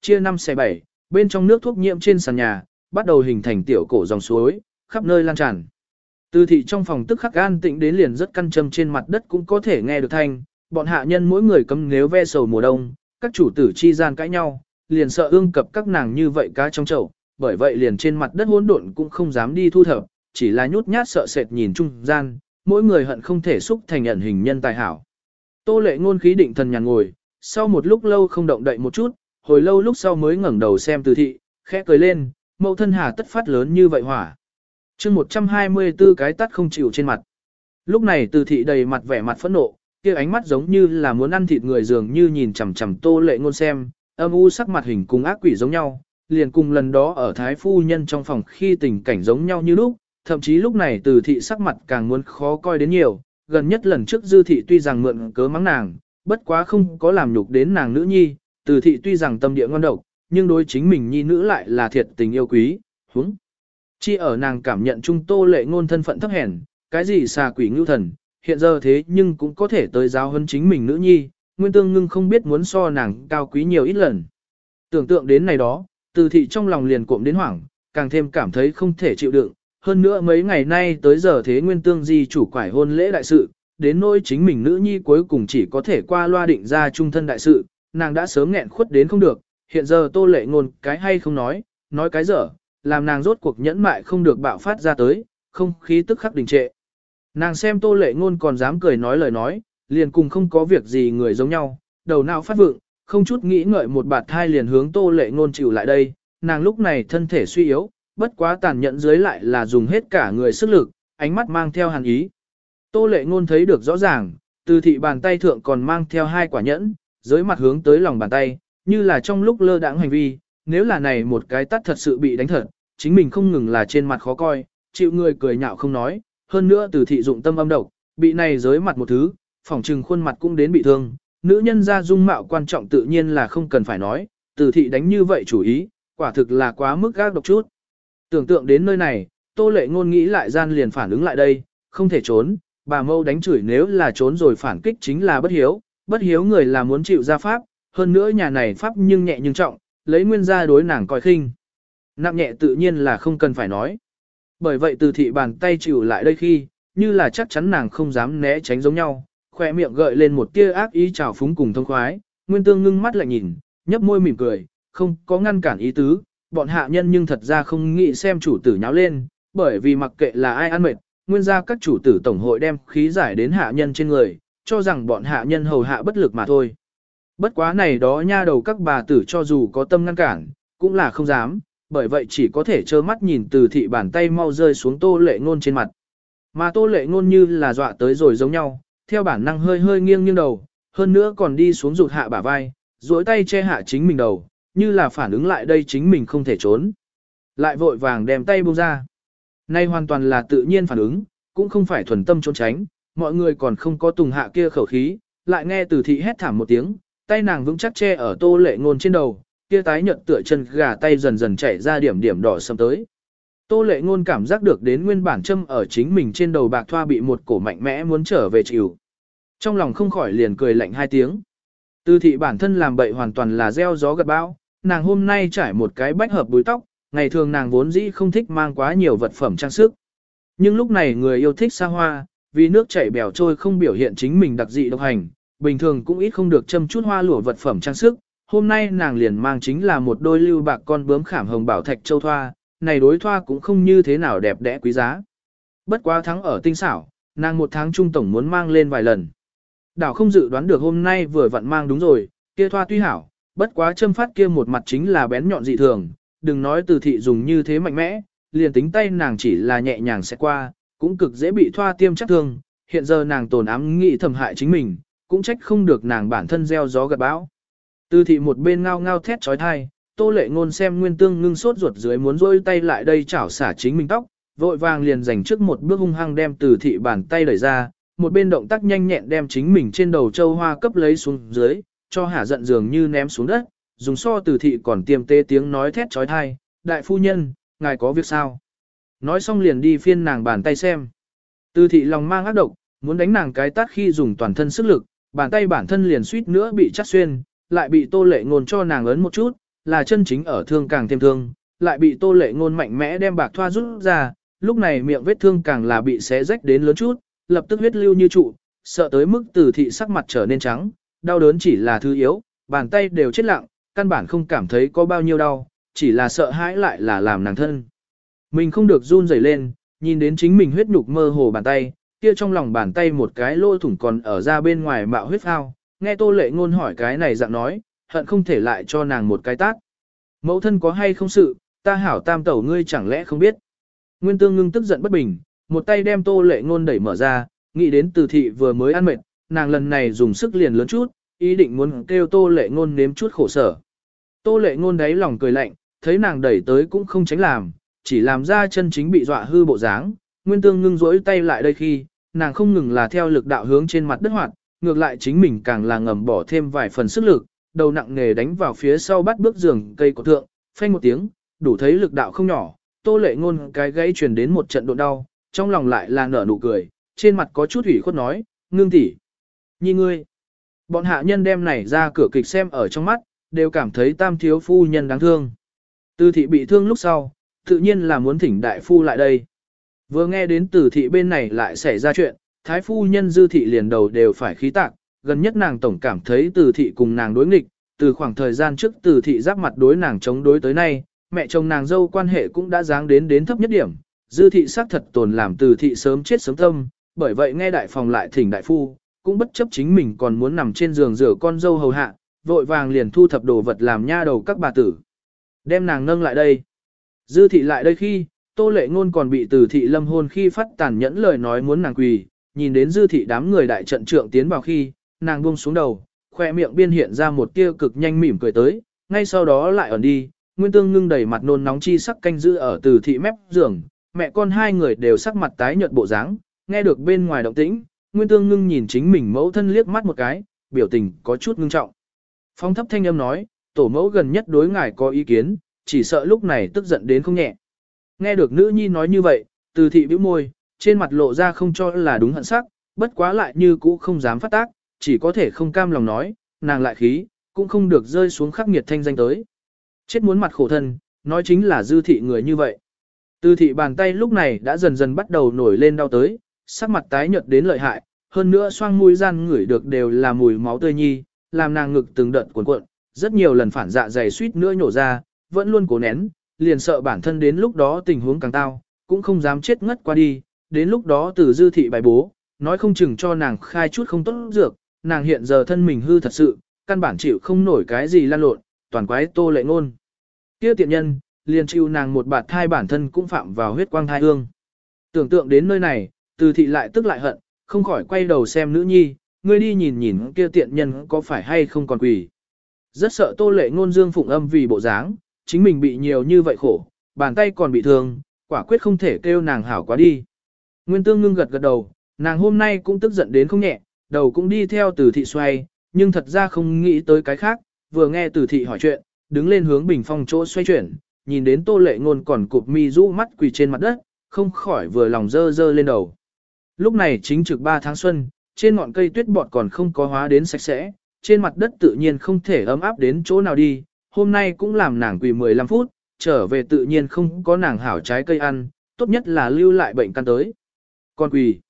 chia 5 xe 7, bên trong nước thuốc nhiễm trên sàn nhà, bắt đầu hình thành tiểu cổ dòng suối, khắp nơi lan tràn. Từ thị trong phòng tức khắc an tĩnh đến liền rất căn châm trên mặt đất cũng có thể nghe được thanh, bọn hạ nhân mỗi người cấm nếu ve sầu mùa đông, các chủ tử chi gian cãi nhau, liền sợ ương cập các nàng như vậy cá trong chậu, bởi vậy liền trên mặt đất hỗn độn cũng không dám đi thu thập, chỉ là nhút nhát sợ sệt nhìn trung gian, mỗi người hận không thể xúc thành ẩn hình nhân tài hảo. Tô lệ ngôn khí định thần nhàn ngồi, sau một lúc lâu không động đậy một chút, hồi lâu lúc sau mới ngẩng đầu xem từ thị, khẽ cười lên, mẫu thân hà tất phát lớn như vậy hỏa. chương 124 cái tắt không chịu trên mặt. Lúc này từ thị đầy mặt vẻ mặt phẫn nộ, kia ánh mắt giống như là muốn ăn thịt người dường như nhìn chằm chằm tô lệ ngôn xem, âm u sắc mặt hình cùng ác quỷ giống nhau, liền cùng lần đó ở thái phu nhân trong phòng khi tình cảnh giống nhau như lúc, thậm chí lúc này từ thị sắc mặt càng muốn khó coi đến nhiều, gần nhất lần trước dư thị tuy rằng mượn cớ mắng nàng, bất quá không có làm nhục đến nàng nữ nhi, từ thị tuy rằng tâm địa ngon độc, nhưng đối chính mình nhi nữ lại là thiệt tình yêu quý, húng. Chi ở nàng cảm nhận trung tô lệ ngôn thân phận thấp hèn, cái gì xà quỷ ngưu thần, hiện giờ thế nhưng cũng có thể tới giáo hơn chính mình nữ nhi, nguyên tương ngưng không biết muốn so nàng cao quý nhiều ít lần. Tưởng tượng đến này đó, từ thị trong lòng liền cộm đến hoảng, càng thêm cảm thấy không thể chịu đựng, hơn nữa mấy ngày nay tới giờ thế nguyên tương di chủ quải hôn lễ đại sự, đến nỗi chính mình nữ nhi cuối cùng chỉ có thể qua loa định ra trung thân đại sự, nàng đã sớm nghẹn khuất đến không được, hiện giờ tô lệ ngôn cái hay không nói, nói cái dở, làm nàng rốt cuộc nhẫn mại không được bạo phát ra tới, không khí tức khắc đình trệ. Nàng xem tô lệ ngôn còn dám cười nói lời nói, liền cùng không có việc gì người giống nhau, đầu não phát vượng, không chút nghĩ ngợi một bạt thai liền hướng tô lệ ngôn chịu lại đây, nàng lúc này thân thể suy yếu, bất quá tàn nhẫn dưới lại là dùng hết cả người sức lực, ánh mắt mang theo hàn ý. Tô lệ ngôn thấy được rõ ràng, từ thị bàn tay thượng còn mang theo hai quả nhẫn, dưới mặt hướng tới lòng bàn tay, như là trong lúc lơ đãng hành vi, nếu là này một cái tắt thật sự bị đánh thật, chính mình không ngừng là trên mặt khó coi, chịu người cười nhạo không nói, hơn nữa từ thị dụng tâm âm độc, bị này dưới mặt một thứ, phỏng trừng khuôn mặt cũng đến bị thương, nữ nhân ra dung mạo quan trọng tự nhiên là không cần phải nói, từ thị đánh như vậy chủ ý, quả thực là quá mức gác độc chút. Tưởng tượng đến nơi này, tô lệ ngôn nghĩ lại gian liền phản ứng lại đây, không thể trốn, bà mâu đánh chửi nếu là trốn rồi phản kích chính là bất hiếu, bất hiếu người là muốn chịu ra pháp, hơn nữa nhà này pháp nhưng nhẹ nhưng trọng, lấy nguyên gia đối nàng coi khinh. Nặng nhẹ tự nhiên là không cần phải nói. Bởi vậy từ thị bàn tay chịu lại đây khi, như là chắc chắn nàng không dám né tránh giống nhau, khoe miệng gợi lên một tia ác ý trào phúng cùng thông khoái, nguyên tương ngưng mắt lại nhìn, nhấp môi mỉm cười, không có ngăn cản ý tứ, bọn hạ nhân nhưng thật ra không nghĩ xem chủ tử nháo lên, bởi vì mặc kệ là ai ăn mệt, nguyên ra các chủ tử tổng hội đem khí giải đến hạ nhân trên người, cho rằng bọn hạ nhân hầu hạ bất lực mà thôi. Bất quá này đó nha đầu các bà tử cho dù có tâm ngăn cản, cũng là không dám, bởi vậy chỉ có thể trơ mắt nhìn từ thị bàn tay mau rơi xuống tô lệ ngôn trên mặt. Mà tô lệ ngôn như là dọa tới rồi giống nhau, theo bản năng hơi hơi nghiêng nghiêng đầu, hơn nữa còn đi xuống rụt hạ bả vai, duỗi tay che hạ chính mình đầu, như là phản ứng lại đây chính mình không thể trốn. Lại vội vàng đem tay buông ra. Nay hoàn toàn là tự nhiên phản ứng, cũng không phải thuần tâm trốn tránh, mọi người còn không có tùng hạ kia khẩu khí, lại nghe từ thị hét thảm một tiếng, tay nàng vững chắc che ở tô lệ ngôn trên đầu, kia tái nhợt tựa chân gà tay dần dần chảy ra điểm điểm đỏ sầm tới. Tô lệ ngôn cảm giác được đến nguyên bản châm ở chính mình trên đầu bạc thoa bị một cổ mạnh mẽ muốn trở về chịu. Trong lòng không khỏi liền cười lạnh hai tiếng. Từ thị bản thân làm bậy hoàn toàn là gieo gió gặt bão, nàng hôm nay trải một cái bách hợp búi tóc, ngày thường nàng vốn dĩ không thích mang quá nhiều vật phẩm trang sức. Nhưng lúc này người yêu thích xa hoa, vì nước chảy bèo trôi không biểu hiện chính mình đặc dị độc hành, bình thường cũng ít không được châm chút hoa lụa vật phẩm trang sức. Hôm nay nàng liền mang chính là một đôi lưu bạc con bướm khảm hồng bảo thạch châu thoa, này đối thoa cũng không như thế nào đẹp đẽ quý giá. Bất quá thắng ở tinh xảo, nàng một tháng trung tổng muốn mang lên vài lần. Đảo không dự đoán được hôm nay vừa vặn mang đúng rồi, kia thoa tuy hảo, bất quá châm phát kia một mặt chính là bén nhọn dị thường, đừng nói từ thị dùng như thế mạnh mẽ, liền tính tay nàng chỉ là nhẹ nhàng sẽ qua, cũng cực dễ bị thoa tiêm chắc thương, hiện giờ nàng tồn ám nghĩ thầm hại chính mình, cũng trách không được nàng bản thân gieo gió gặt bão. Từ thị một bên ngao ngao thét trói thai, tô lệ ngôn xem nguyên tương ngưng sốt ruột dưới muốn rôi tay lại đây chảo xả chính mình tóc, vội vàng liền dành trước một bước hung hăng đem từ thị bàn tay đẩy ra, một bên động tác nhanh nhẹn đem chính mình trên đầu châu hoa cấp lấy xuống dưới, cho hả giận dường như ném xuống đất, dùng so từ thị còn tiêm tê tiếng nói thét trói thai, đại phu nhân, ngài có việc sao? Nói xong liền đi phiên nàng bàn tay xem. Từ thị lòng mang ác độc, muốn đánh nàng cái tát khi dùng toàn thân sức lực, bàn tay bản thân liền suýt nữa bị chắt xuyên, lại bị tô lệ ngôn cho nàng ấn một chút, là chân chính ở thương càng thêm thương, lại bị tô lệ ngôn mạnh mẽ đem bạc thoa rút ra, lúc này miệng vết thương càng là bị xé rách đến lớn chút, lập tức huyết lưu như trụ, sợ tới mức từ thị sắc mặt trở nên trắng, đau đớn chỉ là thứ yếu, bàn tay đều chết lặng, căn bản không cảm thấy có bao nhiêu đau, chỉ là sợ hãi lại là làm nàng thân. Mình không được run rẩy lên, nhìn đến chính mình huyết nhục mơ hồ bàn tay, kia trong lòng bàn tay một cái lỗ thủng còn ở ra bên ngoài mạo huyết phao, nghe tô lệ ngôn hỏi cái này dạng nói, hận không thể lại cho nàng một cái tát. Mẫu thân có hay không sự, ta hảo tam tẩu ngươi chẳng lẽ không biết. Nguyên tương ngưng tức giận bất bình, một tay đem tô lệ ngôn đẩy mở ra, nghĩ đến từ thị vừa mới ăn mệt, nàng lần này dùng sức liền lớn chút, ý định muốn kêu tô lệ ngôn nếm chút khổ sở. Tô lệ ngôn đáy lòng cười lạnh, thấy nàng đẩy tới cũng không tránh làm, chỉ làm ra chân chính bị dọa hư bộ dáng. Nguyên tương ngưng rỗi tay lại đây khi, nàng không ngừng là theo lực đạo hướng trên mặt đất hoạt, ngược lại chính mình càng là ngầm bỏ thêm vài phần sức lực, đầu nặng nghề đánh vào phía sau bắt bước giường cây cổ thượng, phanh một tiếng, đủ thấy lực đạo không nhỏ, tô lệ ngôn cái gãy truyền đến một trận độ đau, trong lòng lại là nở nụ cười, trên mặt có chút ủy khuất nói, ngưng tỷ, nhi ngươi. Bọn hạ nhân đem này ra cửa kịch xem ở trong mắt, đều cảm thấy tam thiếu phu nhân đáng thương. tư thị bị thương lúc sau, tự nhiên là muốn thỉnh đại phu lại đây. Vừa nghe đến từ thị bên này lại xảy ra chuyện, thái phu nhân dư thị liền đầu đều phải khí tạc, gần nhất nàng tổng cảm thấy từ thị cùng nàng đối nghịch, từ khoảng thời gian trước từ thị giáp mặt đối nàng chống đối tới nay, mẹ chồng nàng dâu quan hệ cũng đã dáng đến đến thấp nhất điểm, dư thị xác thật tồn làm từ thị sớm chết sớm tâm, bởi vậy nghe đại phòng lại thỉnh đại phu, cũng bất chấp chính mình còn muốn nằm trên giường rửa con dâu hầu hạ, vội vàng liền thu thập đồ vật làm nha đầu các bà tử. Đem nàng nâng lại đây. Dư thị lại đây khi, tô lệ ngôn còn bị từ thị lâm hôn khi phát tàn nhẫn lời nói muốn nàng quỳ, nhìn đến dư thị đám người đại trận trượng tiến vào khi, nàng buông xuống đầu, khoe miệng biên hiện ra một tia cực nhanh mỉm cười tới, ngay sau đó lại ẩn đi, nguyên tương ngưng đầy mặt nôn nóng chi sắc canh giữ ở từ thị mép giường, mẹ con hai người đều sắc mặt tái nhợt bộ dáng, nghe được bên ngoài động tĩnh, nguyên tương ngưng nhìn chính mình mẫu thân liếc mắt một cái, biểu tình có chút ngưng trọng. Phong thấp thanh âm nói, tổ mẫu gần nhất đối ngài có ý kiến, chỉ sợ lúc này tức giận đến không nhẹ. Nghe được nữ nhi nói như vậy, từ thị bĩu môi, trên mặt lộ ra không cho là đúng hận sắc, bất quá lại như cũ không dám phát tác, chỉ có thể không cam lòng nói, nàng lại khí, cũng không được rơi xuống khắc nghiệt thanh danh tới. Chết muốn mặt khổ thân, nói chính là dư thị người như vậy. Từ thị bàn tay lúc này đã dần dần bắt đầu nổi lên đau tới, sắc mặt tái nhợt đến lợi hại, hơn nữa xoang mũi gian ngửi được đều là mùi máu tươi nhi, làm nàng ngực từng đợt cuộn cuộn, rất nhiều lần phản dạ dày suýt nữa nhổ ra, vẫn luôn cố nén, liền sợ bản thân đến lúc đó tình huống càng tao, cũng không dám chết ngất qua đi, đến lúc đó từ dư thị bài bố, nói không chừng cho nàng khai chút không tốt dược, nàng hiện giờ thân mình hư thật sự, căn bản chịu không nổi cái gì lan lộn, toàn quái tô lệ ngôn. Kia tiện nhân, liền chịu nàng một bạt thai bản thân cũng phạm vào huyết quang thai hương. Tưởng tượng đến nơi này, từ thị lại tức lại hận, không khỏi quay đầu xem nữ nhi, ngươi đi nhìn nhìn kia tiện nhân có phải hay không còn quỷ. Rất sợ tô lệ ngôn dương phụng âm vì bộ dáng, chính mình bị nhiều như vậy khổ, bàn tay còn bị thương, quả quyết không thể kêu nàng hảo quá đi. Nguyên tương ngưng gật gật đầu, nàng hôm nay cũng tức giận đến không nhẹ, đầu cũng đi theo từ thị xoay, nhưng thật ra không nghĩ tới cái khác, vừa nghe từ thị hỏi chuyện, đứng lên hướng bình phong chỗ xoay chuyển, nhìn đến tô lệ ngôn còn cụp mi rũ mắt quỳ trên mặt đất, không khỏi vừa lòng dơ dơ lên đầu. Lúc này chính trực 3 tháng xuân, trên ngọn cây tuyết bọt còn không có hóa đến sạch sẽ, trên mặt đất tự nhiên không thể ấm áp đến chỗ nào đi, hôm nay cũng làm nàng quỳ 15 phút, trở về tự nhiên không có nàng hảo trái cây ăn, tốt nhất là lưu lại bệnh căn tới. Con quỳ.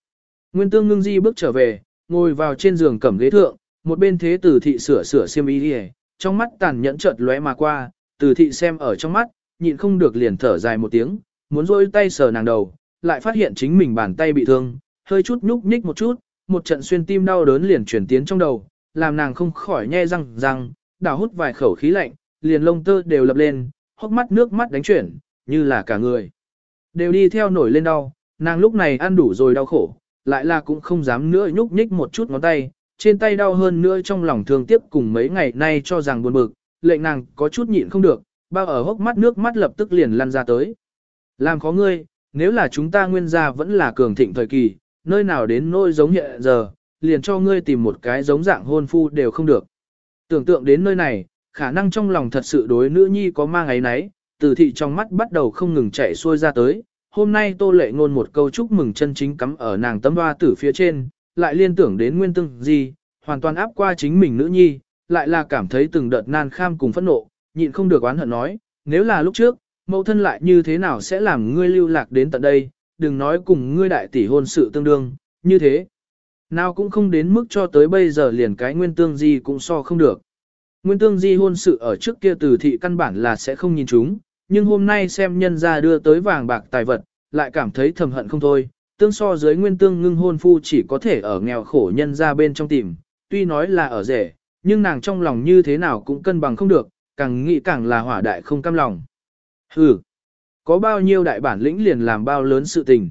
Nguyên tương ngưng di bước trở về, ngồi vào trên giường cẩm ghế thượng, một bên thế tử thị sửa sửa xiêm y đi trong mắt tàn nhẫn chợt lóe mà qua, tử thị xem ở trong mắt, nhịn không được liền thở dài một tiếng, muốn rôi tay sờ nàng đầu, lại phát hiện chính mình bàn tay bị thương, hơi chút nhúc nhích một chút, một trận xuyên tim đau đớn liền chuyển tiến trong đầu, làm nàng không khỏi nhe răng răng, đào hút vài khẩu khí lạnh, liền lông tơ đều lập lên, hốc mắt nước mắt đánh chuyển, như là cả người. Đều đi theo nổi lên đau, nàng lúc này ăn đủ rồi đau khổ, lại là cũng không dám nữa nhúc nhích một chút ngón tay, trên tay đau hơn nữa trong lòng thương tiếp cùng mấy ngày nay cho rằng buồn bực, lệnh nàng có chút nhịn không được, bao ở hốc mắt nước mắt lập tức liền lăn ra tới. Làm khó ngươi, nếu là chúng ta nguyên gia vẫn là cường thịnh thời kỳ, nơi nào đến nỗi giống hiện giờ, liền cho ngươi tìm một cái giống dạng hôn phu đều không được. Tưởng tượng đến nơi này, khả năng trong lòng thật sự đối nữ nhi có mang ấy nấy, từ thị trong mắt bắt đầu không ngừng chạy xuôi ra tới. Hôm nay tô lệ ngôn một câu chúc mừng chân chính cắm ở nàng tấm hoa tử phía trên, lại liên tưởng đến nguyên tương gì, hoàn toàn áp qua chính mình nữ nhi, lại là cảm thấy từng đợt nan kham cùng phẫn nộ, nhịn không được oán hận nói, nếu là lúc trước, mẫu thân lại như thế nào sẽ làm ngươi lưu lạc đến tận đây, đừng nói cùng ngươi đại tỷ hôn sự tương đương, như thế. Nào cũng không đến mức cho tới bây giờ liền cái nguyên tương gì cũng so không được. Nguyên tương di hôn sự ở trước kia từ thị căn bản là sẽ không nhìn chúng, nhưng hôm nay xem nhân ra đưa tới vàng bạc tài vật, lại cảm thấy thầm hận không thôi. Tương so dưới nguyên tương ngưng hôn phu chỉ có thể ở nghèo khổ nhân ra bên trong tìm, tuy nói là ở rể, nhưng nàng trong lòng như thế nào cũng cân bằng không được, càng nghĩ càng là hỏa đại không cam lòng. Hừ, có bao nhiêu đại bản lĩnh liền làm bao lớn sự tình.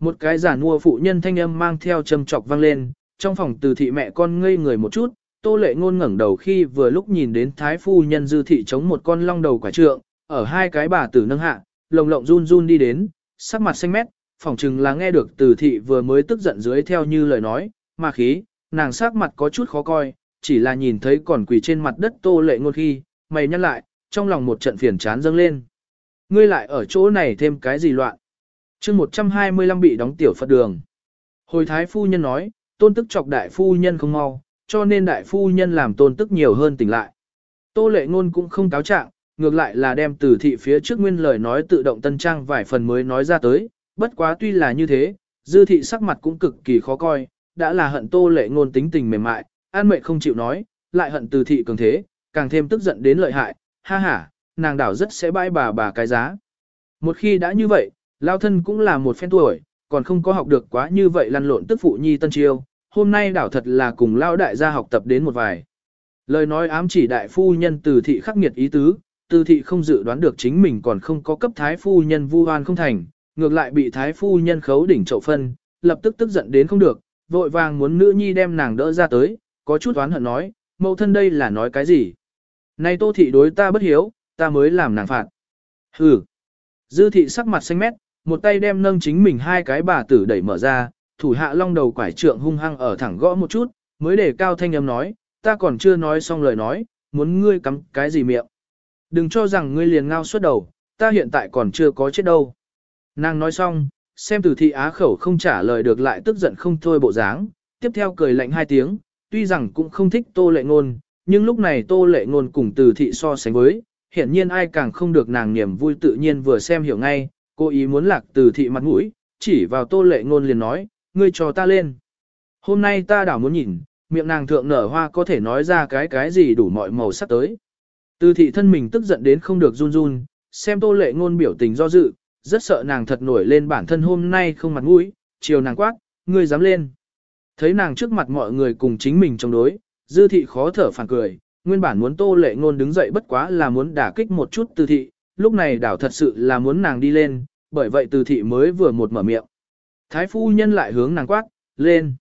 Một cái giả mua phụ nhân thanh âm mang theo châm chọc vang lên, trong phòng từ thị mẹ con ngây người một chút, tô lệ ngôn ngẩng đầu khi vừa lúc nhìn đến thái phu nhân dư thị chống một con long đầu quả trượng, ở hai cái bà tử nâng hạ, lồng lộng run run đi đến, sắc mặt xanh mét, phỏng chừng là nghe được từ thị vừa mới tức giận dưới theo như lời nói, mà khí, nàng sắc mặt có chút khó coi, chỉ là nhìn thấy còn quỳ trên mặt đất tô lệ ngôn khi, mày nhăn lại, trong lòng một trận phiền chán dâng lên. Ngươi lại ở chỗ này thêm cái gì loạn? chương 125 bị đóng tiểu Phật đường. Hồi thái phu nhân nói, tôn tức chọc đại phu nhân không mau, cho nên đại phu nhân làm tôn tức nhiều hơn tỉnh lại. Tô lệ ngôn cũng không cáo trạng, ngược lại là đem từ thị phía trước nguyên lời nói tự động tân trang vài phần mới nói ra tới, bất quá tuy là như thế, dư thị sắc mặt cũng cực kỳ khó coi, đã là hận tô lệ ngôn tính tình mềm mại, an mệnh không chịu nói, lại hận từ thị cường thế, càng thêm tức giận đến lợi hại, ha ha, nàng đảo rất sẽ bãi bà bà cái giá. Một khi đã như vậy, lao thân cũng là một phen tuổi, còn không có học được quá như vậy lăn lộn tức phụ nhi tân triều hôm nay đảo thật là cùng lao đại gia học tập đến một vài. Lời nói ám chỉ đại phu nhân từ thị khắc nghiệt ý tứ, từ thị không dự đoán được chính mình còn không có cấp thái phu nhân vu oan không thành, ngược lại bị thái phu nhân khấu đỉnh chậu phân, lập tức tức giận đến không được, vội vàng muốn nữ nhi đem nàng đỡ ra tới, có chút oán hận nói, mẫu thân đây là nói cái gì? Này tô thị đối ta bất hiếu, ta mới làm nàng phạt. Hừ. Dư thị sắc mặt xanh mét, một tay đem nâng chính mình hai cái bà tử đẩy mở ra, thủ hạ long đầu quải trượng hung hăng ở thẳng gõ một chút, mới để cao thanh âm nói, ta còn chưa nói xong lời nói, muốn ngươi cắm cái gì miệng. Đừng cho rằng ngươi liền ngao suốt đầu, ta hiện tại còn chưa có chết đâu. Nàng nói xong, xem từ thị á khẩu không trả lời được lại tức giận không thôi bộ dáng, tiếp theo cười lạnh hai tiếng, tuy rằng cũng không thích tô lệ ngôn, nhưng lúc này tô lệ ngôn cùng từ thị so sánh với, hiển nhiên ai càng không được nàng niềm vui tự nhiên vừa xem hiểu ngay, cô ý muốn lạc từ thị mặt mũi, chỉ vào tô lệ ngôn liền nói, ngươi cho ta lên. Hôm nay ta đảo muốn nhìn, miệng nàng thượng nở hoa có thể nói ra cái cái gì đủ mọi màu sắc tới. Từ thị thân mình tức giận đến không được run run, xem tô lệ ngôn biểu tình do dự, rất sợ nàng thật nổi lên bản thân hôm nay không mặt mũi, chiều nàng quát, ngươi dám lên. Thấy nàng trước mặt mọi người cùng chính mình chống đối, dư thị khó thở phản cười, nguyên bản muốn tô lệ ngôn đứng dậy bất quá là muốn đả kích một chút từ thị, lúc này đảo thật sự là muốn nàng đi lên, bởi vậy từ thị mới vừa một mở miệng. Thái phu nhân lại hướng nàng quát, lên.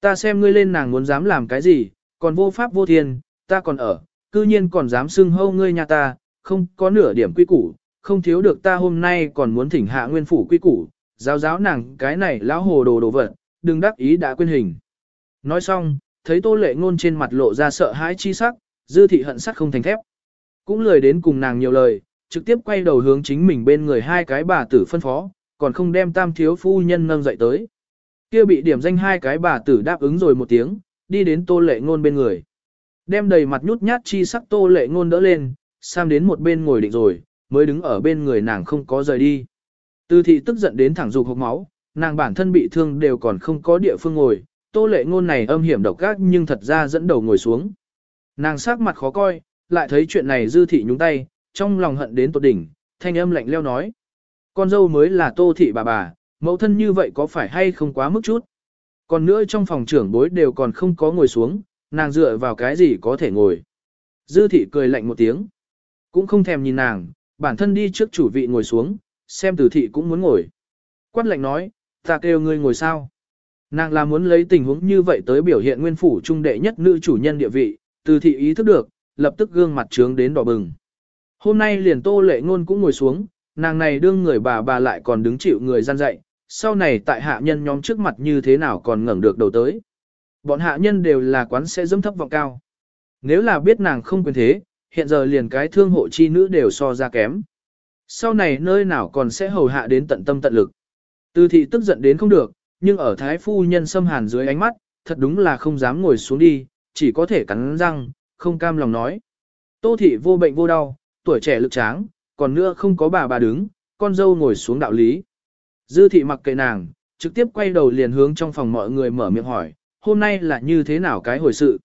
Ta xem ngươi lên nàng muốn dám làm cái gì, còn vô pháp vô thiên, ta còn ở, cư nhiên còn dám xưng hâu ngươi nhà ta, không có nửa điểm quy củ, không thiếu được ta hôm nay còn muốn thỉnh hạ nguyên phủ quy củ, giáo giáo nàng cái này lão hồ đồ đồ vật, đừng đắc ý đã quên hình. Nói xong, thấy tô lệ ngôn trên mặt lộ ra sợ hãi chi sắc, dư thị hận sắt không thành thép. Cũng lười đến cùng nàng nhiều lời, trực tiếp quay đầu hướng chính mình bên người hai cái bà tử phân phó, còn không đem tam thiếu phu nhân nâng dậy tới. Kia bị điểm danh hai cái bà tử đáp ứng rồi một tiếng, đi đến tô lệ ngôn bên người. Đem đầy mặt nhút nhát chi sắc tô lệ ngôn đỡ lên, sam đến một bên ngồi định rồi, mới đứng ở bên người nàng không có rời đi. Tư thị tức giận đến thẳng dục hộc máu, nàng bản thân bị thương đều còn không có địa phương ngồi, tô lệ ngôn này âm hiểm độc ác nhưng thật ra dẫn đầu ngồi xuống. Nàng sắc mặt khó coi, lại thấy chuyện này dư thị nhúng tay, trong lòng hận đến tột đỉnh, thanh âm lạnh leo nói. Con dâu mới là tô thị bà bà, mẫu thân như vậy có phải hay không quá mức chút. Còn nữa trong phòng trưởng bối đều còn không có ngồi xuống, nàng dựa vào cái gì có thể ngồi. Dư thị cười lạnh một tiếng. Cũng không thèm nhìn nàng, bản thân đi trước chủ vị ngồi xuống, xem tử thị cũng muốn ngồi. Quát lạnh nói, ta kêu ngươi ngồi sao. Nàng là muốn lấy tình huống như vậy tới biểu hiện nguyên phủ trung đệ nhất nữ chủ nhân địa vị, từ thị ý thức được, lập tức gương mặt trướng đến đỏ bừng. Hôm nay liền tô lệ ngôn cũng ngồi xuống, nàng này đương người bà bà lại còn đứng chịu người gian dạy, sau này tại hạ nhân nhóm trước mặt như thế nào còn ngẩng được đầu tới. Bọn hạ nhân đều là quán sẽ dâm thấp vọng cao. Nếu là biết nàng không quyền thế, hiện giờ liền cái thương hộ chi nữ đều so ra kém. Sau này nơi nào còn sẽ hầu hạ đến tận tâm tận lực. Từ thị tức giận đến không được, nhưng ở thái phu nhân xâm hàn dưới ánh mắt, thật đúng là không dám ngồi xuống đi, chỉ có thể cắn răng, không cam lòng nói. Tô thị vô bệnh vô đau, tuổi trẻ lực tráng, còn nữa không có bà bà đứng, con dâu ngồi xuống đạo lý. Dư thị mặc kệ nàng, trực tiếp quay đầu liền hướng trong phòng mọi người mở miệng hỏi, hôm nay là như thế nào cái hồi sự.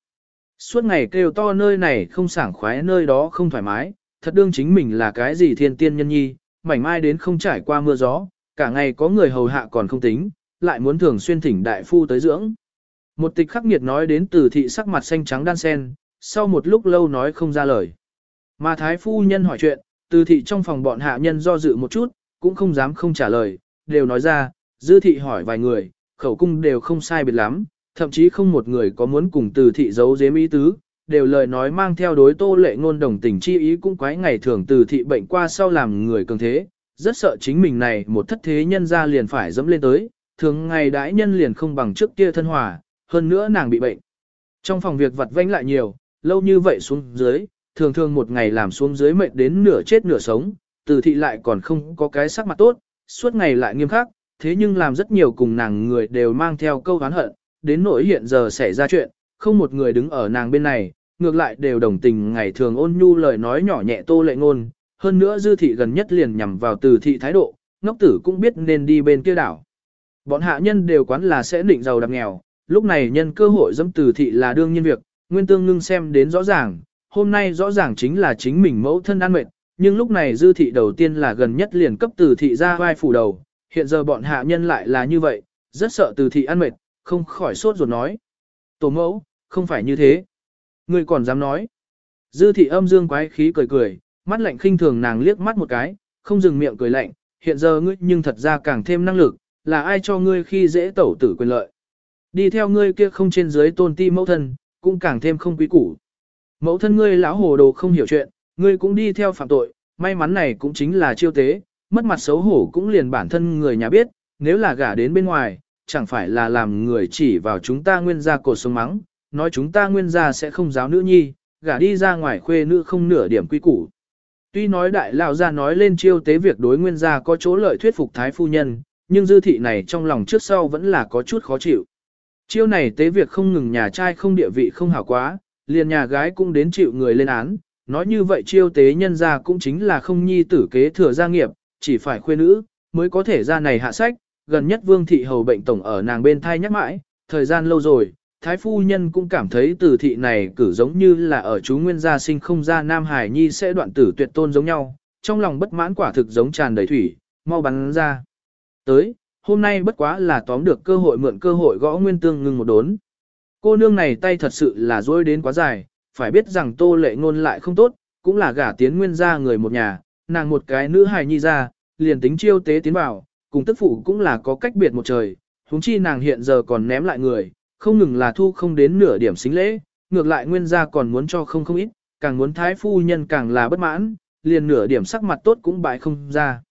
Suốt ngày kêu to nơi này không sảng khoái nơi đó không thoải mái, thật đương chính mình là cái gì thiên tiên nhân nhi, mảnh mai đến không trải qua mưa gió, cả ngày có người hầu hạ còn không tính, lại muốn thường xuyên thỉnh đại phu tới dưỡng. Một tịch khắc nghiệt nói đến từ thị sắc mặt xanh trắng đan sen, sau một lúc lâu nói không ra lời. Mà thái phu nhân hỏi chuyện, từ thị trong phòng bọn hạ nhân do dự một chút, cũng không dám không trả lời, đều nói ra, dư thị hỏi vài người, khẩu cung đều không sai biệt lắm, thậm chí không một người có muốn cùng từ thị giấu giếm ý tứ, đều lời nói mang theo đối tô lệ ngôn đồng tình chi ý cũng quái ngày thường từ thị bệnh qua sau làm người cường thế, rất sợ chính mình này một thất thế nhân ra liền phải dẫm lên tới, thường ngày đãi nhân liền không bằng trước kia thân hòa, hơn nữa nàng bị bệnh. Trong phòng việc vặt vãnh lại nhiều, lâu như vậy xuống dưới, thường thường một ngày làm xuống dưới mệt đến nửa chết nửa sống, từ thị lại còn không có cái sắc mặt tốt, suốt ngày lại nghiêm khắc, thế nhưng làm rất nhiều cùng nàng người đều mang theo câu hán hận, đến nỗi hiện giờ xảy ra chuyện, không một người đứng ở nàng bên này, ngược lại đều đồng tình ngày thường ôn nhu lời nói nhỏ nhẹ tô lệ ngôn, hơn nữa dư thị gần nhất liền nhằm vào từ thị thái độ, ngốc tử cũng biết nên đi bên kia đảo. Bọn hạ nhân đều quán là sẽ định giàu đạp nghèo, lúc này nhân cơ hội dẫm từ thị là đương nhiên việc, nguyên tương ngưng xem đến rõ ràng, hôm nay rõ ràng chính là chính mình mẫu thân ăn mệt, nhưng lúc này dư thị đầu tiên là gần nhất liền cấp từ thị ra vai phủ đầu, hiện giờ bọn hạ nhân lại là như vậy, rất sợ từ thị ăn mệt, không khỏi sốt ruột nói. Tổ mẫu, không phải như thế. Ngươi còn dám nói. Dư thị âm dương quái khí cười cười, mắt lạnh khinh thường nàng liếc mắt một cái, không dừng miệng cười lạnh, hiện giờ ngươi nhưng thật ra càng thêm năng lực, là ai cho ngươi khi dễ tẩu tử quyền lợi. Đi theo ngươi kia không trên dưới tôn ti mẫu thân, cũng càng thêm không quý củ. Mẫu thân ngươi lão hồ đồ không hiểu chuyện, ngươi cũng đi theo phạm tội, may mắn này cũng chính là chiêu tế, mất mặt xấu hổ cũng liền bản thân người nhà biết, nếu là gả đến bên ngoài, chẳng phải là làm người chỉ vào chúng ta nguyên gia cột sống mắng, nói chúng ta nguyên gia sẽ không giáo nữ nhi, gả đi ra ngoài khuê nữ không nửa điểm quy củ. Tuy nói đại lão gia nói lên chiêu tế việc đối nguyên gia có chỗ lợi thuyết phục thái phu nhân, nhưng dư thị này trong lòng trước sau vẫn là có chút khó chịu. Chiêu này tế việc không ngừng nhà trai không địa vị không hảo quá, liền nhà gái cũng đến chịu người lên án, nói như vậy chiêu tế nhân gia cũng chính là không nhi tử kế thừa gia nghiệp, chỉ phải khuê nữ, mới có thể ra này hạ sách, gần nhất vương thị hầu bệnh tổng ở nàng bên thai nhắc mãi, thời gian lâu rồi, thái phu nhân cũng cảm thấy từ thị này cử giống như là ở chú nguyên gia sinh không ra nam hải nhi sẽ đoạn tử tuyệt tôn giống nhau, trong lòng bất mãn quả thực giống tràn đầy thủy, mau bắn ra. Tới, hôm nay bất quá là tóm được cơ hội mượn cơ hội gõ nguyên tương ngưng một đốn. Cô nương này tay thật sự là dối đến quá dài, phải biết rằng tô lệ ngôn lại không tốt, cũng là gả tiến nguyên gia người một nhà, nàng một cái nữ hài nhi ra, liền tính chiêu tế tiến vào, cùng tức phụ cũng là có cách biệt một trời, huống chi nàng hiện giờ còn ném lại người, không ngừng là thu không đến nửa điểm xính lễ, ngược lại nguyên gia còn muốn cho không không ít, càng muốn thái phu nhân càng là bất mãn, liền nửa điểm sắc mặt tốt cũng bại không ra.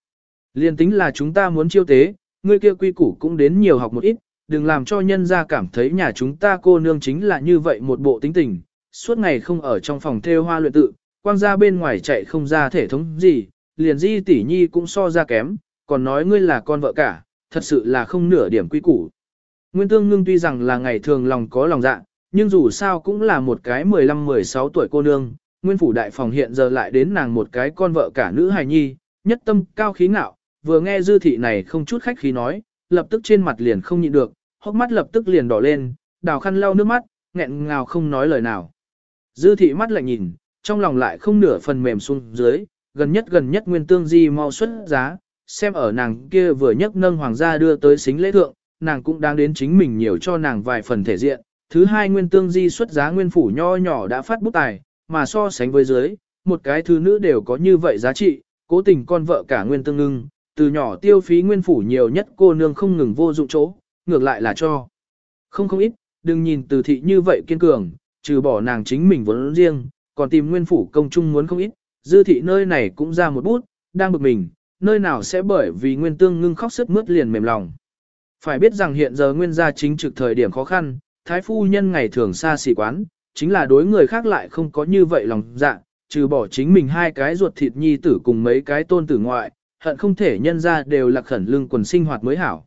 Liền tính là chúng ta muốn chiêu tế, ngươi kia quy củ cũng đến nhiều học một ít, đừng làm cho nhân gia cảm thấy nhà chúng ta cô nương chính là như vậy một bộ tính tình, suốt ngày không ở trong phòng theo hoa luyện tự, quang ra bên ngoài chạy không ra thể thống gì, liền di tỷ nhi cũng so ra kém, còn nói ngươi là con vợ cả, thật sự là không nửa điểm quy củ. Nguyên Tương Ngưng tuy rằng là ngày thường lòng có lòng dạ, nhưng dù sao cũng là một cái 15-16 tuổi cô nương, Nguyên Phủ Đại Phòng hiện giờ lại đến nàng một cái con vợ cả nữ hài nhi, nhất tâm cao khí ngạo, vừa nghe dư thị này không chút khách khí nói, lập tức trên mặt liền không nhịn được, hốc mắt lập tức liền đỏ lên, đào khăn lau nước mắt, nghẹn ngào không nói lời nào. Dư thị mắt lại nhìn, trong lòng lại không nửa phần mềm xuống dưới, gần nhất gần nhất Nguyên Tương Di mau xuất giá, xem ở nàng kia vừa nhấc nâng hoàng gia đưa tới xính lễ thượng, nàng cũng đang đến chính mình nhiều cho nàng vài phần thể diện. Thứ hai nguyên tương di xuất giá nguyên phủ nho nhỏ đã phát bút tài, mà so sánh với dưới, một cái thứ nữ đều có như vậy giá trị, cố tình con vợ cả nguyên tương ngưng, từ nhỏ tiêu phí nguyên phủ nhiều nhất cô nương không ngừng vô dụng chỗ, ngược lại là cho. Không không ít, đừng nhìn từ thị như vậy kiên cường, trừ bỏ nàng chính mình vốn riêng, còn tìm nguyên phủ công chung muốn không ít, dư thị nơi này cũng ra một bút, đang bực mình, nơi nào sẽ bởi vì nguyên tương ngưng khóc sức mướt liền mềm lòng. Phải biết rằng hiện giờ nguyên gia chính trực thời điểm khó khăn, thái phu nhân ngày thường xa xỉ quán, chính là đối người khác lại không có như vậy lòng dạ, trừ bỏ chính mình hai cái ruột thịt nhi tử cùng mấy cái tôn tử ngoại, hận không thể nhân ra đều là khẩn lưng quần sinh hoạt mới hảo.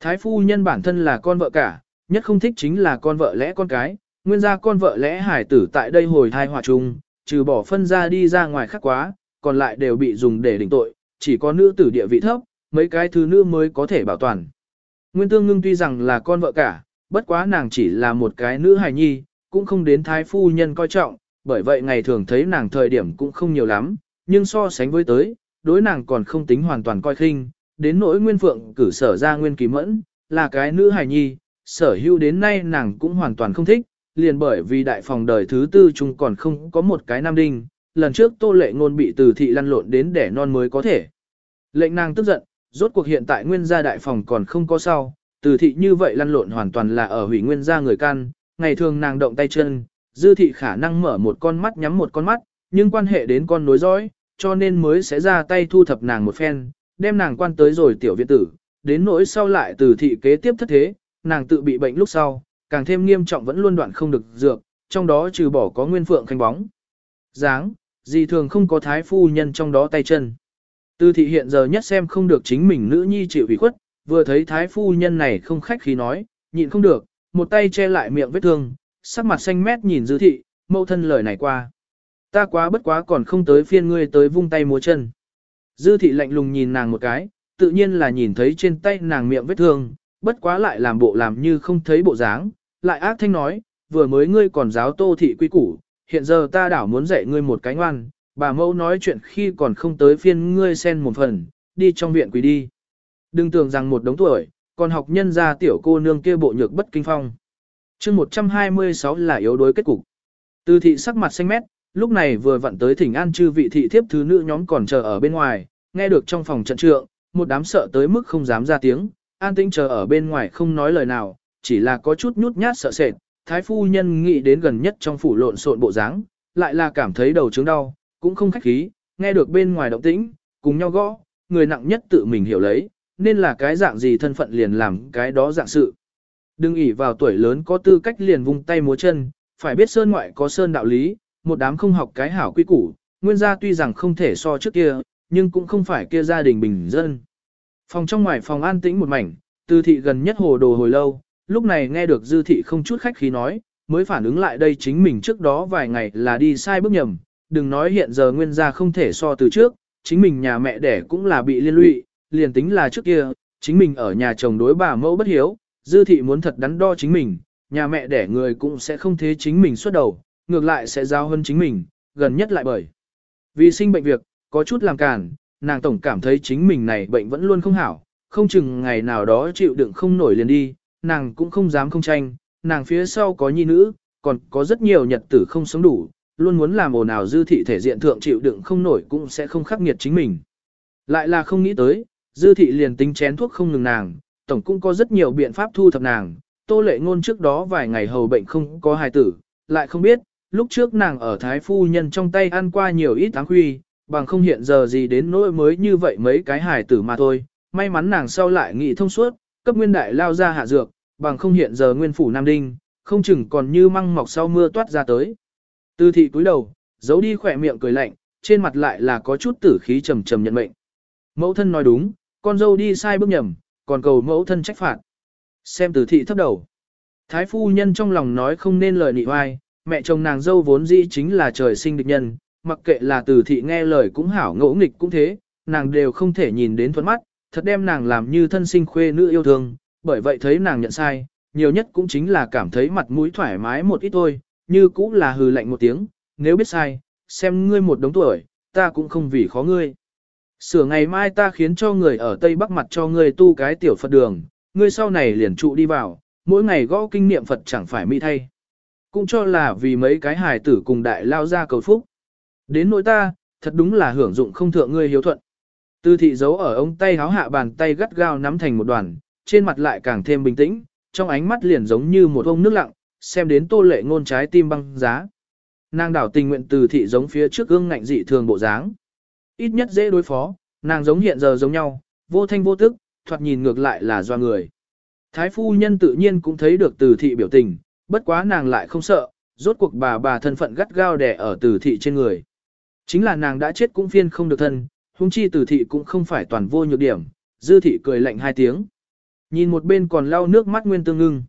Thái phu nhân bản thân là con vợ cả, nhất không thích chính là con vợ lẽ con cái, nguyên gia con vợ lẽ hải tử tại đây hồi thai hòa chung, trừ bỏ phân ra đi ra ngoài khác quá, còn lại đều bị dùng để đỉnh tội, chỉ có nữ tử địa vị thấp, mấy cái thứ nữ mới có thể bảo toàn. Nguyên Tương Ngưng tuy rằng là con vợ cả, bất quá nàng chỉ là một cái nữ hài nhi, cũng không đến thái phu nhân coi trọng, bởi vậy ngày thường thấy nàng thời điểm cũng không nhiều lắm, nhưng so sánh với tới, đối nàng còn không tính hoàn toàn coi khinh, đến nỗi Nguyên Phượng cử sở ra Nguyên Kỳ Mẫn, là cái nữ hài nhi, sở hữu đến nay nàng cũng hoàn toàn không thích, liền bởi vì đại phòng đời thứ tư chung còn không có một cái nam đinh, lần trước tô lệ ngôn bị từ thị lăn lộn đến đẻ non mới có thể. Lệnh nàng tức giận, rốt cuộc hiện tại nguyên gia đại phòng còn không có sau, từ thị như vậy lăn lộn hoàn toàn là ở hủy nguyên gia người can ngày thường nàng động tay chân, dư thị khả năng mở một con mắt nhắm một con mắt, nhưng quan hệ đến con nối dõi, cho nên mới sẽ ra tay thu thập nàng một phen, đem nàng quan tới rồi tiểu viện tử, đến nỗi sau lại từ thị kế tiếp thất thế, nàng tự bị bệnh lúc sau, càng thêm nghiêm trọng vẫn luôn đoạn không được dược, trong đó trừ bỏ có nguyên phượng khanh bóng. dáng, gì thường không có thái phu nhân trong đó tay chân. Tư thị hiện giờ nhất xem không được chính mình nữ nhi chịu ủy khuất, vừa thấy thái phu nhân này không khách khí nói, nhịn không được, một tay che lại miệng vết thương, sắc mặt xanh mét nhìn dư thị, mâu thân lời này qua. Ta quá bất quá còn không tới phiên ngươi tới vung tay múa chân. Dư thị lạnh lùng nhìn nàng một cái, tự nhiên là nhìn thấy trên tay nàng miệng vết thương, bất quá lại làm bộ làm như không thấy bộ dáng, lại ác thanh nói, vừa mới ngươi còn giáo tô thị quy củ, hiện giờ ta đảo muốn dạy ngươi một cái ngoan, bà mẫu nói chuyện khi còn không tới phiên ngươi xen một phần, đi trong viện quỳ đi. Đừng tưởng rằng một đống tuổi, còn học nhân gia tiểu cô nương kia bộ nhược bất kinh phong. chương 126 là yếu đối kết cục. Từ thị sắc mặt xanh mét, lúc này vừa vặn tới thỉnh an chư vị thị thiếp thứ nữ nhóm còn chờ ở bên ngoài, nghe được trong phòng trận trượng, một đám sợ tới mức không dám ra tiếng, an tĩnh chờ ở bên ngoài không nói lời nào, chỉ là có chút nhút nhát sợ sệt, thái phu nhân nghĩ đến gần nhất trong phủ lộn xộn bộ dáng, lại là cảm thấy đầu trướng đau, cũng không khách khí, nghe được bên ngoài động tĩnh, cùng nhau gõ, người nặng nhất tự mình hiểu lấy, nên là cái dạng gì thân phận liền làm cái đó dạng sự. Đừng ỉ vào tuổi lớn có tư cách liền vung tay múa chân, phải biết sơn ngoại có sơn đạo lý, một đám không học cái hảo quy củ, nguyên gia tuy rằng không thể so trước kia, nhưng cũng không phải kia gia đình bình dân. Phòng trong ngoài phòng an tĩnh một mảnh, tư thị gần nhất hồ đồ hồi lâu, lúc này nghe được dư thị không chút khách khí nói, mới phản ứng lại đây chính mình trước đó vài ngày là đi sai bước nhầm, đừng nói hiện giờ nguyên gia không thể so từ trước, chính mình nhà mẹ đẻ cũng là bị liên lụy, liền tính là trước kia, chính mình ở nhà chồng đối bà mẫu bất hiếu, dư thị muốn thật đắn đo chính mình, nhà mẹ đẻ người cũng sẽ không thế chính mình xuất đầu, ngược lại sẽ giao hơn chính mình, gần nhất lại bởi. Vì sinh bệnh việc, có chút làm cản, nàng tổng cảm thấy chính mình này bệnh vẫn luôn không hảo, không chừng ngày nào đó chịu đựng không nổi liền đi, nàng cũng không dám không tranh, nàng phía sau có nhi nữ, còn có rất nhiều nhật tử không sống đủ, luôn muốn làm ồn ào dư thị thể diện thượng chịu đựng không nổi cũng sẽ không khắc nghiệt chính mình. Lại là không nghĩ tới, dư thị liền tính chén thuốc không ngừng nàng, tổng cũng có rất nhiều biện pháp thu thập nàng, tô lệ ngôn trước đó vài ngày hầu bệnh không có hài tử, lại không biết, lúc trước nàng ở thái phu nhân trong tay ăn qua nhiều ít tháng huy, bằng không hiện giờ gì đến nỗi mới như vậy mấy cái hài tử mà thôi, may mắn nàng sau lại nghị thông suốt, cấp nguyên đại lao ra hạ dược, bằng không hiện giờ nguyên phủ Nam Đinh, không chừng còn như măng mọc sau mưa toát ra tới. Tư thị cúi đầu, giấu đi khỏe miệng cười lạnh, trên mặt lại là có chút tử khí trầm trầm nhận mệnh. Mẫu thân nói đúng, con dâu đi sai bước nhầm, còn cầu mẫu thân trách phạt. Xem tử thị thấp đầu. Thái phu nhân trong lòng nói không nên lời nị oai, mẹ chồng nàng dâu vốn dĩ chính là trời sinh địch nhân, mặc kệ là tử thị nghe lời cũng hảo ngỗ nghịch cũng thế, nàng đều không thể nhìn đến thuẫn mắt, thật đem nàng làm như thân sinh khuê nữ yêu thương, bởi vậy thấy nàng nhận sai, nhiều nhất cũng chính là cảm thấy mặt mũi thoải mái một ít thôi, như cũng là hừ lạnh một tiếng, nếu biết sai, xem ngươi một đống tuổi, ta cũng không vì khó ngươi. Sửa ngày mai ta khiến cho người ở Tây Bắc mặt cho ngươi tu cái tiểu Phật đường, ngươi sau này liền trụ đi vào, mỗi ngày gõ kinh niệm Phật chẳng phải mỹ thay. Cũng cho là vì mấy cái hài tử cùng đại lao ra cầu phúc. Đến nỗi ta, thật đúng là hưởng dụng không thượng ngươi hiếu thuận. Tư thị giấu ở ông tay háo hạ bàn tay gắt gao nắm thành một đoàn, trên mặt lại càng thêm bình tĩnh, trong ánh mắt liền giống như một ông nước lặng, xem đến tô lệ ngôn trái tim băng giá. Nàng đảo tình nguyện từ thị giống phía trước gương ngạnh dị thường bộ dáng. Ít nhất dễ đối phó, nàng giống hiện giờ giống nhau, vô thanh vô tức, thoạt nhìn ngược lại là do người. Thái phu nhân tự nhiên cũng thấy được từ thị biểu tình, bất quá nàng lại không sợ, rốt cuộc bà bà thân phận gắt gao đè ở tử thị trên người. Chính là nàng đã chết cũng phiên không được thân, huống chi tử thị cũng không phải toàn vô nhược điểm, dư thị cười lạnh hai tiếng. Nhìn một bên còn lau nước mắt nguyên tương ngưng.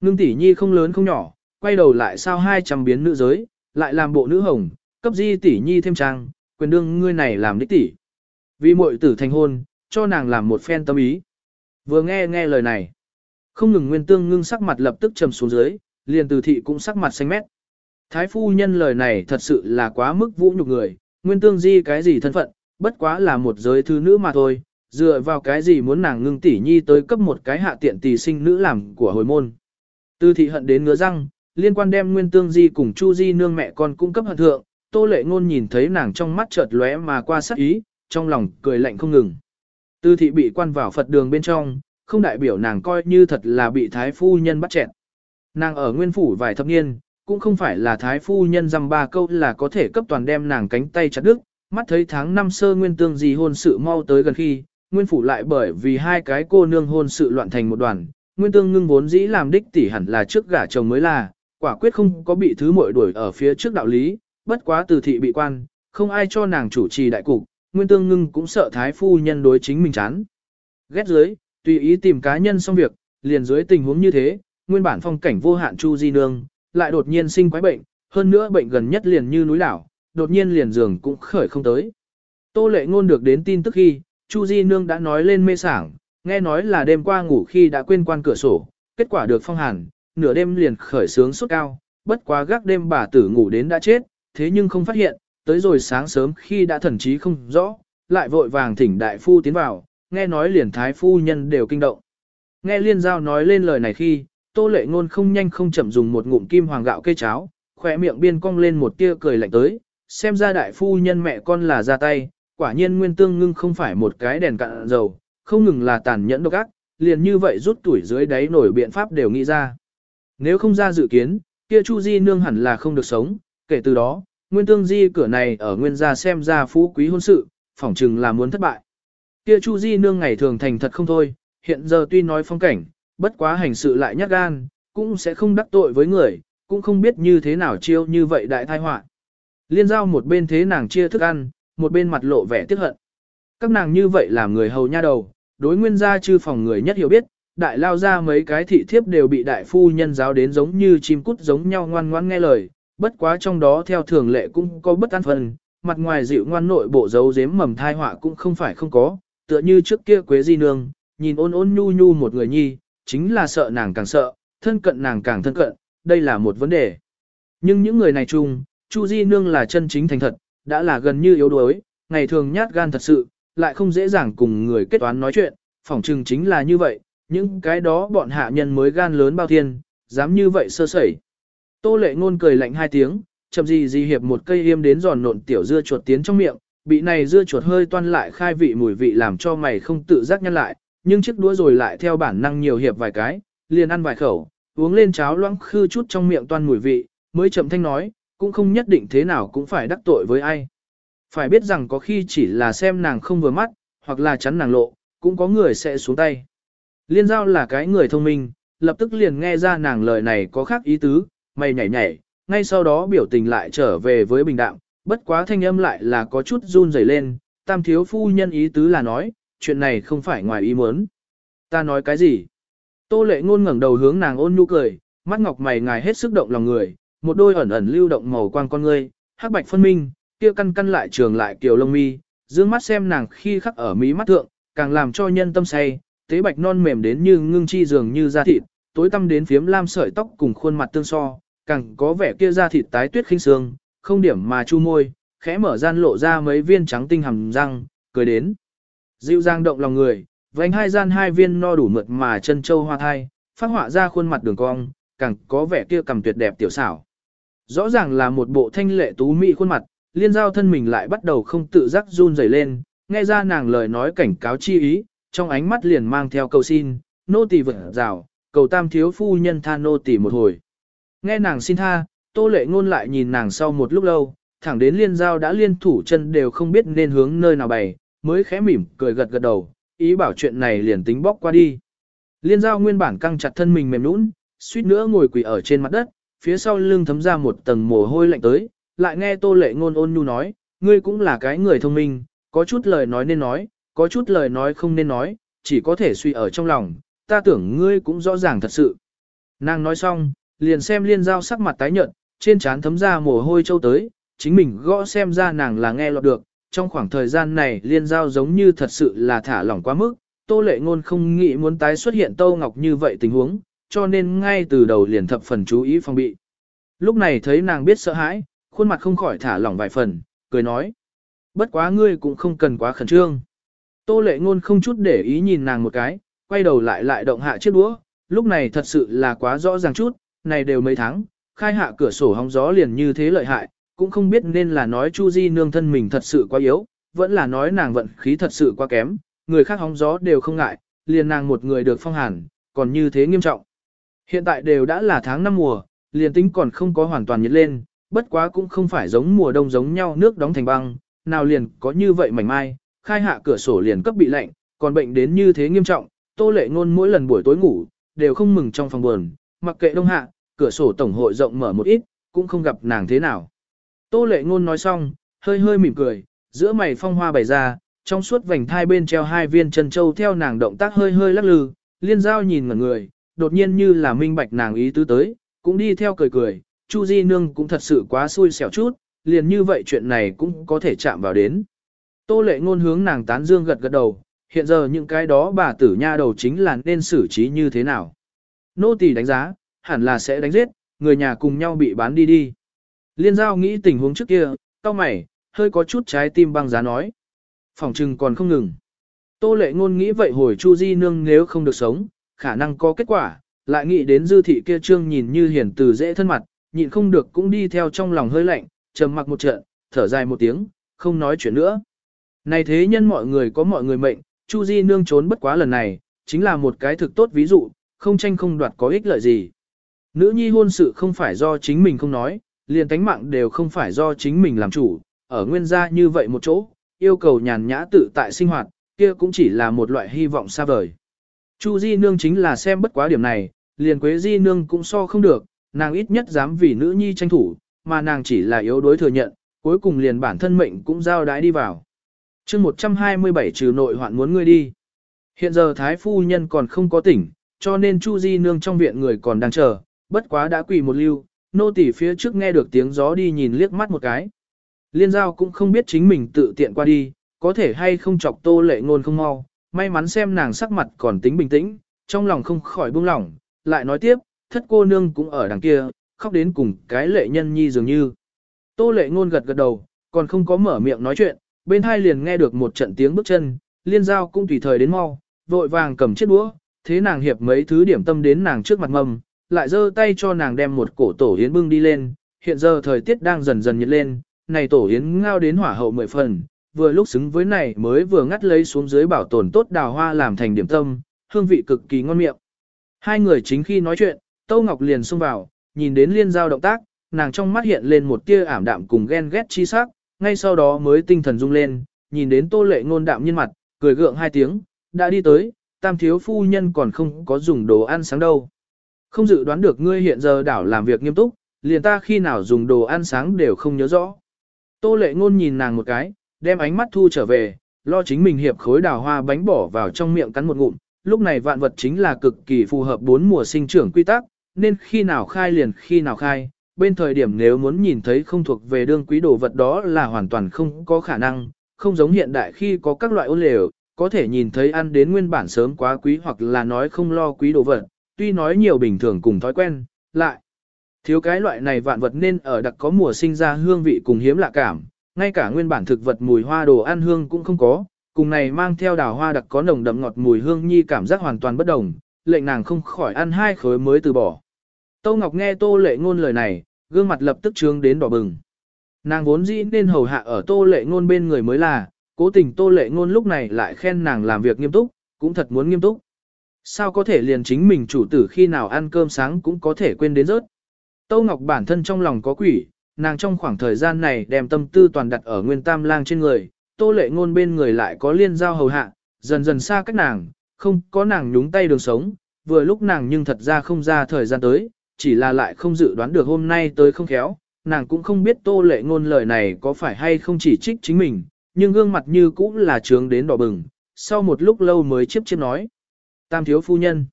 Ngưng tỷ nhi không lớn không nhỏ, quay đầu lại sao hai trăm biến nữ giới, lại làm bộ nữ hồng, cấp di tỷ nhi thêm trang, quyền đương ngươi này làm đích tỷ. Vì muội tử thành hôn, cho nàng làm một phen tâm ý. Vừa nghe nghe lời này, không ngừng nguyên tương ngưng sắc mặt lập tức trầm xuống dưới, liền từ thị cũng sắc mặt xanh mét. Thái phu nhân lời này thật sự là quá mức vũ nhục người, nguyên tương di cái gì thân phận, bất quá là một giới thư nữ mà thôi, dựa vào cái gì muốn nàng ngưng tỷ nhi tới cấp một cái hạ tiện tỷ sinh nữ làm của hồi môn. Từ thị hận đến ngứa răng, liên quan đem nguyên tương di cùng chu di nương mẹ con cung cấp hận thượng, tô lệ ngôn nhìn thấy nàng trong mắt chợt lóe mà qua sắc ý, trong lòng cười lạnh không ngừng. Từ thị bị quan vào Phật đường bên trong, không đại biểu nàng coi như thật là bị thái phu nhân bắt chẹn. Nàng ở nguyên phủ vài thập niên, cũng không phải là thái phu nhân dăm ba câu là có thể cấp toàn đem nàng cánh tay chặt đứt, mắt thấy tháng năm sơ nguyên tương gì hôn sự mau tới gần khi, nguyên phủ lại bởi vì hai cái cô nương hôn sự loạn thành một đoàn, nguyên tương ngưng vốn dĩ làm đích tỷ hẳn là trước gả chồng mới là, quả quyết không có bị thứ muội đuổi ở phía trước đạo lý, bất quá từ thị bị quan, không ai cho nàng chủ trì đại cục, nguyên tương ngưng cũng sợ thái phu nhân đối chính mình chán. Ghét dưới, tùy ý tìm cá nhân xong việc, liền dưới tình huống như thế, nguyên bản phong cảnh vô hạn chu di nương, lại đột nhiên sinh quái bệnh, hơn nữa bệnh gần nhất liền như núi đảo, đột nhiên liền giường cũng khởi không tới. Tô lệ ngôn được đến tin tức khi, Chu Di Nương đã nói lên mê sảng, nghe nói là đêm qua ngủ khi đã quên quan cửa sổ, kết quả được phong hàn, nửa đêm liền khởi sướng sốt cao, bất quá gác đêm bà tử ngủ đến đã chết, thế nhưng không phát hiện, tới rồi sáng sớm khi đã thần trí không rõ, lại vội vàng thỉnh đại phu tiến vào, nghe nói liền thái phu nhân đều kinh động. Nghe liên giao nói lên lời này khi, tô lệ ngôn không nhanh không chậm dùng một ngụm kim hoàng gạo cây cháo, khỏe miệng biên cong lên một tia cười lạnh tới, xem ra đại phu nhân mẹ con là ra tay, quả nhiên nguyên tương ngưng không phải một cái đèn cạn dầu, không ngừng là tàn nhẫn độc ác, liền như vậy rút tuổi dưới đáy nổi biện pháp đều nghĩ ra. Nếu không ra dự kiến, kia Chu Di nương hẳn là không được sống, kể từ đó, nguyên tương di cửa này ở nguyên gia xem ra phú quý hôn sự, phỏng chừng là muốn thất bại. Kia Chu Di nương ngày thường thành thật không thôi, hiện giờ tuy nói phong cảnh, bất quá hành sự lại nhát gan, cũng sẽ không đắc tội với người, cũng không biết như thế nào chiêu như vậy đại tai họa. Liên giao một bên thế nàng chia thức ăn, một bên mặt lộ vẻ tiếc hận. Các nàng như vậy làm người hầu nha đầu, đối nguyên gia chư phòng người nhất hiểu biết, đại lao ra mấy cái thị thiếp đều bị đại phu nhân giáo đến giống như chim cút giống nhau ngoan ngoan nghe lời, bất quá trong đó theo thường lệ cũng có bất an phần, mặt ngoài dịu ngoan nội bộ dấu giếm mầm thai họa cũng không phải không có, tựa như trước kia quế di nương, nhìn ôn ôn nhu nhu một người nhi, chính là sợ nàng càng sợ, thân cận nàng càng thân cận, đây là một vấn đề. Nhưng những người này chung, Chu Di Nương là chân chính thành thật, đã là gần như yếu đuối, ngày thường nhát gan thật sự, lại không dễ dàng cùng người kết toán nói chuyện, phỏng chừng chính là như vậy, những cái đó bọn hạ nhân mới gan lớn bao thiên, dám như vậy sơ sẩy. Tô lệ ngôn cười lạnh hai tiếng, chậm gì gì hiệp một cây yêm đến giòn nộn tiểu dưa chuột tiến trong miệng, bị này dưa chuột hơi toan lại khai vị mùi vị làm cho mày không tự giác nhăn lại, nhưng chiếc đũa rồi lại theo bản năng nhiều hiệp vài cái, liền ăn vài khẩu, uống lên cháo loãng khư chút trong miệng toan mùi vị, mới chậm thanh nói, cũng không nhất định thế nào cũng phải đắc tội với ai. Phải biết rằng có khi chỉ là xem nàng không vừa mắt, hoặc là chắn nàng lộ, cũng có người sẽ xuống tay. Liên giao là cái người thông minh, lập tức liền nghe ra nàng lời này có khác ý tứ, mày nhảy nhảy, ngay sau đó biểu tình lại trở về với bình đạm, bất quá thanh âm lại là có chút run rẩy lên, tam thiếu phu nhân ý tứ là nói, chuyện này không phải ngoài ý muốn. Ta nói cái gì? Tô lệ ngôn ngẩng đầu hướng nàng ôn nhu cười, mắt ngọc mày ngài hết sức động lòng người, một đôi ẩn ẩn lưu động màu quang con ngươi, hắc bạch phân minh, kia căn căn lại trường lại kiều lông mi, dương mắt xem nàng khi khắc ở mí mắt thượng, càng làm cho nhân tâm say, tế bạch non mềm đến như ngưng chi dường như da thịt, tối tăm đến phiếm lam sợi tóc cùng khuôn mặt tương so, càng có vẻ kia da thịt tái tuyết khinh sương, không điểm mà chu môi, khẽ mở gian lộ ra mấy viên trắng tinh hầm răng, cười đến. Dịu dàng động lòng người, vành hai gian hai viên no đủ mượt mà chân châu hoa thai, phát họa ra khuôn mặt đường cong, càng có vẻ kia cầm tuyệt đẹp tiểu xảo. Rõ ràng là một bộ thanh lệ tú mỹ khuôn mặt, liên giao thân mình lại bắt đầu không tự giác run rẩy lên, nghe ra nàng lời nói cảnh cáo chi ý, trong ánh mắt liền mang theo cầu xin, nô tỳ vợ rào, cầu tam thiếu phu nhân tha nô tỳ một hồi. Nghe nàng xin tha, tô lệ ngôn lại nhìn nàng sau một lúc lâu, thẳng đến liên giao đã liên thủ chân đều không biết nên hướng nơi nào bày, mới khẽ mỉm cười gật gật đầu, ý bảo chuyện này liền tính bóc qua đi. Liên giao nguyên bản căng chặt thân mình mềm nũng, suýt nữa ngồi quỳ ở trên mặt đất, phía sau lưng thấm ra một tầng mồ hôi lạnh tới, lại nghe tô lệ ngôn ôn nhu nói, ngươi cũng là cái người thông minh, có chút lời nói nên nói, có chút lời nói không nên nói, chỉ có thể suy ở trong lòng, ta tưởng ngươi cũng rõ ràng thật sự. Nàng nói xong, liền xem liên giao sắc mặt tái nhợt, trên trán thấm ra mồ hôi châu tới, chính mình gõ xem ra nàng là nghe lọt được, trong khoảng thời gian này liên giao giống như thật sự là thả lỏng quá mức, Tô Lệ Ngôn không nghĩ muốn tái xuất hiện Tô Ngọc như vậy tình huống, cho nên ngay từ đầu liền thập phần chú ý phòng bị. Lúc này thấy nàng biết sợ hãi, khuôn mặt không khỏi thả lỏng vài phần, cười nói. Bất quá ngươi cũng không cần quá khẩn trương. Tô Lệ Ngôn không chút để ý nhìn nàng một cái, quay đầu lại lại động hạ chiếc đũa, lúc này thật sự là quá rõ ràng chút, này đều mấy tháng, khai hạ cửa sổ hóng gió liền như thế lợi hại, cũng không biết nên là nói Chu Di nương thân mình thật sự quá yếu, vẫn là nói nàng vận khí thật sự quá kém, người khác hóng gió đều không ngại, liền nàng một người được phong hàn, còn như thế nghiêm trọng. Hiện tại đều đã là tháng năm mùa, liền tính còn không có hoàn toàn nhiệt lên, bất quá cũng không phải giống mùa đông giống nhau nước đóng thành băng, nào liền có như vậy mảnh mai, khai hạ cửa sổ liền cấp bị lạnh, còn bệnh đến như thế nghiêm trọng, tô lệ ngôn mỗi lần buổi tối ngủ, đều không mừng trong phòng buồn, mặc kệ đông hạ, cửa sổ tổng hội rộng mở một ít, cũng không gặp nàng thế nào. Tô lệ ngôn nói xong, hơi hơi mỉm cười, giữa mày phong hoa bày ra, trong suốt vành thai bên treo hai viên chân châu theo nàng động tác hơi hơi lắc lư, liên giao nhìn ngẩn người, đột nhiên như là minh bạch nàng ý tứ tới, cũng đi theo cười cười, Chu Di Nương cũng thật sự quá xui xẻo chút, liền như vậy chuyện này cũng có thể chạm vào đến. Tô lệ ngôn hướng nàng tán dương gật gật đầu, hiện giờ những cái đó bà tử nha đầu chính là nên xử trí như thế nào. Nô tỳ đánh giá, hẳn là sẽ đánh giết, người nhà cùng nhau bị bán đi đi. Liên giao nghĩ tình huống trước kia, cao mày, hơi có chút trái tim băng giá nói. Phòng trừng còn không ngừng. Tô lệ ngôn nghĩ vậy hồi Chu Di Nương nếu không được sống, khả năng có kết quả, lại nghĩ đến dư thị kia trương nhìn như hiền từ dễ thân mặt, nhịn không được cũng đi theo trong lòng hơi lạnh, trầm mặc một trận, thở dài một tiếng, không nói chuyện nữa. Này thế nhân mọi người có mọi người mệnh, Chu Di Nương trốn bất quá lần này, chính là một cái thực tốt ví dụ, không tranh không đoạt có ích lợi gì. Nữ nhi hôn sự không phải do chính mình không nói, liền tánh mạng đều không phải do chính mình làm chủ, ở nguyên gia như vậy một chỗ, yêu cầu nhàn nhã tự tại sinh hoạt, kia cũng chỉ là một loại hy vọng xa vời. Chu Di Nương chính là xem bất quá điểm này, liền Quế Di Nương cũng so không được, nàng ít nhất dám vì nữ nhi tranh thủ, mà nàng chỉ là yếu đối thừa nhận, cuối cùng liền bản thân mệnh cũng giao đái đi vào. chương 127 trừ nội hoạn muốn ngươi đi. Hiện giờ Thái Phu Nhân còn không có tỉnh, cho nên Chu Di Nương trong viện người còn đang chờ, bất quá đã quỳ một lưu, nô tỳ phía trước nghe được tiếng gió đi nhìn liếc mắt một cái. Liên giao cũng không biết chính mình tự tiện qua đi, có thể hay không chọc tô lệ ngôn không mau, may mắn xem nàng sắc mặt còn tính bình tĩnh, trong lòng không khỏi buông lỏng, lại nói tiếp, thất cô nương cũng ở đằng kia, khóc đến cùng cái lệ nhân nhi dường như. Tô lệ ngôn gật gật đầu, còn không có mở miệng nói chuyện, bên hai liền nghe được một trận tiếng bước chân, liên giao cũng tùy thời đến mau, vội vàng cầm chiếc đũa, thế nàng hiệp mấy thứ điểm tâm đến nàng trước mặt mầm, lại giơ tay cho nàng đem một cổ tổ yến bưng đi lên, hiện giờ thời tiết đang dần dần nhiệt lên, này tổ yến ngao đến hỏa hậu mười phần, vừa lúc xứng với này mới vừa ngắt lấy xuống dưới bảo tồn tốt đào hoa làm thành điểm tâm, hương vị cực kỳ ngon miệng. Hai người chính khi nói chuyện, Tâu Ngọc liền xông vào, nhìn đến liên giao động tác, nàng trong mắt hiện lên một tia ảm đạm cùng ghen ghét chi sắc, ngay sau đó mới tinh thần rung lên, nhìn đến tô lệ ngôn đạm nhân mặt, cười gượng hai tiếng, đã đi tới, tam thiếu phu nhân còn không có dùng đồ ăn sáng đâu. Không dự đoán được ngươi hiện giờ đảo làm việc nghiêm túc, liền ta khi nào dùng đồ ăn sáng đều không nhớ rõ. Tô lệ ngôn nhìn nàng một cái, đem ánh mắt thu trở về, lo chính mình hiệp khối đào hoa bánh bỏ vào trong miệng cắn một ngụm. Lúc này vạn vật chính là cực kỳ phù hợp bốn mùa sinh trưởng quy tắc, nên khi nào khai liền khi nào khai. Bên thời điểm nếu muốn nhìn thấy không thuộc về đương quý đồ vật đó là hoàn toàn không có khả năng, không giống hiện đại khi có các loại ôn lều, có thể nhìn thấy ăn đến nguyên bản sớm quá quý hoặc là nói không lo quý đồ vật, tuy nói nhiều bình thường cùng thói quen, lại thiếu cái loại này vạn vật nên ở đặc có mùa sinh ra hương vị cùng hiếm lạ cảm, ngay cả nguyên bản thực vật mùi hoa đồ ăn hương cũng không có, cùng này mang theo đào hoa đặc có nồng đậm ngọt mùi hương nhi cảm giác hoàn toàn bất đồng, lệnh nàng không khỏi ăn hai khối mới từ bỏ. Tô Ngọc nghe Tô Lệ Ngôn lời này, gương mặt lập tức trướng đến đỏ bừng. Nàng vốn dĩ nên hầu hạ ở Tô Lệ Ngôn bên người mới là, cố tình Tô Lệ Ngôn lúc này lại khen nàng làm việc nghiêm túc, cũng thật muốn nghiêm túc. Sao có thể liền chính mình chủ tử khi nào ăn cơm sáng cũng có thể quên đến rớt. Tô Ngọc bản thân trong lòng có quỷ, nàng trong khoảng thời gian này đem tâm tư toàn đặt ở nguyên tam lang trên người, tô lệ ngôn bên người lại có liên giao hầu hạ, dần dần xa cách nàng, không có nàng nhúng tay đường sống, vừa lúc nàng nhưng thật ra không ra thời gian tới, chỉ là lại không dự đoán được hôm nay tới không khéo, nàng cũng không biết tô lệ ngôn lời này có phải hay không chỉ trích chính mình, nhưng gương mặt như cũng là trướng đến đỏ bừng, sau một lúc lâu mới chiếp chiếp nói. Tam thiếu phu nhân,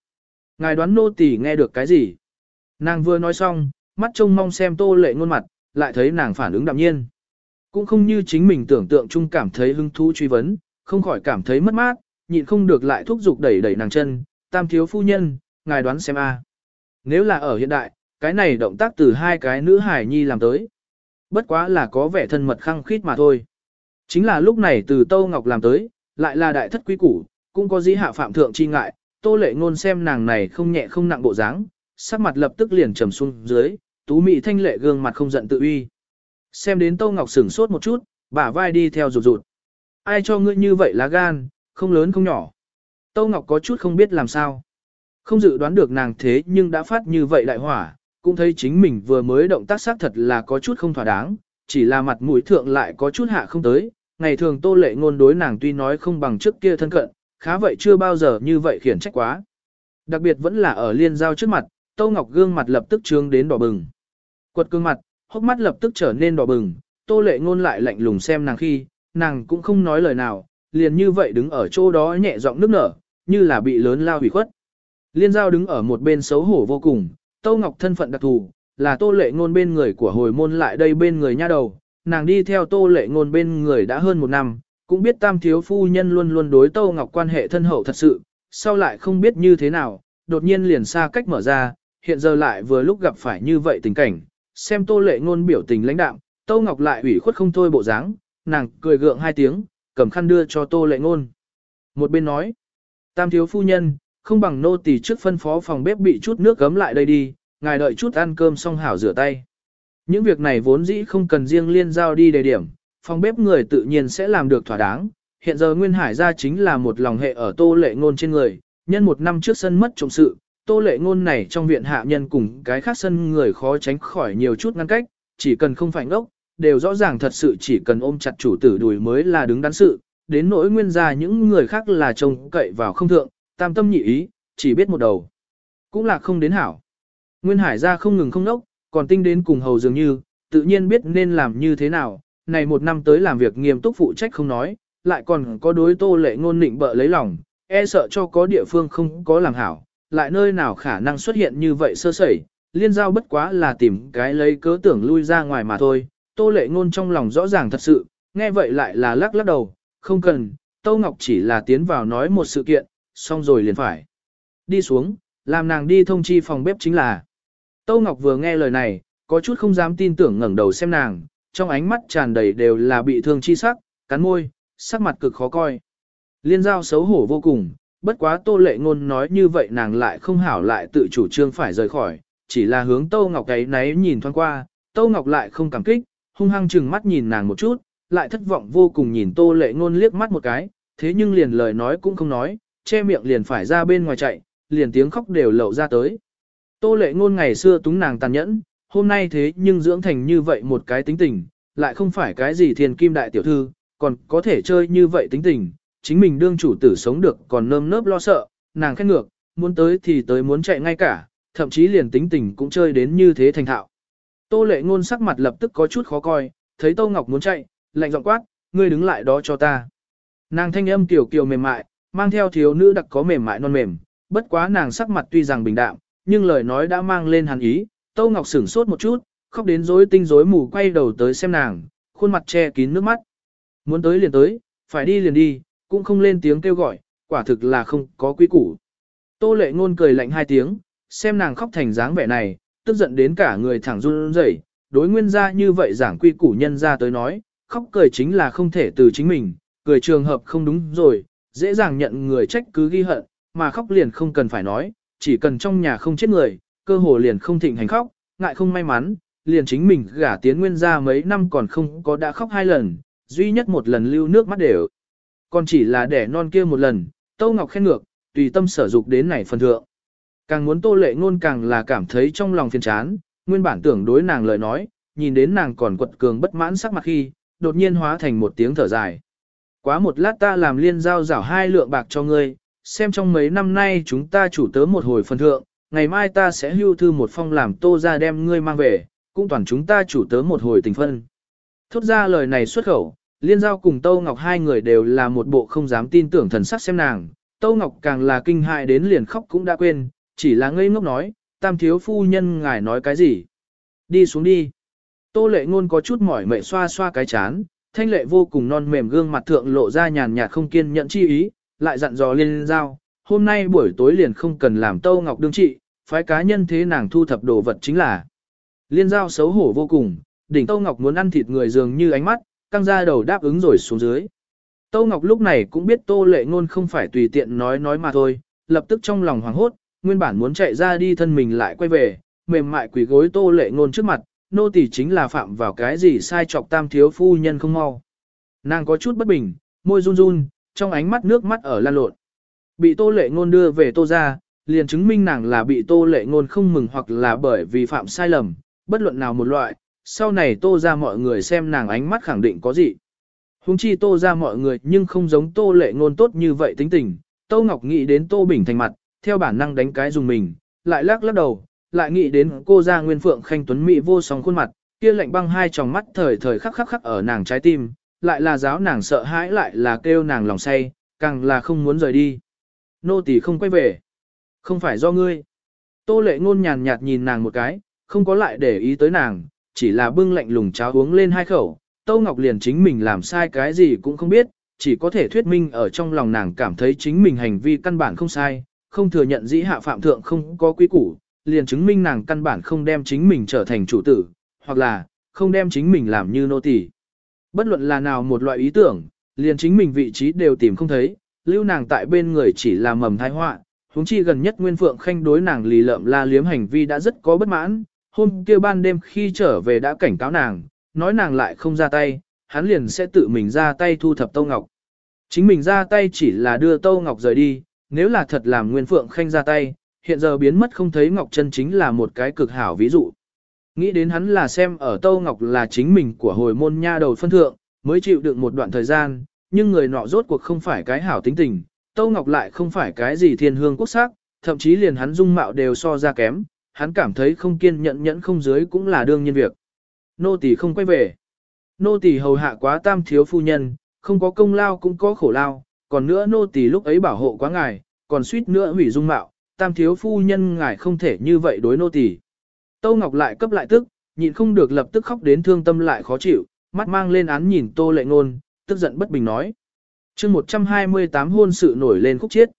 ngài đoán nô tỳ nghe được cái gì? Nàng vừa nói xong, mắt trông mong xem tô lệ ngôn mặt, lại thấy nàng phản ứng đạm nhiên. Cũng không như chính mình tưởng tượng chung cảm thấy hứng thú truy vấn, không khỏi cảm thấy mất mát, nhịn không được lại thúc giục đẩy đẩy nàng chân, tam thiếu phu nhân, ngài đoán xem a. Nếu là ở hiện đại, cái này động tác từ hai cái nữ hải nhi làm tới. Bất quá là có vẻ thân mật khăng khít mà thôi. Chính là lúc này từ Tâu Ngọc làm tới, lại là đại thất quý củ, cũng có dĩ hạ phạm thượng chi ngại, tô lệ ngôn xem nàng này không nhẹ không nặng bộ dáng, sắc mặt lập tức liền trầm xuống dưới, tú mị thanh lệ gương mặt không giận tự uy. Xem đến Tô Ngọc sửng sốt một chút, bả vai đi theo rụt rụt. Ai cho ngươi như vậy lá gan, không lớn không nhỏ. Tô Ngọc có chút không biết làm sao. Không dự đoán được nàng thế nhưng đã phát như vậy đại hỏa, cũng thấy chính mình vừa mới động tác xác thật là có chút không thỏa đáng, chỉ là mặt mũi thượng lại có chút hạ không tới. Ngày thường tô lệ ngôn đối nàng tuy nói không bằng trước kia thân cận, khá vậy chưa bao giờ như vậy khiển trách quá. Đặc biệt vẫn là ở liên giao trước mặt, Tô Ngọc gương mặt lập tức trướng đến đỏ bừng. Quật cương mặt, hốc mắt lập tức trở nên đỏ bừng, Tô Lệ Ngôn lại lạnh lùng xem nàng khi, nàng cũng không nói lời nào, liền như vậy đứng ở chỗ đó nhẹ giọng nức nở, như là bị lớn lao hủy khuất. Liên giao đứng ở một bên xấu hổ vô cùng, Tô Ngọc thân phận đặc thù, là Tô Lệ Ngôn bên người của hồi môn lại đây bên người nha đầu, nàng đi theo Tô Lệ Ngôn bên người đã hơn một năm, cũng biết tam thiếu phu nhân luôn luôn đối Tô Ngọc quan hệ thân hậu thật sự, sau lại không biết như thế nào, đột nhiên liền xa cách mở ra, hiện giờ lại vừa lúc gặp phải như vậy tình cảnh, xem Tô Lệ Ngôn biểu tình lãnh đạm, Tô Ngọc lại ủy khuất không thôi bộ dáng, nàng cười gượng hai tiếng, cầm khăn đưa cho Tô Lệ Ngôn. Một bên nói, tam thiếu phu nhân, không bằng nô tỳ trước phân phó phòng bếp bị chút nước gấm lại đây đi, ngài đợi chút ăn cơm xong hảo rửa tay. Những việc này vốn dĩ không cần riêng liên giao đi đề điểm, phòng bếp người tự nhiên sẽ làm được thỏa đáng. Hiện giờ Nguyên Hải gia chính là một lòng hệ ở tô lệ ngôn trên người, nhân một năm trước sân mất trọng sự, tô lệ ngôn này trong viện hạ nhân cùng cái khác sân người khó tránh khỏi nhiều chút ngăn cách, chỉ cần không phải ngốc, đều rõ ràng thật sự chỉ cần ôm chặt chủ tử đùi mới là đứng đắn sự, đến nỗi nguyên gia những người khác là trông cậy vào không thượng, tam tâm nhị ý, chỉ biết một đầu. Cũng là không đến hảo. Nguyên Hải gia không ngừng không nốc, còn tinh đến cùng hầu dường như, tự nhiên biết nên làm như thế nào, này một năm tới làm việc nghiêm túc phụ trách không nói, lại còn có đối tô lệ ngôn nịnh bợ lấy lòng, e sợ cho có địa phương không có làm hảo, lại nơi nào khả năng xuất hiện như vậy sơ sẩy, liên giao bất quá là tìm cái lấy cớ tưởng lui ra ngoài mà thôi, tô lệ ngôn trong lòng rõ ràng thật sự, nghe vậy lại là lắc lắc đầu, không cần, Tô Ngọc chỉ là tiến vào nói một sự kiện, xong rồi liền phải. Đi xuống, làm nàng đi thông chi phòng bếp chính là. Tô Ngọc vừa nghe lời này, có chút không dám tin tưởng ngẩng đầu xem nàng, trong ánh mắt tràn đầy đều là bị thương chi sắc, cắn môi, sắc mặt cực khó coi. Liên giao xấu hổ vô cùng, bất quá tô lệ ngôn nói như vậy nàng lại không hảo lại tự chủ trương phải rời khỏi, chỉ là hướng Tô Ngọc ấy náy nhìn thoáng qua, Tô Ngọc lại không cảm kích, hung hăng chừng mắt nhìn nàng một chút, lại thất vọng vô cùng nhìn tô lệ ngôn liếc mắt một cái, thế nhưng liền lời nói cũng không nói, che miệng liền phải ra bên ngoài chạy, liền tiếng khóc đều lậu ra tới. Tô lệ ngôn ngày xưa túng nàng tàn nhẫn, hôm nay thế nhưng dưỡng thành như vậy một cái tính tình, lại không phải cái gì thiền kim đại tiểu thư, còn có thể chơi như vậy tính tình, chính mình đương chủ tử sống được còn nơm nớp lo sợ, nàng khét ngược, muốn tới thì tới muốn chạy ngay cả, thậm chí liền tính tình cũng chơi đến như thế thành thạo. Tô lệ ngôn sắc mặt lập tức có chút khó coi, thấy Tô Ngọc muốn chạy, lạnh giọng quát, ngươi đứng lại đó cho ta. Nàng thanh âm kiểu kiều mềm mại, mang theo thiếu nữ đặc có mềm mại non mềm, bất quá nàng sắc mặt tuy rằng bình đạm, nhưng lời nói đã mang lên hàn ý, Tô Ngọc sửng sốt một chút, khóc đến rối tinh rối mù quay đầu tới xem nàng, khuôn mặt che kín nước mắt. Muốn tới liền tới, phải đi liền đi, cũng không lên tiếng kêu gọi, quả thực là không có quý củ. Tô lệ ngôn cười lạnh hai tiếng, xem nàng khóc thành dáng vẻ này, tức giận đến cả người thẳng run rẩy, đối nguyên gia như vậy giảng quy củ nhân gia tới nói, khóc cười chính là không thể từ chính mình, cười trường hợp không đúng rồi, dễ dàng nhận người trách cứ ghi hận, mà khóc liền không cần phải nói, chỉ cần trong nhà không chết người, cơ hồ liền không thịnh hành khóc, ngại không may mắn, liền chính mình gả tiến nguyên gia mấy năm còn không có đã khóc hai lần, duy nhất một lần lưu nước mắt đều. Còn chỉ là đẻ non kia một lần, Tâu Ngọc khen ngược, tùy tâm sở dục đến này phần thượng. Càng muốn tô lệ ngôn càng là cảm thấy trong lòng phiền chán, nguyên bản tưởng đối nàng lời nói, nhìn đến nàng còn quật cường bất mãn sắc mặt khi, đột nhiên hóa thành một tiếng thở dài. Quá một lát ta làm liên giao rảo hai lượng bạc cho ngươi, xem trong mấy năm nay chúng ta chủ tớ một hồi phần thượng, ngày mai ta sẽ hưu thư một phong làm tô ra đem ngươi mang về, cũng toàn chúng ta chủ tớ một hồi tình phân. Thốt ra lời này xuất khẩu, liên giao cùng Tâu Ngọc hai người đều là một bộ không dám tin tưởng thần sắc xem nàng, Tâu Ngọc càng là kinh hại đến liền khóc cũng đã quên, chỉ là ngây ngốc nói, tam thiếu phu nhân ngài nói cái gì. Đi xuống đi. Tô lệ ngôn có chút mỏi mệt xoa xoa cái chán, thanh lệ vô cùng non mềm gương mặt thượng lộ ra nhàn nhạt không kiên nhẫn chi ý, lại dặn dò liên giao, hôm nay buổi tối liền không cần làm Tâu Ngọc đương trị, phái cá nhân thế nàng thu thập đồ vật chính là. Liên giao xấu hổ vô cùng, đỉnh Tâu Ngọc muốn ăn thịt người dường như ánh mắt, căng ra đầu đáp ứng rồi xuống dưới. Tâu Ngọc lúc này cũng biết Tô Lệ Ngôn không phải tùy tiện nói nói mà thôi, lập tức trong lòng hoảng hốt, nguyên bản muốn chạy ra đi thân mình lại quay về, mềm mại quỳ gối Tô Lệ Ngôn trước mặt, nô tỳ chính là phạm vào cái gì sai chọc tam thiếu phu nhân không mau. Nàng có chút bất bình, môi run run, trong ánh mắt nước mắt ở lan lộn. Bị Tô Lệ Ngôn đưa về Tô gia, liền chứng minh nàng là bị Tô Lệ Ngôn không mừng hoặc là bởi vì phạm sai lầm, bất luận nào một loại, sau này Tô ra mọi người xem nàng ánh mắt khẳng định có gì. Hùng chi Tô ra mọi người nhưng không giống Tô Lệ Ngôn tốt như vậy tính tình, Tô Ngọc nghĩ đến Tô Bình thành mặt, theo bản năng đánh cái dùng mình, lại lắc lắc đầu, lại nghĩ đến cô gia Nguyên Phượng Khanh Tuấn Mỹ vô song khuôn mặt, kia lạnh băng hai tròng mắt thời thời khắc khắc khắc ở nàng trái tim, lại là giáo nàng sợ hãi lại là kêu nàng lòng say, càng là không muốn rời đi. Nô tỳ không quay về. Không phải do ngươi. Tô lệ ngôn nhàn nhạt nhìn nàng một cái, không có lại để ý tới nàng, chỉ là bưng lạnh lùng cháo uống lên hai khẩu. Tô Ngọc liền chính mình làm sai cái gì cũng không biết, chỉ có thể thuyết minh ở trong lòng nàng cảm thấy chính mình hành vi căn bản không sai, không thừa nhận dĩ hạ phạm thượng không có quý củ, liền chứng minh nàng căn bản không đem chính mình trở thành chủ tử, hoặc là, không đem chính mình làm như nô tỳ. Bất luận là nào một loại ý tưởng, liền chính mình vị trí đều tìm không thấy, lưu nàng tại bên người chỉ là mầm tai họa, huống chi gần nhất Nguyên Phượng Khanh đối nàng lì lợm la liếm hành vi đã rất có bất mãn, hôm kia ban đêm khi trở về đã cảnh cáo nàng, nói nàng lại không ra tay, hắn liền sẽ tự mình ra tay thu thập Tâu Ngọc. Chính mình ra tay chỉ là đưa Tâu Ngọc rời đi, nếu là thật làm Nguyên Phượng Khanh ra tay, hiện giờ biến mất không thấy Ngọc chân chính là một cái cực hảo ví dụ. Nghĩ đến hắn là xem ở Tâu Ngọc là chính mình của hồi môn nha đầu phân thượng, mới chịu đựng một đoạn thời gian, nhưng người nọ rốt cuộc không phải cái hảo tính tình, Tâu Ngọc lại không phải cái gì thiên hương quốc sắc, thậm chí liền hắn dung mạo đều so ra kém, hắn cảm thấy không kiên nhẫn nhẫn không dưới cũng là đương nhiên việc. Nô tỳ không quay về. Nô tỳ hầu hạ quá tam thiếu phu nhân, không có công lao cũng có khổ lao, còn nữa nô tỳ lúc ấy bảo hộ quá ngài, còn suýt nữa hủy dung mạo, tam thiếu phu nhân ngài không thể như vậy đối nô tỳ. Tâu Ngọc lại cấp lại tức, nhịn không được lập tức khóc đến thương tâm lại khó chịu, mắt mang lên án nhìn Tô Lệ Ngôn, tức giận bất bình nói chương 128 hôn sự nổi lên khúc chiết.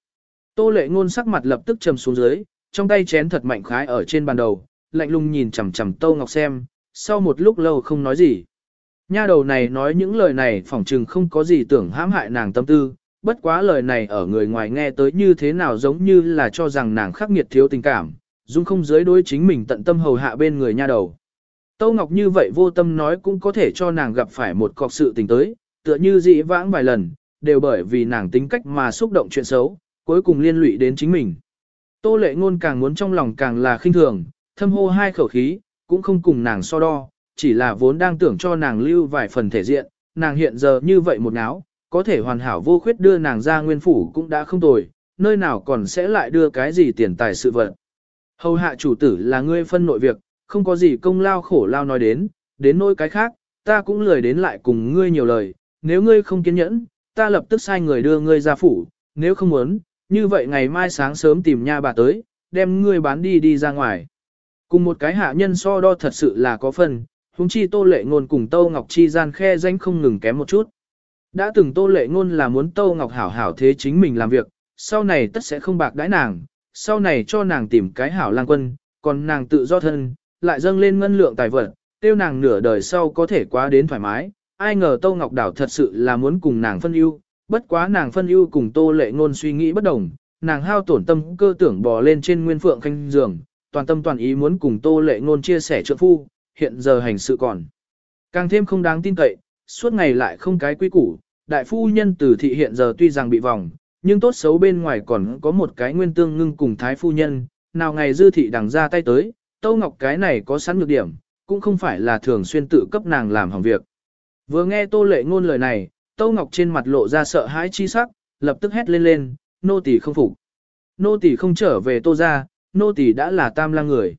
Tô Lệ Ngôn sắc mặt lập tức trầm xuống dưới, trong tay chén thật mạnh khái ở trên bàn đầu, lạnh lùng nhìn chằm chằm Tô Ngọc xem, sau một lúc lâu không nói gì. Nha đầu này nói những lời này phỏng chừng không có gì tưởng hãm hại nàng tâm tư, bất quá lời này ở người ngoài nghe tới như thế nào giống như là cho rằng nàng khắc nghiệt thiếu tình cảm, dung không giới đối chính mình tận tâm hầu hạ bên người nha đầu. Tô Ngọc như vậy vô tâm nói cũng có thể cho nàng gặp phải một cọc sự tình tới, tựa như dị vãng vài lần, đều bởi vì nàng tính cách mà xúc động chuyện xấu, cuối cùng liên lụy đến chính mình. Tô lệ ngôn càng muốn trong lòng càng là khinh thường, thâm hô hai khẩu khí, cũng không cùng nàng so đo, chỉ là vốn đang tưởng cho nàng lưu vài phần thể diện, nàng hiện giờ như vậy một áo, có thể hoàn hảo vô khuyết đưa nàng ra nguyên phủ cũng đã không tồi, nơi nào còn sẽ lại đưa cái gì tiền tài sự vật. Hầu hạ chủ tử là ngươi phân nội việc, không có gì công lao khổ lao nói đến, đến nỗi cái khác, ta cũng lười đến lại cùng ngươi nhiều lời, nếu ngươi không kiên nhẫn, ta lập tức sai người đưa ngươi ra phủ, nếu không muốn, như vậy ngày mai sáng sớm tìm nha bà tới, đem ngươi bán đi đi ra ngoài. Cùng một cái hạ nhân so đo thật sự là có phần, huống chi tô lệ ngôn cùng Tô Ngọc Chi gian khe danh không ngừng kém một chút. Đã từng tô lệ ngôn là muốn Tô Ngọc hảo hảo thế chính mình làm việc, sau này tất sẽ không bạc đãi nàng, sau này cho nàng tìm cái hảo lang quân, còn nàng tự do thân, lại dâng lên ngân lượng tài vật, tiêu nàng nửa đời sau có thể quá đến thoải mái. Ai ngờ Tô Ngọc Đảo thật sự là muốn cùng nàng phân ưu, bất quá nàng phân ưu cùng Tô Lệ Ngôn suy nghĩ bất đồng, nàng hao tổn tâm cơ tưởng bò lên trên nguyên phượng khanh giường, toàn tâm toàn ý muốn cùng Tô Lệ Ngôn chia sẻ trợ phu, hiện giờ hành sự còn càng thêm không đáng tin cậy, suốt ngày lại không cái quy củ, đại phu nhân từ thị hiện giờ tuy rằng bị vòng, nhưng tốt xấu bên ngoài còn có một cái nguyên tương ngưng cùng thái phu nhân, nào ngày dư thị đằng ra tay tới, Tâu Ngọc cái này có sẵn nhược điểm, cũng không phải là thường xuyên tự cấp nàng làm hỏng việc. Vừa nghe Tô Lệ ngôn lời này, tô Ngọc trên mặt lộ ra sợ hãi chi sắc, lập tức hét lên lên, nô tỳ không phục. Nô tỳ không trở về Tô gia, nô tỳ đã là tam lang người.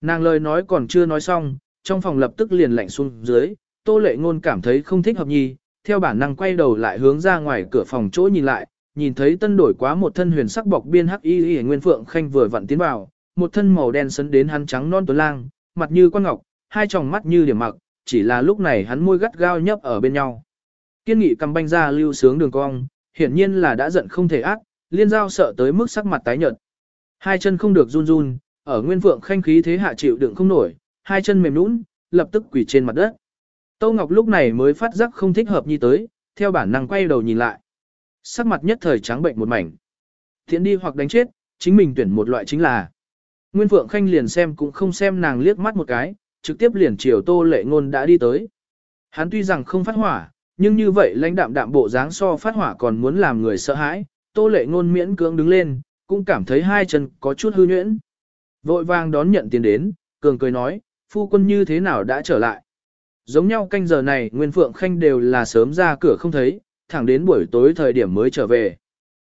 Nàng lời nói còn chưa nói xong, trong phòng lập tức liền lạnh xuống dưới, Tô Lệ ngôn cảm thấy không thích hợp nhi, theo bản năng quay đầu lại hướng ra ngoài cửa phòng chỗ nhìn lại, nhìn thấy tân đổi quá một thân huyền sắc bọc biên hắc y y nguyên phượng khanh vừa vặn tiến vào, một thân màu đen sấn đến hắn trắng non tuấn lang, mặt như quan ngọc, hai tròng mắt như điểm mặc, chỉ là lúc này hắn môi gắt gao nhấp ở bên nhau. Kiên nghị cầm banh ra lưu sướng đường cong, hiển nhiên là đã giận không thể ác, liên giao sợ tới mức sắc mặt tái nhợt. Hai chân không được run run, ở nguyên vượng khanh khí thế hạ chịu đựng không nổi, hai chân mềm nũng, lập tức quỳ trên mặt đất. Tô Ngọc lúc này mới phát giác không thích hợp như tới, theo bản năng quay đầu nhìn lại. Sắc mặt nhất thời trắng bệnh một mảnh. Thiện đi hoặc đánh chết, chính mình tuyển một loại chính là. Nguyên Phượng Khanh liền xem cũng không xem nàng liếc mắt một cái, trực tiếp liền chiều Tô Lệ Ngôn đã đi tới. Hắn tuy rằng không phát hỏa, nhưng như vậy lãnh đạm đạm bộ dáng so phát hỏa còn muốn làm người sợ hãi, Tô Lệ Ngôn miễn cưỡng đứng lên, cũng cảm thấy hai chân có chút hư nhuyễn. Vội vàng đón nhận tiền đến, cường cười nói, phu quân như thế nào đã trở lại. Giống nhau canh giờ này Nguyên Phượng Khanh đều là sớm ra cửa không thấy, thẳng đến buổi tối thời điểm mới trở về.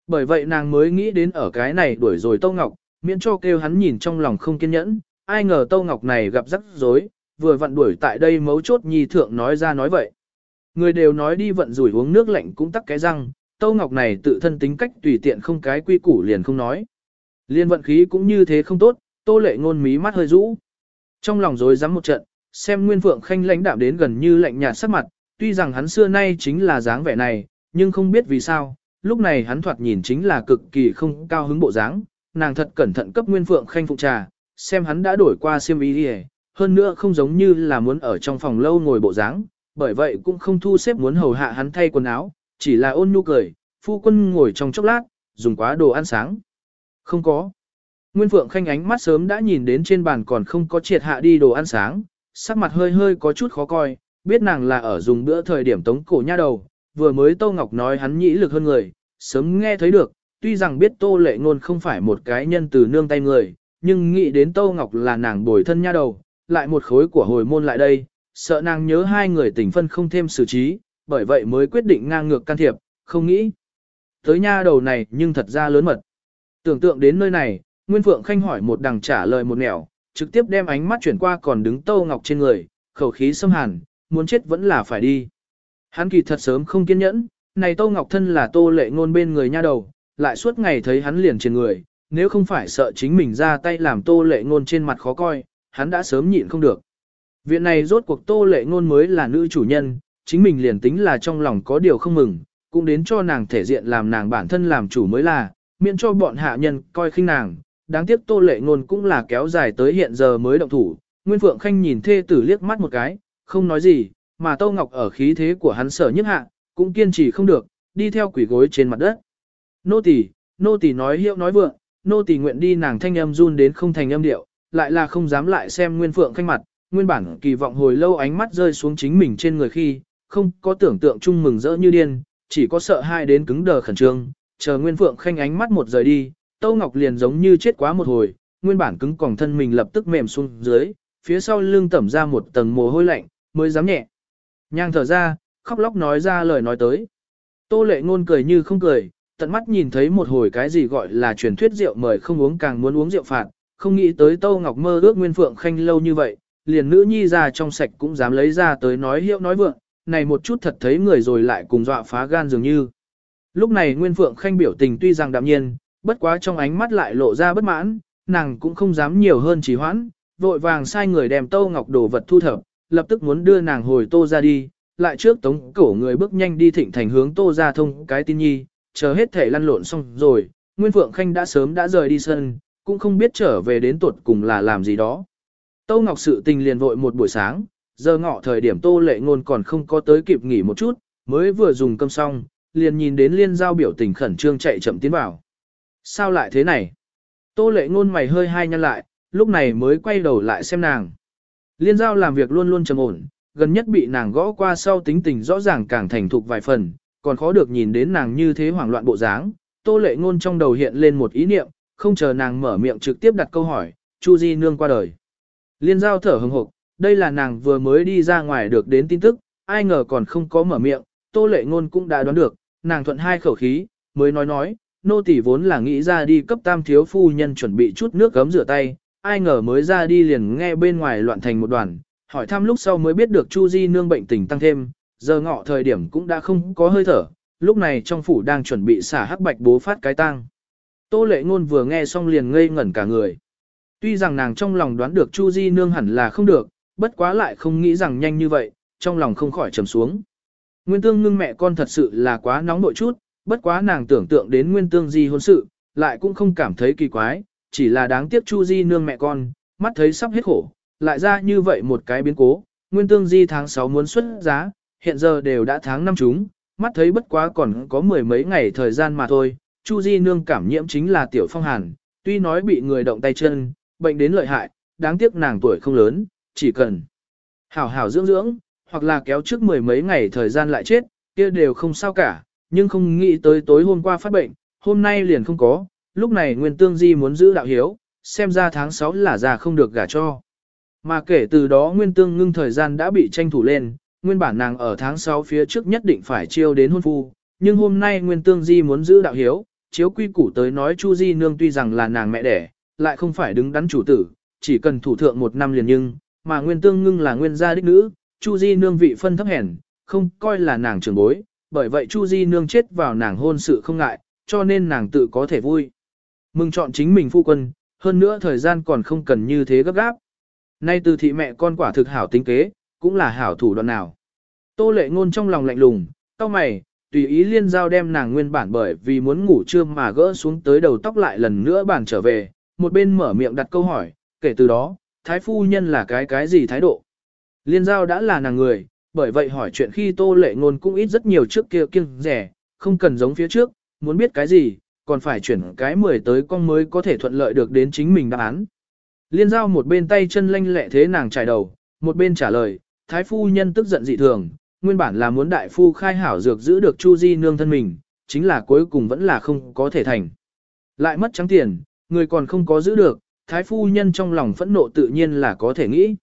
Bởi vậy nàng mới nghĩ đến ở cái này đuổi rồi tô Ngọc, miễn cho kêu hắn nhìn trong lòng không kiên nhẫn, ai ngờ Tâu Ngọc này gặp rắc rối, vừa vặn đuổi tại đây mấu chốt nhi thượng nói ra nói vậy. Người đều nói đi vận rủi uống nước lạnh cũng tắc cái răng, Tâu Ngọc này tự thân tính cách tùy tiện không cái quy củ liền không nói. Liên vận khí cũng như thế không tốt, Tô Lệ ngôn mí mắt hơi rũ. Trong lòng rối rắm một trận, xem Nguyên Phượng Khanh lãnh đạm đến gần như lạnh nhạt sắc mặt, tuy rằng hắn xưa nay chính là dáng vẻ này, nhưng không biết vì sao, lúc này hắn thoạt nhìn chính là cực kỳ không cao hứng bộ dáng, nàng thật cẩn thận cấp Nguyên Phượng Khanh phụ trà, xem hắn đã đổi qua xiêm y đi hơn nữa không giống như là muốn ở trong phòng lâu ngồi bộ dáng, bởi vậy cũng không thu xếp muốn hầu hạ hắn thay quần áo, chỉ là ôn nhu cười, phu quân ngồi trong chốc lát, dùng quá đồ ăn sáng. Không có. Nguyên Phượng Khanh ánh mắt sớm đã nhìn đến trên bàn còn không có triệt hạ đi đồ ăn sáng, sắc mặt hơi hơi có chút khó coi, biết nàng là ở dùng bữa thời điểm tống cổ nha đầu, vừa mới Tô Ngọc nói hắn nhĩ lực hơn người, sớm nghe thấy được, tuy rằng biết Tô Lệ Ngôn không phải một cái nhân từ nương tay người, nhưng nghĩ đến Tô Ngọc là nàng bồi thân nha đầu, lại một khối của hồi môn lại đây, sợ nàng nhớ hai người tình phân không thêm xử trí, bởi vậy mới quyết định ngang ngược can thiệp, không nghĩ. Tới nha đầu này nhưng thật ra lớn mật. Tưởng tượng đến nơi này, Nguyên Phượng Khanh hỏi một đằng trả lời một nẻo, trực tiếp đem ánh mắt chuyển qua còn đứng Tô Ngọc trên người, khẩu khí xâm hàn, muốn chết vẫn là phải đi. Hắn kỳ thật sớm không kiên nhẫn, này Tô Ngọc thân là Tô Lệ ngôn bên người nha đầu, lại suốt ngày thấy hắn liền trên người, nếu không phải sợ chính mình ra tay làm Tô Lệ ngôn trên mặt khó coi, hắn đã sớm nhịn không được. Viện này rốt cuộc Tô Lệ ngôn mới là nữ chủ nhân, chính mình liền tính là trong lòng có điều không mừng, cũng đến cho nàng thể diện làm nàng bản thân làm chủ mới là, miễn cho bọn hạ nhân coi khinh nàng, đáng tiếc tô lệ ngôn cũng là kéo dài tới hiện giờ mới động thủ. Nguyên Phượng Khanh nhìn thê tử liếc mắt một cái, không nói gì, mà Tô Ngọc ở khí thế của hắn sở nhất hạ, cũng kiên trì không được, đi theo quỷ gối trên mặt đất. Nô tỳ, nô tỳ nói hiệu nói vượng, nô tỳ nguyện đi nàng thanh âm run đến không thành âm điệu, lại là không dám lại xem Nguyên Phượng Khanh mặt, nguyên bản kỳ vọng hồi lâu ánh mắt rơi xuống chính mình trên người khi, không có tưởng tượng chung mừng rỡ như điên, chỉ có sợ hai đến cứng đờ khẩn trương, chờ Nguyên Phượng Khanh ánh mắt một rời đi, Tâu Ngọc liền giống như chết quá một hồi, nguyên bản cứng còng thân mình lập tức mềm xuống dưới, phía sau lưng tẩm ra một tầng mồ hôi lạnh, mới dám nhẹ. Nhang thở ra, khóc lóc nói ra lời nói tới. Tô lệ ngôn cười như không cười, tận mắt nhìn thấy một hồi cái gì gọi là truyền thuyết rượu mời không uống càng muốn uống rượu phạt, không nghĩ tới Tâu Ngọc mơ ước Nguyên Phượng Khanh lâu như vậy, liền nữ nhi ra trong sạch cũng dám lấy ra tới nói hiệu nói vượng, này một chút thật thấy người rồi lại cùng dọa phá gan dường như. Lúc này Nguyên Phượng Khanh biểu tình tuy rằng đạm nhiên, bất quá trong ánh mắt lại lộ ra bất mãn, nàng cũng không dám nhiều hơn trì hoãn, vội vàng sai người đem Tô Ngọc đồ vật thu thập, lập tức muốn đưa nàng hồi Tô ra đi, lại trước tống cổ người bước nhanh đi thịnh thành hướng Tô ra thông cái tin nhi, chờ hết thể lăn lộn xong rồi, Nguyên Phượng Khanh đã sớm đã rời đi sân, cũng không biết trở về đến tuột cùng là làm gì đó. Tô Ngọc sự tình liền vội một buổi sáng, giờ ngọ thời điểm Tô Lệ Ngôn còn không có tới kịp nghỉ một chút, mới vừa dùng cơm xong, liền nhìn đến Liên Giao biểu tình khẩn trương chạy chậm tiến vào. Sao lại thế này? Tô lệ ngôn mày hơi hai nhăn lại, lúc này mới quay đầu lại xem nàng. Liên giao làm việc luôn luôn trầm ổn, gần nhất bị nàng gõ qua sau tính tình rõ ràng càng thành thục vài phần, còn khó được nhìn đến nàng như thế hoảng loạn bộ dáng. Tô lệ ngôn trong đầu hiện lên một ý niệm, không chờ nàng mở miệng trực tiếp đặt câu hỏi, Chu Di Nương qua đời. Liên giao thở hừng hực, đây là nàng vừa mới đi ra ngoài được đến tin tức, ai ngờ còn không có mở miệng, Tô lệ ngôn cũng đã đoán được, nàng thuận hai khẩu khí, mới nói nói, nô tỳ vốn là nghĩ ra đi cấp tam thiếu phu nhân chuẩn bị chút nước gấm rửa tay, ai ngờ mới ra đi liền nghe bên ngoài loạn thành một đoàn, hỏi thăm lúc sau mới biết được Chu Di nương bệnh tình tăng thêm, giờ ngọ thời điểm cũng đã không có hơi thở, lúc này trong phủ đang chuẩn bị xả hắc bạch bố phát cái tang. Tô lệ ngôn vừa nghe xong liền ngây ngẩn cả người. Tuy rằng nàng trong lòng đoán được Chu Di nương hẳn là không được, bất quá lại không nghĩ rằng nhanh như vậy, trong lòng không khỏi trầm xuống. Nguyên tương ngưng mẹ con thật sự là quá nóng nội chút, bất quá nàng tưởng tượng đến nguyên tương di hôn sự, lại cũng không cảm thấy kỳ quái, chỉ là đáng tiếc Chu Di nương mẹ con, mắt thấy sắp hết khổ, lại ra như vậy một cái biến cố, nguyên tương di tháng 6 muốn xuất giá, hiện giờ đều đã tháng năm chúng, mắt thấy bất quá còn có mười mấy ngày thời gian mà thôi, Chu Di nương cảm nhiễm chính là tiểu phong hàn, tuy nói bị người động tay chân, bệnh đến lợi hại, đáng tiếc nàng tuổi không lớn, chỉ cần hảo hảo dưỡng dưỡng, hoặc là kéo trước mười mấy ngày thời gian lại chết, kia đều không sao cả, nhưng không nghĩ tới tối hôm qua phát bệnh, hôm nay liền không có, lúc này Nguyên Tương Di muốn giữ đạo hiếu, xem ra tháng 6 là già không được gả cho. Mà kể từ đó Nguyên Tương ngưng thời gian đã bị tranh thủ lên, nguyên bản nàng ở tháng 6 phía trước nhất định phải chiêu đến hôn phu, nhưng hôm nay Nguyên Tương Di muốn giữ đạo hiếu, chiếu quy củ tới nói Chu Di nương tuy rằng là nàng mẹ đẻ, lại không phải đứng đắn chủ tử, chỉ cần thủ thượng một năm liền nhưng, mà Nguyên Tương ngưng là nguyên gia đích nữ, Chu Di nương vị phân thấp hèn, không coi là nàng trưởng bối, bởi vậy Chu Di nương chết vào nàng hôn sự không ngại, cho nên nàng tự có thể vui. Mừng chọn chính mình phu quân, hơn nữa thời gian còn không cần như thế gấp gáp. Nay từ thị mẹ con quả thực hảo tính kế, cũng là hảo thủ đoạn nào. Tô lệ ngôn trong lòng lạnh lùng, cao mày, tùy ý liên giao đem nàng nguyên bản bởi vì muốn ngủ trưa mà gỡ xuống tới đầu tóc lại lần nữa bàn trở về, một bên mở miệng đặt câu hỏi, kể từ đó, thái phu nhân là cái cái gì thái độ. Liên giao đã là nàng người, bởi vậy hỏi chuyện khi tô lệ ngôn cũng ít rất nhiều trước kia kiêng rẻ, không cần giống phía trước, muốn biết cái gì, còn phải chuyển cái mười tới con mới có thể thuận lợi được đến chính mình đáp án. Liên giao một bên tay chân lanh lẹ thế nàng trải đầu, một bên trả lời, thái phu nhân tức giận dị thường, nguyên bản là muốn đại phu khai hảo dược giữ được Chu Di nương thân mình, chính là cuối cùng vẫn là không có thể thành. Lại mất trắng tiền, người còn không có giữ được, thái phu nhân trong lòng phẫn nộ tự nhiên là có thể nghĩ.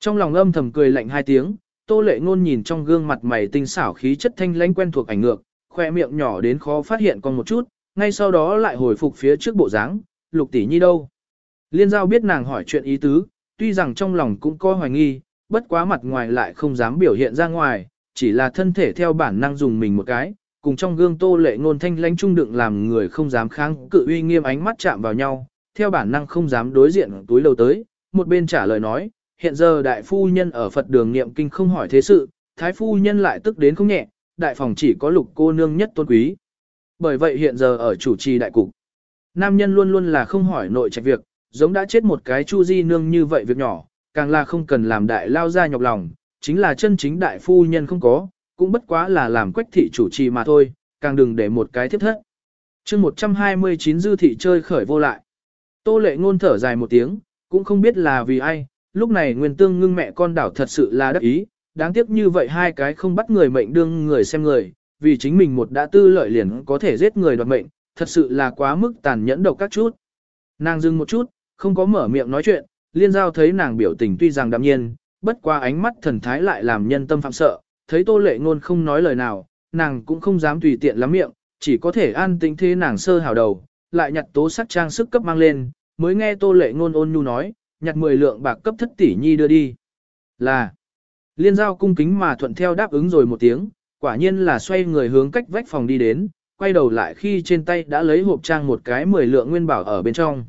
Trong lòng âm thầm cười lạnh hai tiếng, tô lệ ngôn nhìn trong gương mặt mày tinh xảo khí chất thanh lãnh quen thuộc ảnh ngược, khoe miệng nhỏ đến khó phát hiện còn một chút, ngay sau đó lại hồi phục phía trước bộ dáng, lục tỷ nhi đâu. Liên giao biết nàng hỏi chuyện ý tứ, tuy rằng trong lòng cũng có hoài nghi, bất quá mặt ngoài lại không dám biểu hiện ra ngoài, chỉ là thân thể theo bản năng dùng mình một cái, cùng trong gương tô lệ ngôn thanh lãnh trung đựng làm người không dám kháng cự uy nghiêm ánh mắt chạm vào nhau, theo bản năng không dám đối diện túi lâu tới, một bên trả lời nói, hiện giờ đại phu nhân ở Phật đường niệm kinh không hỏi thế sự, thái phu nhân lại tức đến không nhẹ, đại phòng chỉ có lục cô nương nhất tôn quý. Bởi vậy hiện giờ ở chủ trì đại cục, nam nhân luôn luôn là không hỏi nội trạch việc, giống đã chết một cái chu di nương như vậy việc nhỏ, càng là không cần làm đại lao ra nhọc lòng, chính là chân chính đại phu nhân không có, cũng bất quá là làm quách thị chủ trì mà thôi, càng đừng để một cái thiếp thất. chương 129 dư thị chơi khởi vô lại. Tô lệ ngôn thở dài một tiếng, cũng không biết là vì ai, lúc này nguyên tương ngưng mẹ con đảo thật sự là đắc ý, đáng tiếc như vậy hai cái không bắt người mệnh đương người xem người, vì chính mình một đã tư lợi liền có thể giết người đoạt mệnh, thật sự là quá mức tàn nhẫn độc các chút. Nàng dừng một chút, không có mở miệng nói chuyện, liên giao thấy nàng biểu tình tuy rằng đạm nhiên, bất qua ánh mắt thần thái lại làm nhân tâm phạm sợ, thấy tô lệ ngôn không nói lời nào, nàng cũng không dám tùy tiện lắm miệng, chỉ có thể an tĩnh thế nàng sơ hào đầu, lại nhặt tố sắc trang sức cấp mang lên, mới nghe tô lệ ngôn ôn nhu nói, nhặt 10 lượng bạc cấp thất tỷ nhi đưa đi. Là, liên giao cung kính mà thuận theo đáp ứng rồi một tiếng, quả nhiên là xoay người hướng cách vách phòng đi đến, quay đầu lại khi trên tay đã lấy hộp trang một cái 10 lượng nguyên bảo ở bên trong.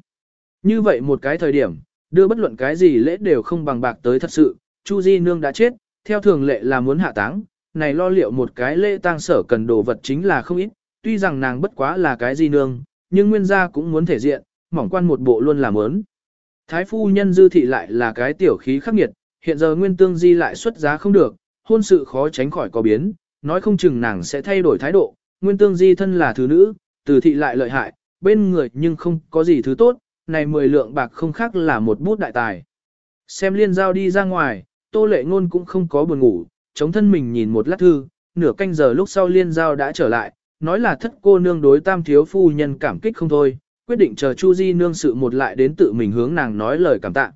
Như vậy một cái thời điểm, đưa bất luận cái gì lễ đều không bằng bạc tới thật sự, Chu Di Nương đã chết, theo thường lệ là muốn hạ táng, này lo liệu một cái lễ tang sở cần đồ vật chính là không ít, tuy rằng nàng bất quá là cái Di Nương, nhưng nguyên gia cũng muốn thể diện, mỏng quan một bộ luôn là muốn. Thái phu nhân dư thị lại là cái tiểu khí khắc nghiệt, hiện giờ nguyên tương di lại xuất giá không được, hôn sự khó tránh khỏi có biến, nói không chừng nàng sẽ thay đổi thái độ, nguyên tương di thân là thứ nữ, từ thị lại lợi hại, bên người nhưng không có gì thứ tốt, này mười lượng bạc không khác là một bút đại tài. Xem liên giao đi ra ngoài, tô lệ ngôn cũng không có buồn ngủ, chống thân mình nhìn một lát thư, nửa canh giờ lúc sau liên giao đã trở lại, nói là thất cô nương đối tam thiếu phu nhân cảm kích không thôi, quyết định chờ Chu Di nương sự một lại đến tự mình hướng nàng nói lời cảm tạ.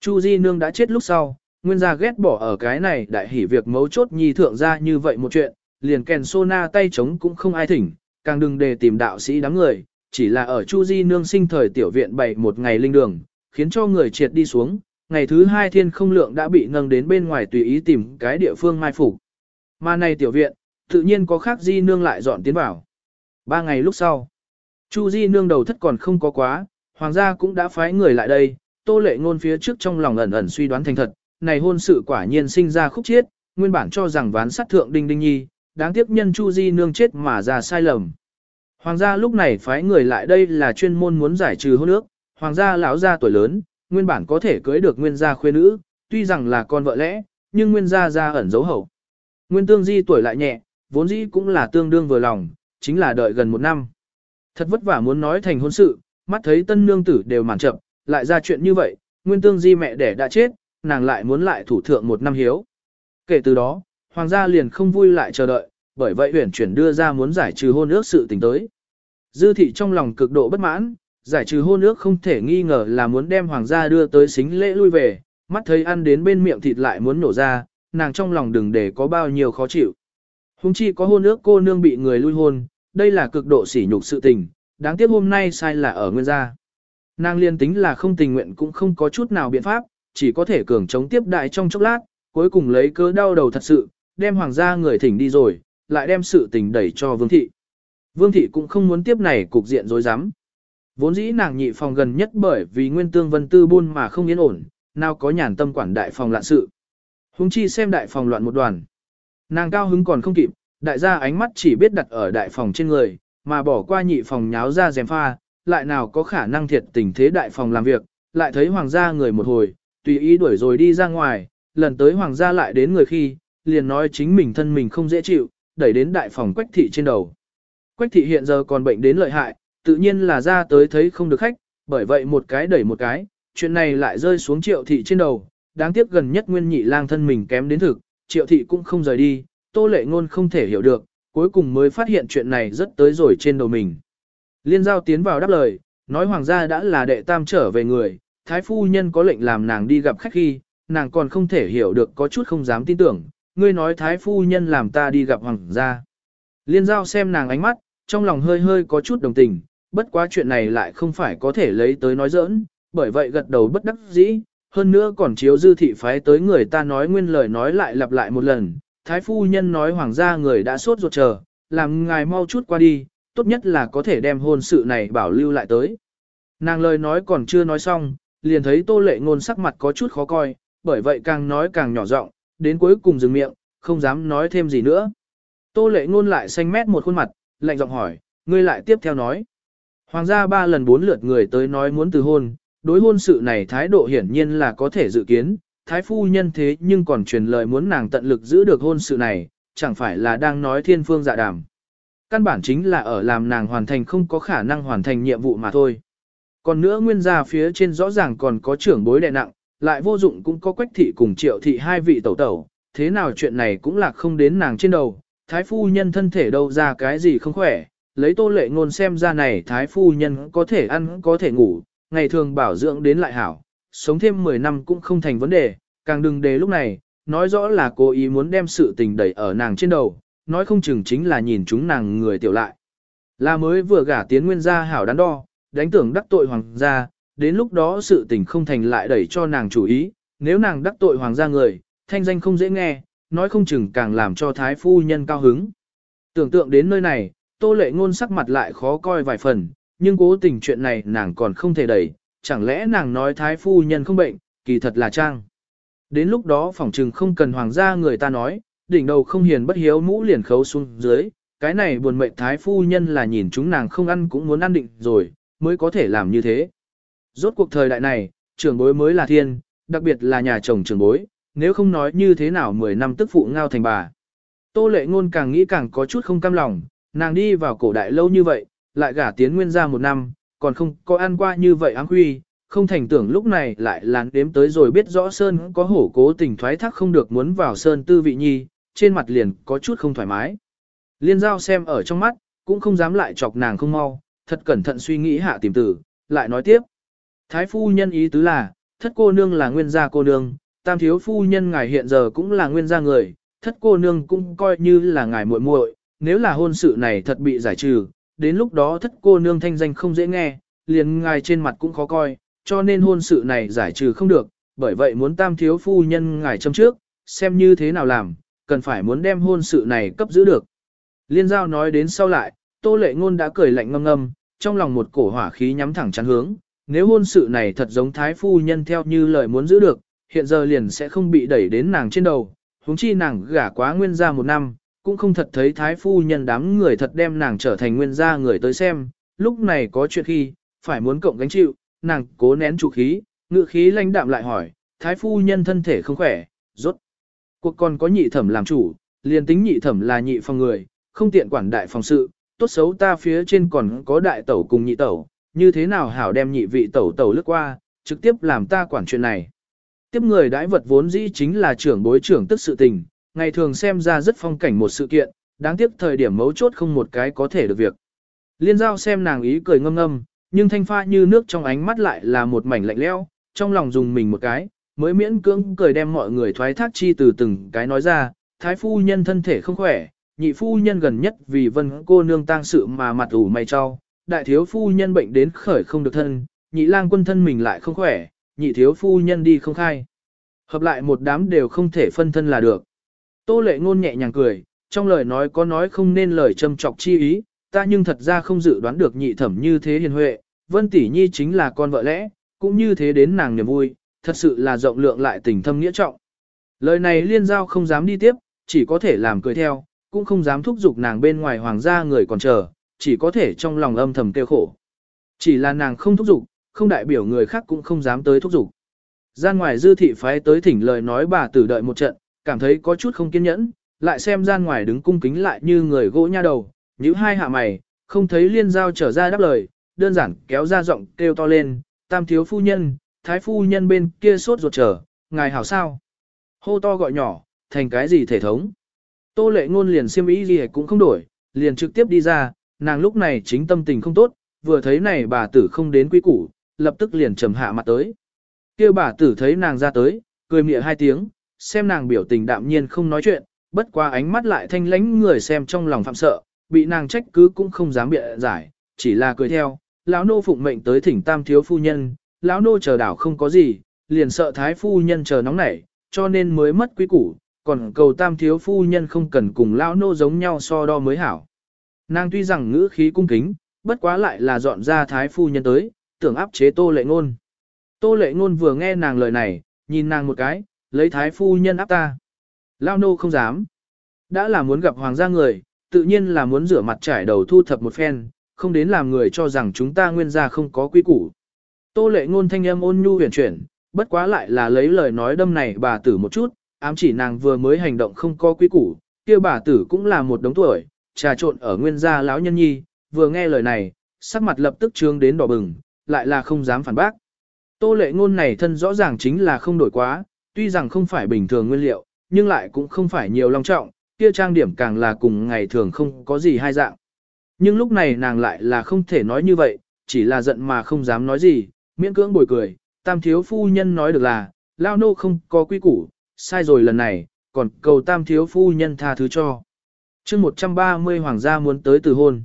Chu Di nương đã chết lúc sau, nguyên gia ghét bỏ ở cái này đại hỉ việc mấu chốt nhi thượng ra như vậy một chuyện, liền kèn sô na tay chống cũng không ai thỉnh, càng đừng để tìm đạo sĩ đám người, chỉ là ở Chu Di nương sinh thời tiểu viện bày một ngày linh đường, khiến cho người triệt đi xuống, ngày thứ hai thiên không lượng đã bị nâng đến bên ngoài tùy ý tìm cái địa phương mai phục. Mà này tiểu viện, tự nhiên có khác Di nương lại dọn tiến vào. Ba ngày lúc sau, Chu Di nương đầu thất còn không có quá, hoàng gia cũng đã phái người lại đây, tô lệ ngôn phía trước trong lòng ẩn ẩn suy đoán thành thật, này hôn sự quả nhiên sinh ra khúc chiết, nguyên bản cho rằng ván sát thượng đinh đinh nhi, đáng tiếc nhân Chu Di nương chết mà ra sai lầm. Hoàng gia lúc này phái người lại đây là chuyên môn muốn giải trừ hôn ước, hoàng gia lão gia tuổi lớn, nguyên bản có thể cưới được nguyên gia khuê nữ, tuy rằng là con vợ lẽ, nhưng nguyên gia gia ẩn dấu hậu. Nguyên tương di tuổi lại nhẹ, vốn dĩ cũng là tương đương vừa lòng, chính là đợi gần một năm. Thật vất vả muốn nói thành hôn sự, mắt thấy tân nương tử đều màn chậm, lại ra chuyện như vậy, nguyên tương di mẹ đẻ đã chết, nàng lại muốn lại thủ thượng một năm hiếu. Kể từ đó, hoàng gia liền không vui lại chờ đợi, bởi vậy huyển chuyển đưa ra muốn giải trừ hôn ước sự tình tới. Dư thị trong lòng cực độ bất mãn, giải trừ hôn ước không thể nghi ngờ là muốn đem hoàng gia đưa tới xính lễ lui về, mắt thấy ăn đến bên miệng thịt lại muốn nổ ra, nàng trong lòng đừng để có bao nhiêu khó chịu. Hùng chi có hôn ước cô nương bị người lui hôn, đây là cực độ sỉ nhục sự tình, đáng tiếc hôm nay sai là ở nguyên gia. Nàng liên tính là không tình nguyện cũng không có chút nào biện pháp, chỉ có thể cường chống tiếp đại trong chốc lát, cuối cùng lấy cớ đau đầu thật sự, đem hoàng gia người thỉnh đi rồi, lại đem sự tình đẩy cho vương thị. Vương thị cũng không muốn tiếp này cục diện rối rắm. Vốn dĩ nàng nhị phòng gần nhất bởi vì nguyên tương vân tư buôn mà không yên ổn, nào có nhàn tâm quản đại phòng lạn sự. Hùng chi xem đại phòng loạn một đoàn. Nàng cao hứng còn không kịp, đại gia ánh mắt chỉ biết đặt ở đại phòng trên người, mà bỏ qua nhị phòng nháo ra dèm pha, lại nào có khả năng thiệt tình thế đại phòng làm việc, lại thấy hoàng gia người một hồi, tùy ý đuổi rồi đi ra ngoài, lần tới hoàng gia lại đến người khi, liền nói chính mình thân mình không dễ chịu, đẩy đến đại phòng quách thị trên đầu. Quách thị hiện giờ còn bệnh đến lợi hại, tự nhiên là ra tới thấy không được khách, bởi vậy một cái đẩy một cái, chuyện này lại rơi xuống triệu thị trên đầu, đáng tiếc gần nhất nguyên nhị lang thân mình kém đến thực, triệu thị cũng không rời đi, tô lệ ngôn không thể hiểu được, cuối cùng mới phát hiện chuyện này rất tới rồi trên đầu mình. Liên giao tiến vào đáp lời, nói hoàng gia đã là đệ tam trở về người, thái phu nhân có lệnh làm nàng đi gặp khách khi, nàng còn không thể hiểu được có chút không dám tin tưởng, ngươi nói thái phu nhân làm ta đi gặp hoàng gia. Liên giao xem nàng ánh mắt, trong lòng hơi hơi có chút đồng tình, bất quá chuyện này lại không phải có thể lấy tới nói giỡn, bởi vậy gật đầu bất đắc dĩ, hơn nữa còn chiếu dư thị phái tới người ta nói nguyên lời nói lại lặp lại một lần, thái phu nhân nói hoàng gia người đã sốt ruột chờ, làm ngài mau chút qua đi, tốt nhất là có thể đem hôn sự này bảo lưu lại tới. Nàng lời nói còn chưa nói xong, liền thấy tô lệ ngôn sắc mặt có chút khó coi, bởi vậy càng nói càng nhỏ giọng, đến cuối cùng dừng miệng, không dám nói thêm gì nữa. Tô lệ ngôn lại xanh mét một khuôn mặt, lạnh giọng hỏi, ngươi lại tiếp theo nói. Hoàng gia ba lần bốn lượt người tới nói muốn từ hôn, đối hôn sự này thái độ hiển nhiên là có thể dự kiến, thái phu nhân thế nhưng còn truyền lời muốn nàng tận lực giữ được hôn sự này, chẳng phải là đang nói thiên phương dạ đàm. Căn bản chính là ở làm nàng hoàn thành không có khả năng hoàn thành nhiệm vụ mà thôi. Còn nữa nguyên gia phía trên rõ ràng còn có trưởng bối đè nặng, lại vô dụng cũng có quách thị cùng triệu thị hai vị tẩu tẩu, thế nào chuyện này cũng là không đến nàng trên đầu, thái phu nhân thân thể đâu ra cái gì không khỏe, lấy tô lệ ngôn xem ra này thái phu nhân có thể ăn có thể ngủ, ngày thường bảo dưỡng đến lại hảo, sống thêm 10 năm cũng không thành vấn đề, càng đừng đề lúc này, nói rõ là cố ý muốn đem sự tình đẩy ở nàng trên đầu, nói không chừng chính là nhìn chúng nàng người tiểu lại. Là mới vừa gả tiến nguyên gia hảo đắn đo, đánh tưởng đắc tội hoàng gia, đến lúc đó sự tình không thành lại đẩy cho nàng chủ ý, nếu nàng đắc tội hoàng gia người, thanh danh không dễ nghe, nói không chừng càng làm cho thái phu nhân cao hứng. Tưởng tượng đến nơi này, tô lệ ngôn sắc mặt lại khó coi vài phần, nhưng cố tình chuyện này nàng còn không thể đẩy, chẳng lẽ nàng nói thái phu nhân không bệnh, kỳ thật là trang. Đến lúc đó phỏng chừng không cần hoàng gia người ta nói, đỉnh đầu không hiền bất hiếu mũ liền khấu xuống dưới, cái này buồn mệnh thái phu nhân là nhìn chúng nàng không ăn cũng muốn ăn định rồi, mới có thể làm như thế. Rốt cuộc thời đại này, trưởng bối mới là thiên, đặc biệt là nhà chồng trưởng bối, nếu không nói như thế nào 10 năm tức phụ ngao thành bà. Tô lệ ngôn càng nghĩ càng có chút không cam lòng, nàng đi vào cổ đại lâu như vậy, lại gả tiến nguyên gia một năm, còn không có ăn qua như vậy áng huy, không thành tưởng lúc này lại lán đếm tới rồi biết rõ Sơn có hổ cố tình thoái thác không được muốn vào Sơn tư vị nhi, trên mặt liền có chút không thoải mái. Liên giao xem ở trong mắt, cũng không dám lại chọc nàng không mau, thật cẩn thận suy nghĩ hạ tìm tử, lại nói tiếp. Thái phu nhân ý tứ là, thất cô nương là nguyên gia cô nương, tam thiếu phu nhân ngài hiện giờ cũng là nguyên gia người, thất cô nương cũng coi như là ngài muội muội, nếu là hôn sự này thật bị giải trừ, đến lúc đó thất cô nương thanh danh không dễ nghe, liền ngài trên mặt cũng khó coi, cho nên hôn sự này giải trừ không được, bởi vậy muốn tam thiếu phu nhân ngài châm trước, xem như thế nào làm, cần phải muốn đem hôn sự này cấp giữ được. Liên giao nói đến sau lại, tô lệ ngôn đã cười lạnh ngâm ngâm, trong lòng một cổ hỏa khí nhắm thẳng chắn hướng, nếu hôn sự này thật giống thái phu nhân theo như lời muốn giữ được, hiện giờ liền sẽ không bị đẩy đến nàng trên đầu, huống chi nàng gả quá nguyên gia một năm, cũng không thật thấy thái phu nhân đám người thật đem nàng trở thành nguyên gia người tới xem, lúc này có chuyện khi, phải muốn cộng gánh chịu, nàng cố nén trụ khí, ngự khí lãnh đạm lại hỏi, thái phu nhân thân thể không khỏe, rốt. Cuộc còn có nhị thẩm làm chủ, liền tính nhị thẩm là nhị phòng người, không tiện quản đại phòng sự, tốt xấu ta phía trên còn có đại tẩu cùng nhị tẩu, như thế nào hảo đem nhị vị tẩu tẩu lướt qua, trực tiếp làm ta quản chuyện này. Tiếp người đãi vật vốn dĩ chính là trưởng bối trưởng tức sự tình, ngày thường xem ra rất phong cảnh một sự kiện, đáng tiếc thời điểm mấu chốt không một cái có thể được việc. Liên giao xem nàng ý cười ngâm ngâm, nhưng thanh pha như nước trong ánh mắt lại là một mảnh lạnh lẽo, trong lòng dùng mình một cái, mới miễn cưỡng cười đem mọi người thoái thác chi từ từng cái nói ra, thái phu nhân thân thể không khỏe, nhị phu nhân gần nhất vì vân cô nương tang sự mà mặt ủ mày cho, đại thiếu phu nhân bệnh đến khởi không được thân, nhị lang quân thân mình lại không khỏe, nhị thiếu phu nhân đi không khai. Hợp lại một đám đều không thể phân thân là được. Tô lệ ngôn nhẹ nhàng cười, trong lời nói có nói không nên lời châm chọc chi ý, ta nhưng thật ra không dự đoán được nhị thẩm như thế hiền huệ, vân tỷ nhi chính là con vợ lẽ, cũng như thế đến nàng niềm vui, thật sự là rộng lượng lại tình thâm nghĩa trọng. Lời này liên giao không dám đi tiếp, chỉ có thể làm cười theo, cũng không dám thúc giục nàng bên ngoài hoàng gia người còn chờ, chỉ có thể trong lòng âm thầm kêu khổ. Chỉ là nàng không thúc giục, không đại biểu người khác cũng không dám tới thúc giục. Gian ngoài dư thị phái tới thỉnh lời nói bà tử đợi một trận, cảm thấy có chút không kiên nhẫn, lại xem gian ngoài đứng cung kính lại như người gỗ nha đầu, như hai hạ mày, không thấy liên giao trở ra đáp lời, đơn giản kéo ra giọng kêu to lên, tam thiếu phu nhân, thái phu nhân bên kia sốt ruột trở, ngài hảo sao. Hô to gọi nhỏ, thành cái gì thể thống. Tô lệ ngôn liền siêm ý gì cũng không đổi, liền trực tiếp đi ra, nàng lúc này chính tâm tình không tốt, vừa thấy này bà tử không đến quý củ, lập tức liền trầm hạ mặt tới. Kêu bà tử thấy nàng ra tới, cười mỉa hai tiếng, xem nàng biểu tình đạm nhiên không nói chuyện, bất qua ánh mắt lại thanh lãnh người xem trong lòng phạm sợ, bị nàng trách cứ cũng không dám bịa giải, chỉ là cười theo, lão nô phụng mệnh tới thỉnh tam thiếu phu nhân, lão nô chờ đảo không có gì, liền sợ thái phu nhân chờ nóng nảy, cho nên mới mất quý củ, còn cầu tam thiếu phu nhân không cần cùng lão nô giống nhau so đo mới hảo. Nàng tuy rằng ngữ khí cung kính, bất quá lại là dọn ra thái phu nhân tới, tưởng áp chế tô lệ ngôn. Tô lệ ngôn vừa nghe nàng lời này, nhìn nàng một cái, lấy thái phu nhân áp ta. Lao nô không dám. Đã là muốn gặp hoàng gia người, tự nhiên là muốn rửa mặt trải đầu thu thập một phen, không đến làm người cho rằng chúng ta nguyên gia không có quy củ. Tô lệ ngôn thanh âm ôn nhu huyền chuyển, bất quá lại là lấy lời nói đâm này bà tử một chút, ám chỉ nàng vừa mới hành động không có quy củ, kia bà tử cũng là một đống tuổi, trà trộn ở nguyên gia lão nhân nhi, vừa nghe lời này, sắc mặt lập tức trương đến đỏ bừng, lại là không dám phản bác. Tô lệ ngôn này thân rõ ràng chính là không đổi quá, tuy rằng không phải bình thường nguyên liệu, nhưng lại cũng không phải nhiều long trọng, kia trang điểm càng là cùng ngày thường không có gì hai dạng. Nhưng lúc này nàng lại là không thể nói như vậy, chỉ là giận mà không dám nói gì, miễn cưỡng bồi cười, tam thiếu phu nhân nói được là, lao nô không có quy củ, sai rồi lần này, còn cầu tam thiếu phu nhân tha thứ cho chương 130 hoàng gia muốn tới từ hôn.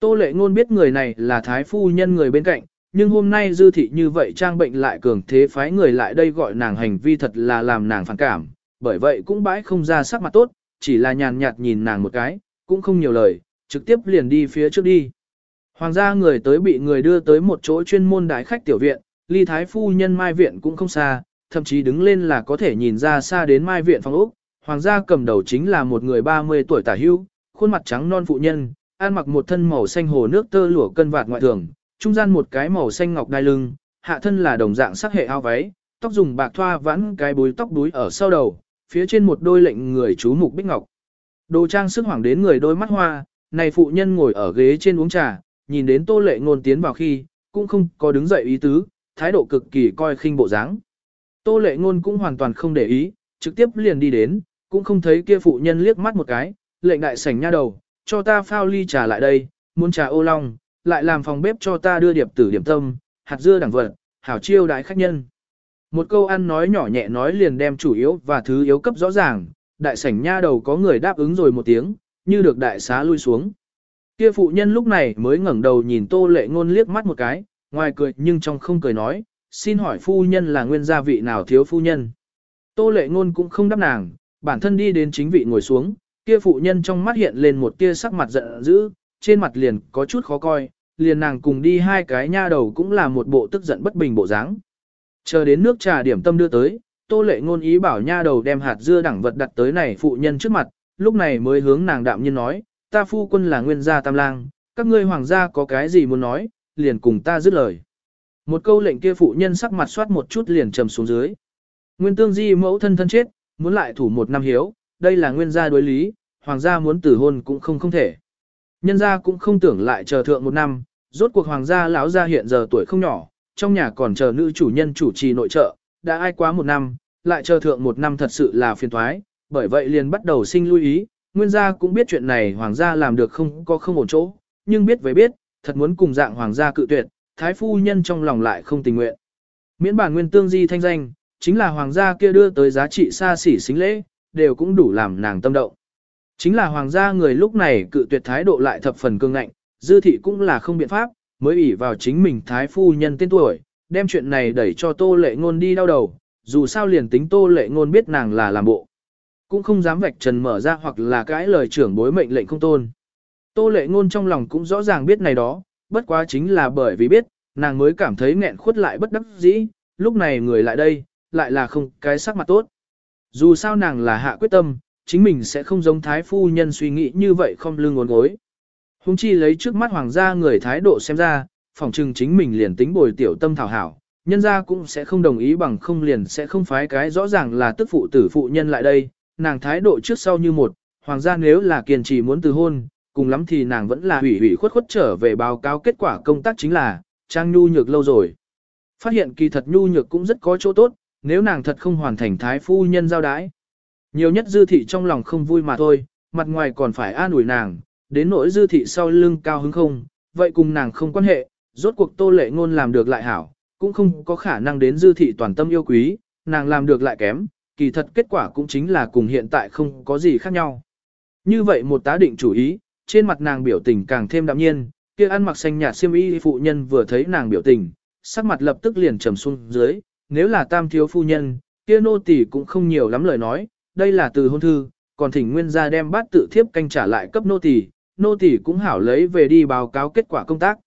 Tô lệ ngôn biết người này là thái phu nhân người bên cạnh, nhưng hôm nay dư thị như vậy trang bệnh lại cường thế phái người lại đây gọi nàng hành vi thật là làm nàng phản cảm, bởi vậy cũng bãi không ra sắc mặt tốt, chỉ là nhàn nhạt nhìn nàng một cái, cũng không nhiều lời, trực tiếp liền đi phía trước đi. Hoàng gia người tới bị người đưa tới một chỗ chuyên môn đại khách tiểu viện, ly thái phu nhân mai viện cũng không xa, thậm chí đứng lên là có thể nhìn ra xa đến mai viện phòng ốc. Hoàng gia cầm đầu chính là một người 30 tuổi tả hưu, khuôn mặt trắng non phụ nhân, ăn mặc một thân màu xanh hồ nước tơ lụa cân vạt ngoại thường, trung gian một cái màu xanh ngọc đai lưng, hạ thân là đồng dạng sắc hệ áo váy, tóc dùng bạc thoa vãn cái búi tóc đuối ở sau đầu, phía trên một đôi lệnh người chú mục bích ngọc. Đồ trang sức hoàng đến người đôi mắt hoa, này phụ nhân ngồi ở ghế trên uống trà, nhìn đến tô lệ ngôn tiến vào khi, cũng không có đứng dậy ý tứ, thái độ cực kỳ coi khinh bộ dáng. Tô lệ ngôn cũng hoàn toàn không để ý, trực tiếp liền đi đến, cũng không thấy kia phụ nhân liếc mắt một cái, lệnh đại sảnh nha đầu, cho ta phao ly trà lại đây, muốn trà ô long, lại làm phòng bếp cho ta đưa điệp tử điểm tâm, hạt dưa đẳng vật, hảo chiêu đái khách nhân. Một câu ăn nói nhỏ nhẹ nói liền đem chủ yếu và thứ yếu cấp rõ ràng, đại sảnh nha đầu có người đáp ứng rồi một tiếng, như được đại xá lui xuống. Kia phụ nhân lúc này mới ngẩng đầu nhìn tô lệ ngôn liếc mắt một cái, ngoài cười nhưng trong không cười nói, xin hỏi phu nhân là nguyên gia vị nào thiếu phu nhân. Tô lệ ngôn cũng không đáp nàng, bản thân đi đến chính vị ngồi xuống, kia phụ nhân trong mắt hiện lên một tia sắc mặt giận dữ, trên mặt liền có chút khó coi, liền nàng cùng đi hai cái nha đầu cũng là một bộ tức giận bất bình bộ dáng. Chờ đến nước trà điểm tâm đưa tới, tô lệ ngôn ý bảo nha đầu đem hạt dưa đẳng vật đặt tới này phụ nhân trước mặt, lúc này mới hướng nàng đạm nhiên nói, ta phu quân là nguyên gia tam lang, các ngươi hoàng gia có cái gì muốn nói, liền cùng ta dứt lời. Một câu lệnh kia phụ nhân sắc mặt soát một chút liền trầm xuống dưới. Nguyên tương di mẫu thân thân chết, muốn lại thủ một năm hiếu, đây là nguyên gia đối lý, hoàng gia muốn tử hôn cũng không không thể. Nhân gia cũng không tưởng lại chờ thượng một năm, rốt cuộc hoàng gia lão gia hiện giờ tuổi không nhỏ, trong nhà còn chờ nữ chủ nhân chủ trì nội trợ, đã ai quá một năm, lại chờ thượng một năm thật sự là phiền toái, bởi vậy liền bắt đầu sinh lưu ý, nguyên gia cũng biết chuyện này hoàng gia làm được không có không ổn chỗ, nhưng biết với biết, thật muốn cùng dạng hoàng gia cự tuyệt, thái phu nhân trong lòng lại không tình nguyện. Miễn bản nguyên tương di thanh danh, chính là hoàng gia kia đưa tới giá trị xa xỉ xính lễ, đều cũng đủ làm nàng tâm động. Chính là hoàng gia người lúc này cự tuyệt thái độ lại thập phần cương ngạnh, dư thị cũng là không biện pháp, mới ủy vào chính mình thái phu nhân tên tuổi, đem chuyện này đẩy cho tô lệ ngôn đi đau đầu, dù sao liền tính tô lệ ngôn biết nàng là làm bộ. Cũng không dám vạch trần mở ra hoặc là cãi lời trưởng bối mệnh lệnh không tôn. Tô lệ ngôn trong lòng cũng rõ ràng biết này đó, bất quá chính là bởi vì biết, nàng mới cảm thấy nghẹn khuất lại bất đắc dĩ, lúc này người lại đây, lại là không cái sắc mặt tốt. Dù sao nàng là hạ quyết tâm, chính mình sẽ không giống thái phu nhân suy nghĩ như vậy không lưng ngốn gối. Hùng chi lấy trước mắt hoàng gia người thái độ xem ra, phỏng trừng chính mình liền tính bồi tiểu tâm thảo hảo, nhân gia cũng sẽ không đồng ý bằng không liền sẽ không phái cái rõ ràng là tức phụ tử phụ nhân lại đây, nàng thái độ trước sau như một, hoàng gia nếu là kiên trì muốn từ hôn, cùng lắm thì nàng vẫn là hủy hủy khuất khuất trở về báo cáo kết quả công tác chính là, trang nhu nhược lâu rồi. Phát hiện kỳ thật nhu nhược cũng rất có chỗ tốt, nếu nàng thật không hoàn thành thái phu nhân giao đái. Nhiều nhất dư thị trong lòng không vui mà thôi, mặt ngoài còn phải an ủi nàng, đến nỗi dư thị sau lưng cao hứng không, vậy cùng nàng không quan hệ, rốt cuộc tô lệ ngôn làm được lại hảo, cũng không có khả năng đến dư thị toàn tâm yêu quý, nàng làm được lại kém, kỳ thật kết quả cũng chính là cùng hiện tại không có gì khác nhau. Như vậy một tá định chủ ý, trên mặt nàng biểu tình càng thêm đạm nhiên, kia ăn mặc xanh nhạt xiêm y phụ nhân vừa thấy nàng biểu tình, sắc mặt lập tức liền trầm xuống dưới, nếu là tam thiếu phu nhân, kia nô tỳ cũng không nhiều lắm lời nói, đây là từ hôn thư, còn thỉnh nguyên gia đem bát tự thiếp canh trả lại cấp nô tỳ, nô tỳ cũng hảo lấy về đi báo cáo kết quả công tác.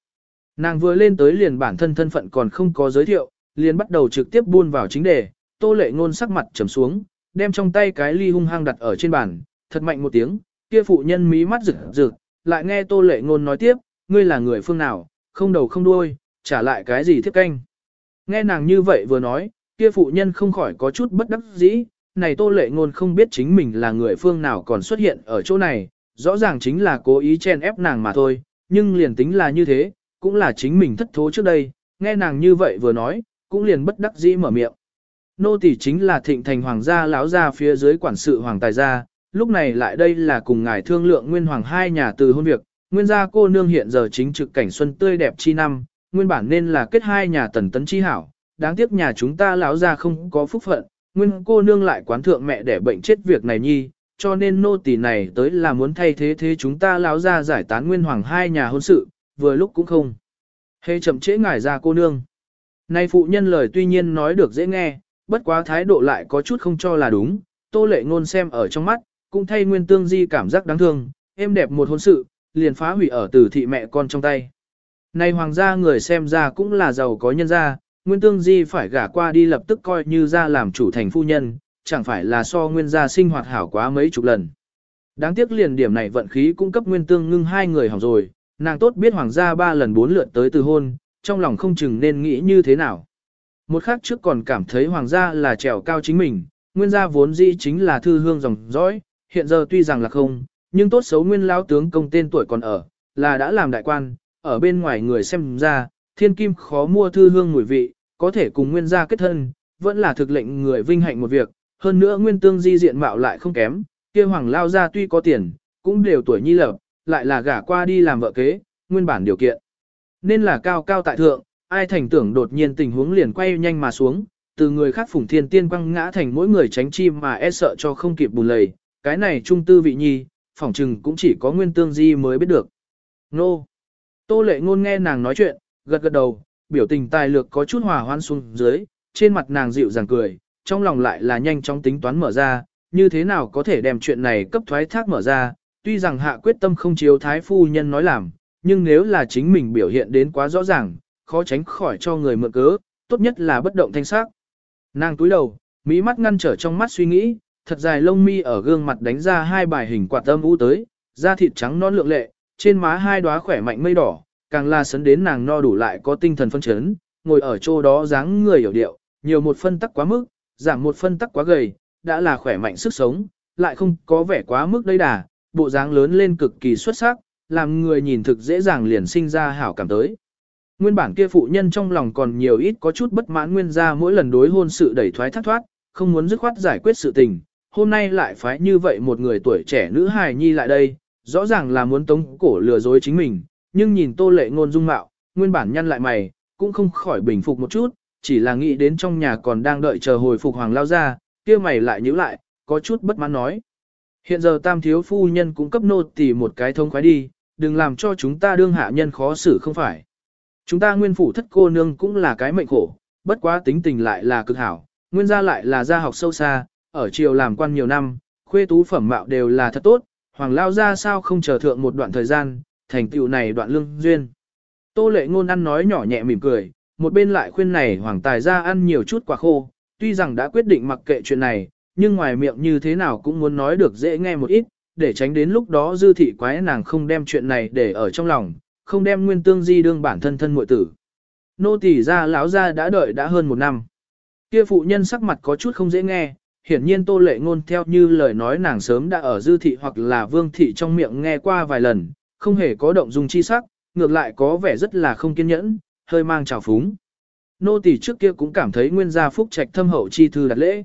Nàng vừa lên tới liền bản thân thân phận còn không có giới thiệu, liền bắt đầu trực tiếp buôn vào chính đề, tô lệ ngôn sắc mặt trầm xuống, đem trong tay cái ly hung hăng đặt ở trên bàn, thật mạnh một tiếng, kia phụ nhân mí mắt rực rực, lại nghe tô lệ ngôn nói tiếp, ngươi là người phương nào, không đầu không đuôi, trả lại cái gì thiếp canh. Nghe nàng như vậy vừa nói, kia phụ nhân không khỏi có chút bất đắc dĩ, này tô lệ ngôn không biết chính mình là người phương nào còn xuất hiện ở chỗ này, rõ ràng chính là cố ý chen ép nàng mà thôi, nhưng liền tính là như thế, cũng là chính mình thất thố trước đây, nghe nàng như vậy vừa nói, cũng liền bất đắc dĩ mở miệng. Nô tỳ chính là thịnh thành hoàng gia lão gia phía dưới quản sự hoàng tài gia, lúc này lại đây là cùng ngài thương lượng nguyên hoàng hai nhà từ hôn việc, nguyên gia cô nương hiện giờ chính trực cảnh xuân tươi đẹp chi năm, nguyên bản nên là kết hai nhà tần tấn chi hảo, đáng tiếc nhà chúng ta lão gia không có phúc phận, nguyên cô nương lại quán thượng mẹ để bệnh chết việc này nhi, cho nên nô tỳ này tới là muốn thay thế thế chúng ta lão gia giải tán nguyên hoàng hai nhà hôn sự, vừa lúc cũng không. Hê chậm trễ ngài ra cô nương. Nay phụ nhân lời tuy nhiên nói được dễ nghe, bất quá thái độ lại có chút không cho là đúng, tô lệ ngôn xem ở trong mắt, cũng thay nguyên tương di cảm giác đáng thương, êm đẹp một hôn sự, liền phá hủy ở tử thị mẹ con trong tay. Nay hoàng gia người xem ra cũng là giàu có nhân gia, nguyên tương di phải gả qua đi lập tức coi như ra làm chủ thành phu nhân, chẳng phải là so nguyên gia sinh hoạt hảo quá mấy chục lần. Đáng tiếc liền điểm này vận khí cung cấp nguyên tương ngưng hai người hỏng rồi, nàng tốt biết hoàng gia ba lần bốn lượt tới từ hôn, trong lòng không chừng nên nghĩ như thế nào. Một khác trước còn cảm thấy hoàng gia là trèo cao chính mình, nguyên gia vốn dĩ chính là thư hương dòng dõi, hiện giờ tuy rằng là không, nhưng tốt xấu nguyên lão tướng công tên tuổi còn ở, là đã làm đại quan, ở bên ngoài người xem ra, thiên kim khó mua thư hương mùi vị, có thể cùng nguyên gia kết thân, vẫn là thực lệnh người vinh hạnh một việc, hơn nữa nguyên tương di diện mạo lại không kém, kia hoàng lao gia tuy có tiền, cũng đều tuổi nhi lập, lại là gả qua đi làm vợ kế, nguyên bản điều kiện. Nên là cao cao tại thượng, ai thành tưởng đột nhiên tình huống liền quay nhanh mà xuống, từ người khác phủng thiên tiên quăng ngã thành mỗi người tránh chim mà e sợ cho không kịp bù lầy, cái này trung tư vị nhi, phỏng chừng cũng chỉ có nguyên tương di mới biết được. Nô! Tô lệ ngôn nghe nàng nói chuyện, gật gật đầu, biểu tình tài lược có chút hòa hoan xuống dưới, trên mặt nàng dịu dàng cười, trong lòng lại là nhanh chóng tính toán mở ra, như thế nào có thể đem chuyện này cấp thoái thác mở ra, tuy rằng hạ quyết tâm không chiếu thái phu nhân nói làm, nhưng nếu là chính mình biểu hiện đến quá rõ ràng, khó tránh khỏi cho người mượn cớ, tốt nhất là bất động thanh sắc. Nàng túi đầu, Mỹ mắt ngăn trở trong mắt suy nghĩ, thật dài lông mi ở gương mặt đánh ra hai bài hình quạt âm u tới, da thịt trắng non lượng lệ, trên má hai đóa khỏe mạnh mây đỏ, càng là sấn đến nàng no đủ lại có tinh thần phân chấn, ngồi ở chỗ đó dáng người hiểu điệu, nhiều một phân tắc quá mức, giảm một phân tắc quá gầy, đã là khỏe mạnh sức sống, lại không có vẻ quá mức đây đà, bộ dáng lớn lên cực kỳ xuất sắc, làm người nhìn thực dễ dàng liền sinh ra hảo cảm tới. Nguyên bản kia phụ nhân trong lòng còn nhiều ít có chút bất mãn nguyên ra mỗi lần đối hôn sự đẩy thoái thác thoát, không muốn dứt khoát giải quyết sự tình, hôm nay lại phái như vậy một người tuổi trẻ nữ hài nhi lại đây, rõ ràng là muốn tống cổ lừa dối chính mình, nhưng nhìn tô lệ ngôn dung mạo, nguyên bản nhăn lại mày, cũng không khỏi bình phục một chút, chỉ là nghĩ đến trong nhà còn đang đợi chờ hồi phục hoàng lao ra, kia mày lại nhíu lại, có chút bất mãn nói. Hiện giờ tam thiếu phu nhân cũng cấp nô tỳ một cái thông khoái đi, đừng làm cho chúng ta đương hạ nhân khó xử không phải. Chúng ta nguyên phủ thất cô nương cũng là cái mệnh khổ, bất quá tính tình lại là cực hảo, nguyên gia lại là gia học sâu xa, ở triều làm quan nhiều năm, khuê tú phẩm mạo đều là thật tốt, hoàng lao ra sao không chờ thượng một đoạn thời gian, thành tựu này đoạn lương duyên. Tô lệ ngôn ăn nói nhỏ nhẹ mỉm cười, một bên lại khuyên này hoàng tài ra ăn nhiều chút quả khô, tuy rằng đã quyết định mặc kệ chuyện này, nhưng ngoài miệng như thế nào cũng muốn nói được dễ nghe một ít, để tránh đến lúc đó dư thị quái nàng không đem chuyện này để ở trong lòng, không đem nguyên tương di đương bản thân thân muội tử. Nô tỳ gia lão gia đã đợi đã hơn một năm. Kia phụ nhân sắc mặt có chút không dễ nghe, hiển nhiên tô lệ ngôn theo như lời nói nàng sớm đã ở dư thị hoặc là vương thị trong miệng nghe qua vài lần, không hề có động dung chi sắc, ngược lại có vẻ rất là không kiên nhẫn, hơi mang trào phúng. Nô tỳ trước kia cũng cảm thấy nguyên gia phúc trạch thâm hậu chi thư đặt lễ.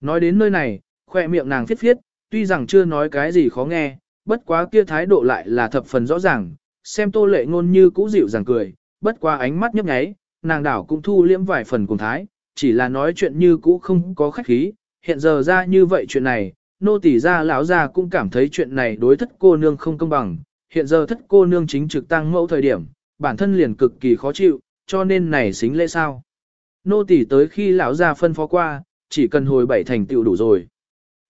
Nói đến nơi này, khoe miệng nàng phiết phiết, tuy rằng chưa nói cái gì khó nghe, bất quá kia thái độ lại là thập phần rõ ràng, xem tô lệ ngôn như cũ dịu dàng cười, bất quá ánh mắt nhấp nháy, nàng đảo cũng thu liễm vài phần cùng thái, chỉ là nói chuyện như cũ không có khách khí, hiện giờ ra như vậy chuyện này, nô tỳ gia lão gia cũng cảm thấy chuyện này đối thất cô nương không công bằng, hiện giờ thất cô nương chính trực tăng mẫu thời điểm, bản thân liền cực kỳ khó chịu, cho nên này xính lễ sao. Nô tỳ tới khi lão gia phân phó qua, chỉ cần hồi bảy thành tựu đủ rồi.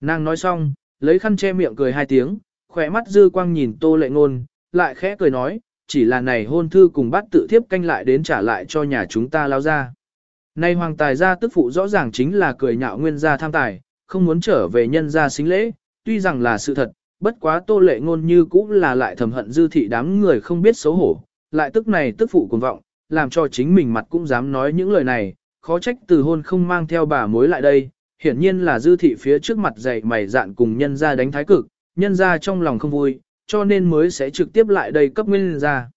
Nàng nói xong, lấy khăn che miệng cười hai tiếng, khỏe mắt dư quang nhìn tô lệ ngôn, lại khẽ cười nói, chỉ là này hôn thư cùng bắt tự thiếp canh lại đến trả lại cho nhà chúng ta lão gia Nay hoàng tài gia tức phụ rõ ràng chính là cười nhạo nguyên gia tham tài, không muốn trở về nhân gia xính lễ, tuy rằng là sự thật, bất quá tô lệ ngôn như cũng là lại thầm hận dư thị đám người không biết xấu hổ, lại tức này tức phụ cuồng vọng, làm cho chính mình mặt cũng dám nói những lời này, khó trách từ hôn không mang theo bà mối lại đây, hiển nhiên là dư thị phía trước mặt dày mày dạn cùng nhân gia đánh thái cực, nhân gia trong lòng không vui, cho nên mới sẽ trực tiếp lại đây cấp nguyên gia.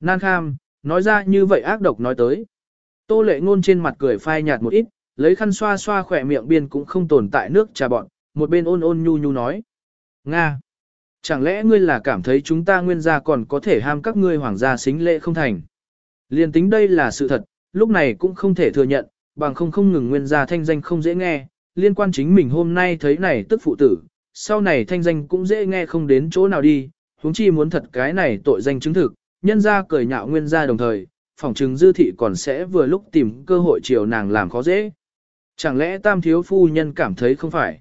Nan kham, nói ra như vậy ác độc nói tới. Tô lệ ngôn trên mặt cười phai nhạt một ít, lấy khăn xoa xoa khỏe miệng biên cũng không tồn tại nước trà bọn, một bên ôn ôn nhu nhu nói. Nga! Chẳng lẽ ngươi là cảm thấy chúng ta nguyên gia còn có thể ham các ngươi hoàng gia xính lễ không thành? Liên tính đây là sự thật, lúc này cũng không thể thừa nhận, bằng không không ngừng nguyên gia thanh danh không dễ nghe, liên quan chính mình hôm nay thấy này tức phụ tử, sau này thanh danh cũng dễ nghe không đến chỗ nào đi, huống chi muốn thật cái này tội danh chứng thực, nhân gia cười nhạo nguyên gia đồng thời, phỏng chừng dư thị còn sẽ vừa lúc tìm cơ hội chiều nàng làm khó dễ. Chẳng lẽ tam thiếu phu nhân cảm thấy không phải?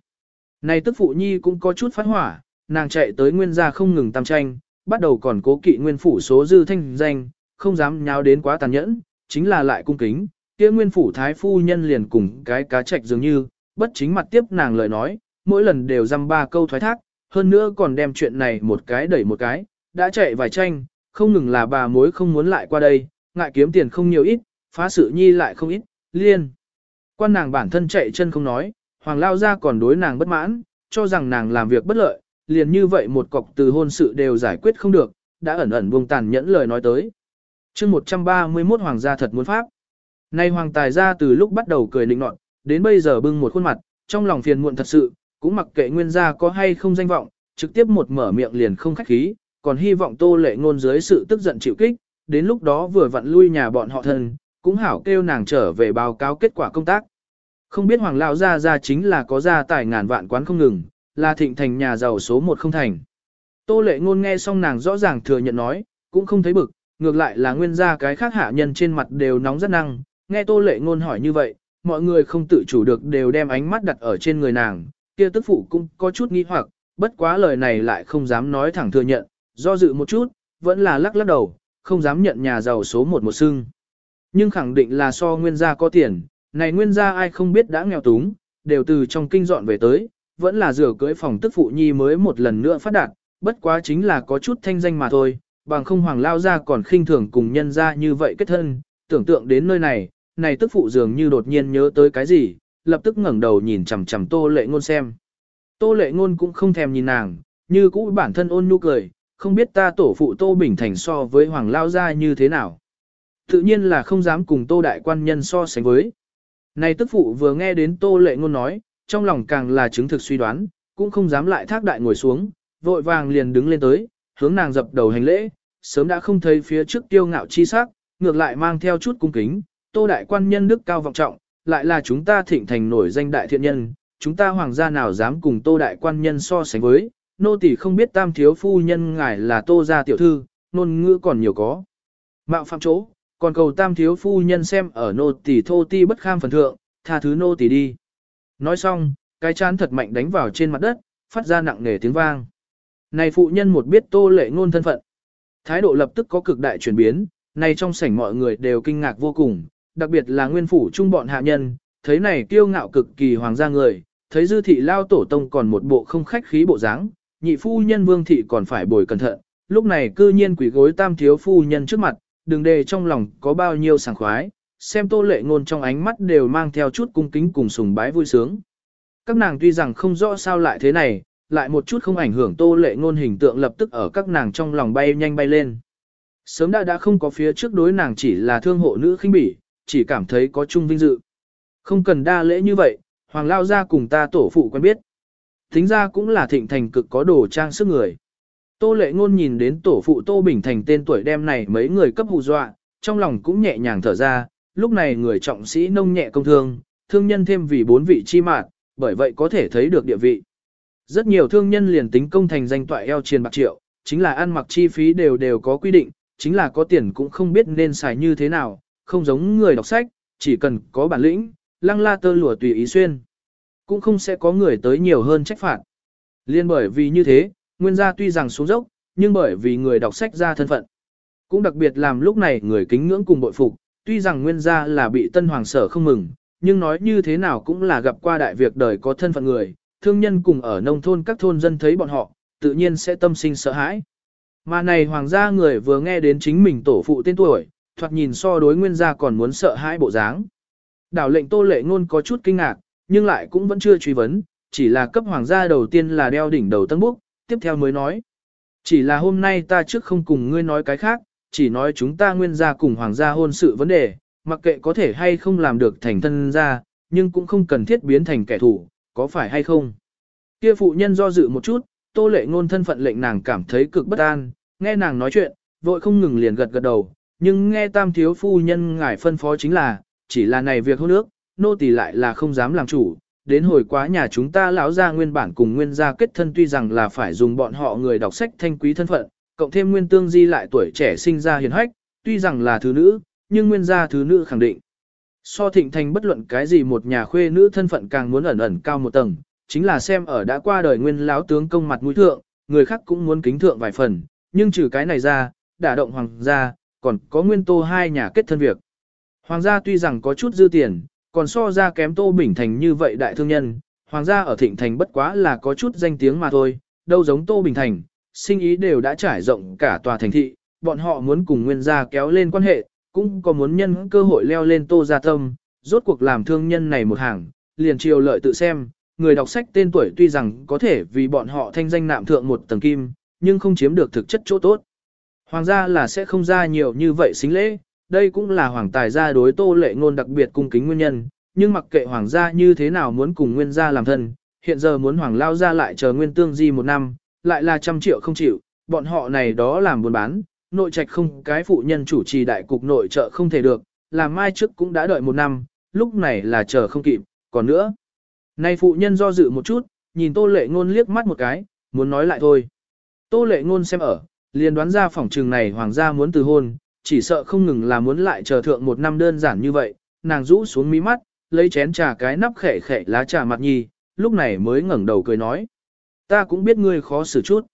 Này tức phụ nhi cũng có chút phát hỏa, nàng chạy tới nguyên gia không ngừng tam tranh, bắt đầu còn cố kỵ nguyên phủ số dư thanh danh, không dám nháo đến quá tàn nhẫn, chính là lại cung kính, kia nguyên phủ thái phu nhân liền cùng cái cá trạch dường như, bất chính mặt tiếp nàng lời nói, mỗi lần đều dăm ba câu thoái thác, hơn nữa còn đem chuyện này một cái đẩy một cái, đã chạy vài tranh, không ngừng là bà mối không muốn lại qua đây, ngại kiếm tiền không nhiều ít, phá sự nhi lại không ít, liên. Quan nàng bản thân chạy chân không nói, hoàng lao ra còn đối nàng bất mãn, cho rằng nàng làm việc bất lợi, liền như vậy một cọc từ hôn sự đều giải quyết không được, đã ẩn ẩn buông tàn nhẫn lời nói tới. chương 131 hoàng gia thật muốn pháp. Nay hoàng tài gia từ lúc bắt đầu cười nịnh nọt, đến bây giờ bưng một khuôn mặt, trong lòng phiền muộn thật sự, cũng mặc kệ nguyên gia có hay không danh vọng, trực tiếp một mở miệng liền không khách khí, còn hy vọng tô lệ ngôn dưới sự tức giận chịu kích, đến lúc đó vừa vặn lui nhà bọn họ thân, cũng hảo kêu nàng trở về báo cáo kết quả công tác. Không biết hoàng lão gia gia chính là có gia tài ngàn vạn quán không ngừng, là thịnh thành nhà giàu số một không thành. Tô lệ ngôn nghe xong nàng rõ ràng thừa nhận nói, cũng không thấy bực, ngược lại là nguyên gia cái khác hạ nhân trên mặt đều nóng rất năng, nghe tô lệ ngôn hỏi như vậy, mọi người không tự chủ được đều đem ánh mắt đặt ở trên người nàng, kia tức phụ cũng có chút nghi hoặc, bất quá lời này lại không dám nói thẳng thừa nhận, do dự một chút, vẫn là lắc lắc đầu, không dám nhận nhà giàu số một một xưng. Nhưng khẳng định là so nguyên gia có tiền, này nguyên gia ai không biết đã nghèo túng, đều từ trong kinh dọn về tới, vẫn là rửa cưới phòng tức phụ nhi mới một lần nữa phát đạt, bất quá chính là có chút thanh danh mà thôi, bằng không hoàng lao ra còn khinh thường cùng nhân ra như vậy kết thân, tưởng tượng đến nơi này, này tức phụ dường như đột nhiên nhớ tới cái gì, lập tức ngẩng đầu nhìn chằm chằm tô lệ ngôn xem. Tô lệ ngôn cũng không thèm nhìn nàng, như cũ bản thân ôn nhu cười, không biết ta tổ phụ tô bình thành so với hoàng lao gia như thế nào. Tự nhiên là không dám cùng tô đại quan nhân so sánh với. Này tức phụ vừa nghe đến tô lệ ngôn nói, trong lòng càng là chứng thực suy đoán, cũng không dám lại thác đại ngồi xuống, vội vàng liền đứng lên tới, hướng nàng dập đầu hành lễ, sớm đã không thấy phía trước tiêu ngạo chi sắc, ngược lại mang theo chút cung kính, tô đại quan nhân đức cao vọng trọng, lại là chúng ta thịnh thành nổi danh đại thiện nhân, chúng ta hoàng gia nào dám cùng tô đại quan nhân so sánh với, nô tỳ không biết tam thiếu phu nhân ngài là tô gia tiểu thư, nôn ngữ còn nhiều có. Mạo phạm chỗ, còn cầu tam thiếu phu nhân xem ở nô tỳ thô ti bất kham phần thượng, tha thứ nô tỳ đi. Nói xong, cái chán thật mạnh đánh vào trên mặt đất, phát ra nặng nề tiếng vang. Này phụ nhân một biết tô lệ ngôn thân phận. Thái độ lập tức có cực đại chuyển biến, này trong sảnh mọi người đều kinh ngạc vô cùng, đặc biệt là nguyên phủ trung bọn hạ nhân, thấy này kiêu ngạo cực kỳ hoàng gia người, thấy dư thị lao tổ tông còn một bộ không khách khí bộ dáng, nhị phu nhân vương thị còn phải bồi cẩn thận, lúc này cư nhiên quỷ gối tam thiếu phu nhân trước mặt, đừng đề trong lòng có bao nhiêu sảng khoái, xem tô lệ ngôn trong ánh mắt đều mang theo chút cung kính cùng sùng bái vui sướng. Các nàng tuy rằng không rõ sao lại thế này, lại một chút không ảnh hưởng tô lệ ngôn hình tượng lập tức ở các nàng trong lòng bay nhanh bay lên. Sớm đã đã không có phía trước đối nàng chỉ là thương hộ nữ khinh bỉ, chỉ cảm thấy có chung vinh dự. Không cần đa lễ như vậy, hoàng lao gia cùng ta tổ phụ quen biết. Tính ra cũng là thịnh thành cực có đồ trang sức người. Tô lệ ngôn nhìn đến tổ phụ Tô Bình Thành tên tuổi đem này mấy người cấp hù dọa, trong lòng cũng nhẹ nhàng thở ra, lúc này người trọng sĩ nông nhẹ công thương, thương nhân thêm vì bốn vị chi mạng, bởi vậy có thể thấy được địa vị. Rất nhiều thương nhân liền tính công thành danh tọa eo triền bạc triệu, chính là ăn mặc chi phí đều đều có quy định, chính là có tiền cũng không biết nên xài như thế nào, không giống người đọc sách, chỉ cần có bản lĩnh, lăng la tơ lụa tùy ý xuyên. Cũng không sẽ có người tới nhiều hơn trách phạt. Liên bởi vì như thế, nguyên gia tuy rằng xuống dốc, nhưng bởi vì người đọc sách ra thân phận. Cũng đặc biệt làm lúc này người kính ngưỡng cùng bội phục, tuy rằng nguyên gia là bị tân hoàng sở không mừng, nhưng nói như thế nào cũng là gặp qua đại việc đời có thân phận người, thương nhân cùng ở nông thôn các thôn dân thấy bọn họ, tự nhiên sẽ tâm sinh sợ hãi. Mà này hoàng gia người vừa nghe đến chính mình tổ phụ tên tuổi, thoạt nhìn so đối nguyên gia còn muốn sợ hãi bộ dáng. Đảo lệnh tô lệ ngôn có chút kinh ngạc, nhưng lại cũng vẫn chưa truy vấn, chỉ là cấp hoàng gia đầu tiên là đeo đỉnh đầu tân búc, tiếp theo mới nói. Chỉ là hôm nay ta trước không cùng ngươi nói cái khác, chỉ nói chúng ta nguyên gia cùng hoàng gia hôn sự vấn đề, mặc kệ có thể hay không làm được thành thân gia, nhưng cũng không cần thiết biến thành kẻ thù, có phải hay không? Kia phụ nhân do dự một chút, tô lệ ngôn thân phận lệnh nàng cảm thấy cực bất an, nghe nàng nói chuyện, vội không ngừng liền gật gật đầu, nhưng nghe tam thiếu phu nhân ngải phân phó chính là, chỉ là này việc hôn nước, nô tỳ lại là không dám làm chủ, đến hồi quá nhà chúng ta lão gia nguyên bản cùng nguyên gia kết thân tuy rằng là phải dùng bọn họ người đọc sách thanh quý thân phận, cộng thêm nguyên tương di lại tuổi trẻ sinh ra hiền hách, tuy rằng là thứ nữ, nhưng nguyên gia thứ nữ khẳng định. So thịnh thành bất luận cái gì một nhà khuê nữ thân phận càng muốn ẩn ẩn cao một tầng, chính là xem ở đã qua đời nguyên lão tướng công mặt mũi thượng, người khác cũng muốn kính thượng vài phần, nhưng trừ cái này ra, đả động hoàng gia, còn có nguyên tô hai nhà kết thân việc. Hoàng gia tuy rằng có chút dư tiền, còn so ra kém tô bình thành như vậy đại thương nhân, hoàng gia ở thịnh thành bất quá là có chút danh tiếng mà thôi, đâu giống tô bình thành, sinh ý đều đã trải rộng cả tòa thành thị, bọn họ muốn cùng nguyên gia kéo lên quan hệ, cũng có muốn nhân cơ hội leo lên tô gia tâm, rốt cuộc làm thương nhân này một hàng, liền chiều lợi tự xem, người đọc sách tên tuổi tuy rằng có thể vì bọn họ thanh danh nạm thượng một tầng kim, nhưng không chiếm được thực chất chỗ tốt. Hoàng gia là sẽ không ra nhiều như vậy xính lễ, đây cũng là hoàng tài gia đối tô lệ ngôn đặc biệt cung kính nguyên nhân, nhưng mặc kệ hoàng gia như thế nào muốn cùng nguyên gia làm thân, hiện giờ muốn hoàng lao gia lại chờ nguyên tương di một năm, lại là trăm triệu không chịu, bọn họ này đó làm buôn bán, nội trạch không cái phụ nhân chủ trì đại cục nội trợ không thể được, làm mai trước cũng đã đợi một năm, lúc này là chờ không kịp, còn nữa. Này phụ nhân do dự một chút, nhìn tô lệ ngôn liếc mắt một cái, muốn nói lại thôi. Tô lệ ngôn xem ở, liền đoán ra phỏng trường này hoàng gia muốn từ hôn, chỉ sợ không ngừng là muốn lại chờ thượng một năm đơn giản như vậy, nàng rũ xuống mí mắt, lấy chén trà cái nắp khẽ khẽ lá trà mặt nhi, lúc này mới ngẩng đầu cười nói. Ta cũng biết ngươi khó xử chút.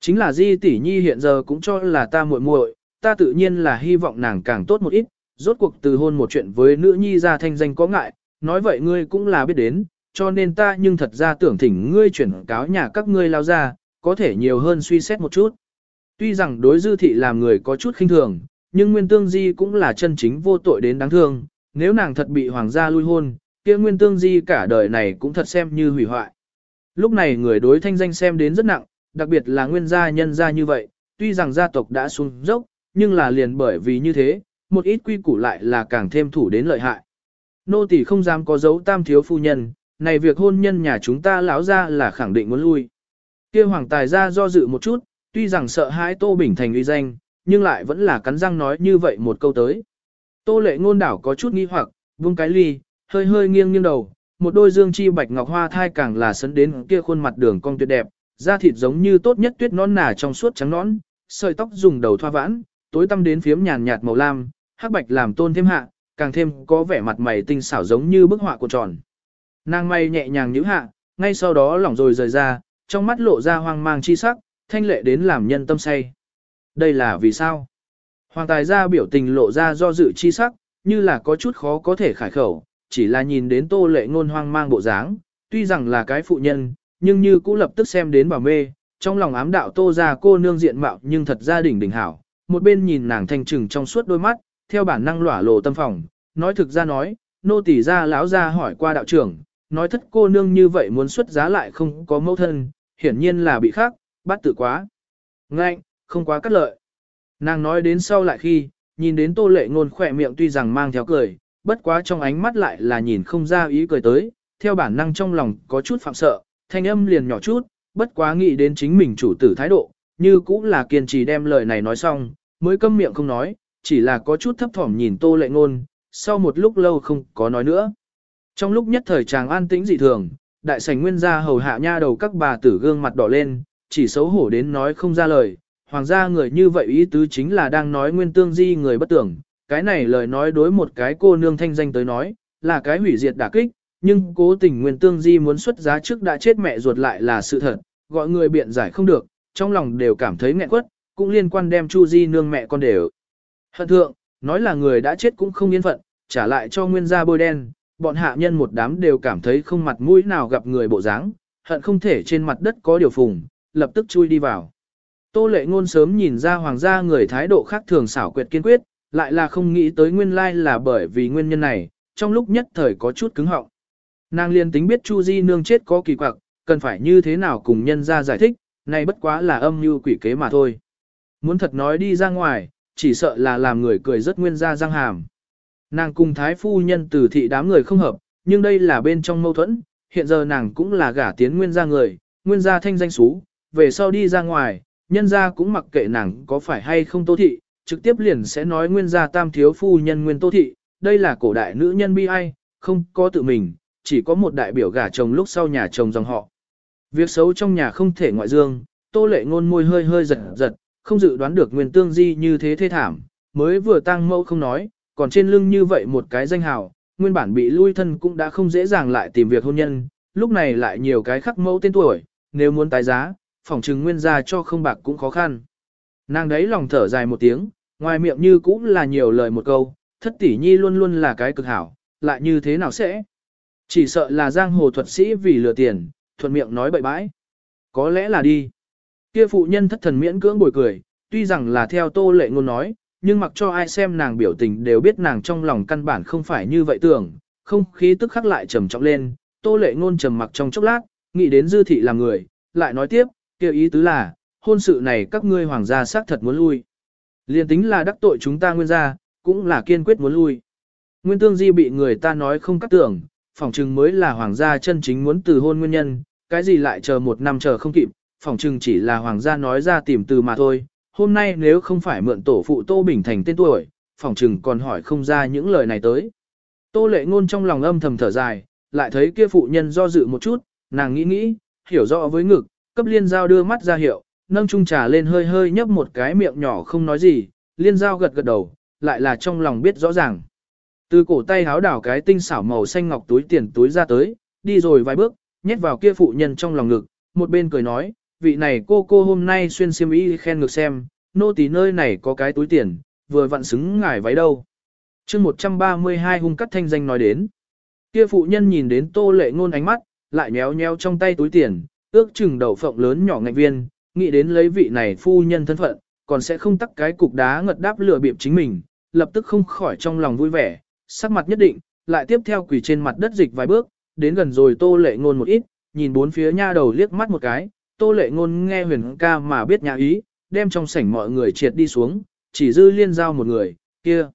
Chính là Di tỷ nhi hiện giờ cũng cho là ta muội muội, ta tự nhiên là hy vọng nàng càng tốt một ít, rốt cuộc từ hôn một chuyện với nữ nhi ra thanh danh có ngại, nói vậy ngươi cũng là biết đến, cho nên ta nhưng thật ra tưởng thỉnh ngươi chuyển cáo nhà các ngươi lao ra, có thể nhiều hơn suy xét một chút. Tuy rằng đối dư thị làm người có chút khinh thường, nhưng Nguyên Tương Di cũng là chân chính vô tội đến đáng thương, nếu nàng thật bị hoàng gia lui hôn, kia Nguyên Tương Di cả đời này cũng thật xem như hủy hoại. Lúc này người đối thanh danh xem đến rất nặng, đặc biệt là nguyên gia nhân gia như vậy, tuy rằng gia tộc đã xuống dốc, nhưng là liền bởi vì như thế, một ít quy củ lại là càng thêm thủ đến lợi hại. Nô tỳ không dám có dấu tam thiếu phu nhân, này việc hôn nhân nhà chúng ta lão ra là khẳng định muốn lui. kia hoàng tài gia do dự một chút, tuy rằng sợ hãi Tô Bình Thành uy danh, nhưng lại vẫn là cắn răng nói như vậy một câu tới. Tô lệ ngôn đảo có chút nghi hoặc, vung cái ly, hơi hơi nghiêng nghiêng đầu, một đôi dương chi bạch ngọc hoa thai càng là sấn đến kia khuôn mặt đường cong tuyệt đẹp, da thịt giống như tốt nhất tuyết non nà trong suốt trắng nõn, sợi tóc dùng đầu thoa vãn, tối tăm đến phiếm nhàn nhạt màu lam, hắc bạch làm tôn thêm hạ, càng thêm có vẻ mặt mày tinh xảo giống như bức họa của tròn. Nàng mày nhẹ nhàng nhíu hạ, ngay sau đó lỏng rồi rời ra, trong mắt lộ ra hoang mang chi sắc, thanh lệ đến làm nhân tâm say. Đây là vì sao? Hoàng tài gia biểu tình lộ ra do dự chi sắc, như là có chút khó có thể khải khẩu, chỉ là nhìn đến tô lệ ngôn hoang mang bộ dáng, tuy rằng là cái phụ nhân, nhưng như cũng lập tức xem đến bà mê, trong lòng ám đạo tô ra cô nương diện mạo nhưng thật ra đỉnh đỉnh hảo, một bên nhìn nàng thanh trừng trong suốt đôi mắt, theo bản năng lỏa lộ tâm phòng, nói thực ra nói, nô tỳ ra lão ra hỏi qua đạo trưởng, nói thất cô nương như vậy muốn xuất giá lại không có mẫu thân, hiển nhiên là bị khác, bắt tự quá. Ngạnh, không quá cắt lợi. Nàng nói đến sau lại khi, nhìn đến tô lệ ngôn khỏe miệng tuy rằng mang theo cười, bất quá trong ánh mắt lại là nhìn không ra ý cười tới, theo bản năng trong lòng có chút phạm sợ, thanh âm liền nhỏ chút, bất quá nghĩ đến chính mình chủ tử thái độ, như cũng là kiên trì đem lời này nói xong, mới câm miệng không nói, chỉ là có chút thấp thỏm nhìn tô lệ ngôn, sau một lúc lâu không có nói nữa. Trong lúc nhất thời chàng an tĩnh dị thường, đại sảnh nguyên gia hầu hạ nha đầu các bà tử gương mặt đỏ lên, chỉ xấu hổ đến nói không ra lời, hoàng gia người như vậy ý tứ chính là đang nói nguyên tương di người bất tưởng, cái này lời nói đối một cái cô nương thanh danh tới nói, là cái hủy diệt đả kích, nhưng cố tình nguyên tương di muốn xuất giá trước đã chết mẹ ruột lại là sự thật, gọi người biện giải không được, trong lòng đều cảm thấy nghẹn quất, cũng liên quan đem chu di nương mẹ con đều. Hận thượng, nói là người đã chết cũng không yên phận, trả lại cho nguyên gia bôi đen, bọn hạ nhân một đám đều cảm thấy không mặt mũi nào gặp người bộ dáng, hận không thể trên mặt đất có điều phùng, lập tức chui đi vào. Tô lệ ngôn sớm nhìn ra hoàng gia người thái độ khác thường xảo quyệt kiên quyết, lại là không nghĩ tới nguyên lai là bởi vì nguyên nhân này, trong lúc nhất thời có chút cứng họng. Nàng liền tính biết Chu Di nương chết có kỳ quặc, cần phải như thế nào cùng nhân gia giải thích, này bất quá là âm mưu quỷ kế mà thôi. Muốn thật nói đi ra ngoài, chỉ sợ là làm người cười rất nguyên gia răng hàm. Nàng cùng thái phu nhân từ thị đám người không hợp, nhưng đây là bên trong mâu thuẫn, hiện giờ nàng cũng là gả tiến nguyên gia người, nguyên gia thanh danh xú, về sau đi ra ngoài, nhân gia cũng mặc kệ nàng có phải hay không tô thị, trực tiếp liền sẽ nói nguyên gia tam thiếu phu nhân nguyên tô thị, đây là cổ đại nữ nhân bi ai, không có tự mình, chỉ có một đại biểu gả chồng lúc sau nhà chồng dòng họ. Việc xấu trong nhà không thể ngoại dương, tô lệ ngôn môi hơi hơi giật giật, không dự đoán được nguyên tương di như thế thê thảm, mới vừa tăng mâu không nói, còn trên lưng như vậy một cái danh hào, nguyên bản bị lui thân cũng đã không dễ dàng lại tìm việc hôn nhân, lúc này lại nhiều cái khắc mẫu tên tuổi, nếu muốn tái giá, phỏng trừng nguyên gia cho không bạc cũng khó khăn. Nàng đấy lòng thở dài một tiếng, ngoài miệng như cũng là nhiều lời một câu, thất tỷ nhi luôn luôn là cái cực hảo, lại như thế nào sẽ? Chỉ sợ là giang hồ thuật sĩ vì lừa tiền, thuận miệng nói bậy bãi. Có lẽ là đi. Kia phụ nhân thất thần miễn cưỡng bồi cười, tuy rằng là theo tô lệ ngôn nói, nhưng mặc cho ai xem nàng biểu tình đều biết nàng trong lòng căn bản không phải như vậy tưởng, không khí tức khắc lại trầm trọng lên, tô lệ ngôn trầm mặc trong chốc lát, nghĩ đến dư thị là người, lại nói tiếp, kêu ý tứ là, hôn sự này các ngươi hoàng gia xác thật muốn lui. Liên tính là đắc tội chúng ta nguyên gia, cũng là kiên quyết muốn lui. Nguyên tương di bị người ta nói không cắt tưởng, phỏng chừng mới là hoàng gia chân chính muốn từ hôn nguyên nhân, cái gì lại chờ một năm chờ không kịp, phỏng chừng chỉ là hoàng gia nói ra tìm từ mà thôi. Hôm nay nếu không phải mượn tổ phụ Tô Bình Thành tên tuổi, phỏng chừng còn hỏi không ra những lời này tới. Tô lệ ngôn trong lòng âm thầm thở dài, lại thấy kia phụ nhân do dự một chút, nàng nghĩ nghĩ, hiểu rõ với ngực, cấp liên giao đưa mắt ra hiệu, nâng chung trà lên hơi hơi nhấp một cái miệng nhỏ không nói gì, liên giao gật gật đầu, lại là trong lòng biết rõ ràng. Từ cổ tay háo đảo cái tinh xảo màu xanh ngọc túi tiền túi ra tới, đi rồi vài bước, nhét vào kia phụ nhân trong lòng ngực, một bên cười nói, vị này cô cô hôm nay xuyên xiêm y khen ngược xem, nô tỳ nơi này có cái túi tiền, vừa vặn xứng ngài váy đâu. chương 132 hung cắt thanh danh nói đến. Kia phụ nhân nhìn đến tô lệ ngôn ánh mắt, lại nhéo nhéo trong tay túi tiền, ước chừng đầu phộng lớn nhỏ ngạch viên, nghĩ đến lấy vị này phu nhân thân phận, còn sẽ không tắc cái cục đá ngật đáp lừa bịp chính mình, lập tức không khỏi trong lòng vui vẻ, sắc mặt nhất định, lại tiếp theo quỳ trên mặt đất dịch vài bước, đến gần rồi tô lệ ngôn một ít, nhìn bốn phía nha đầu liếc mắt một cái, tô lệ ngôn nghe huyền ca mà biết nhà ý, đem trong sảnh mọi người triệt đi xuống, chỉ dư liên giao một người, kia.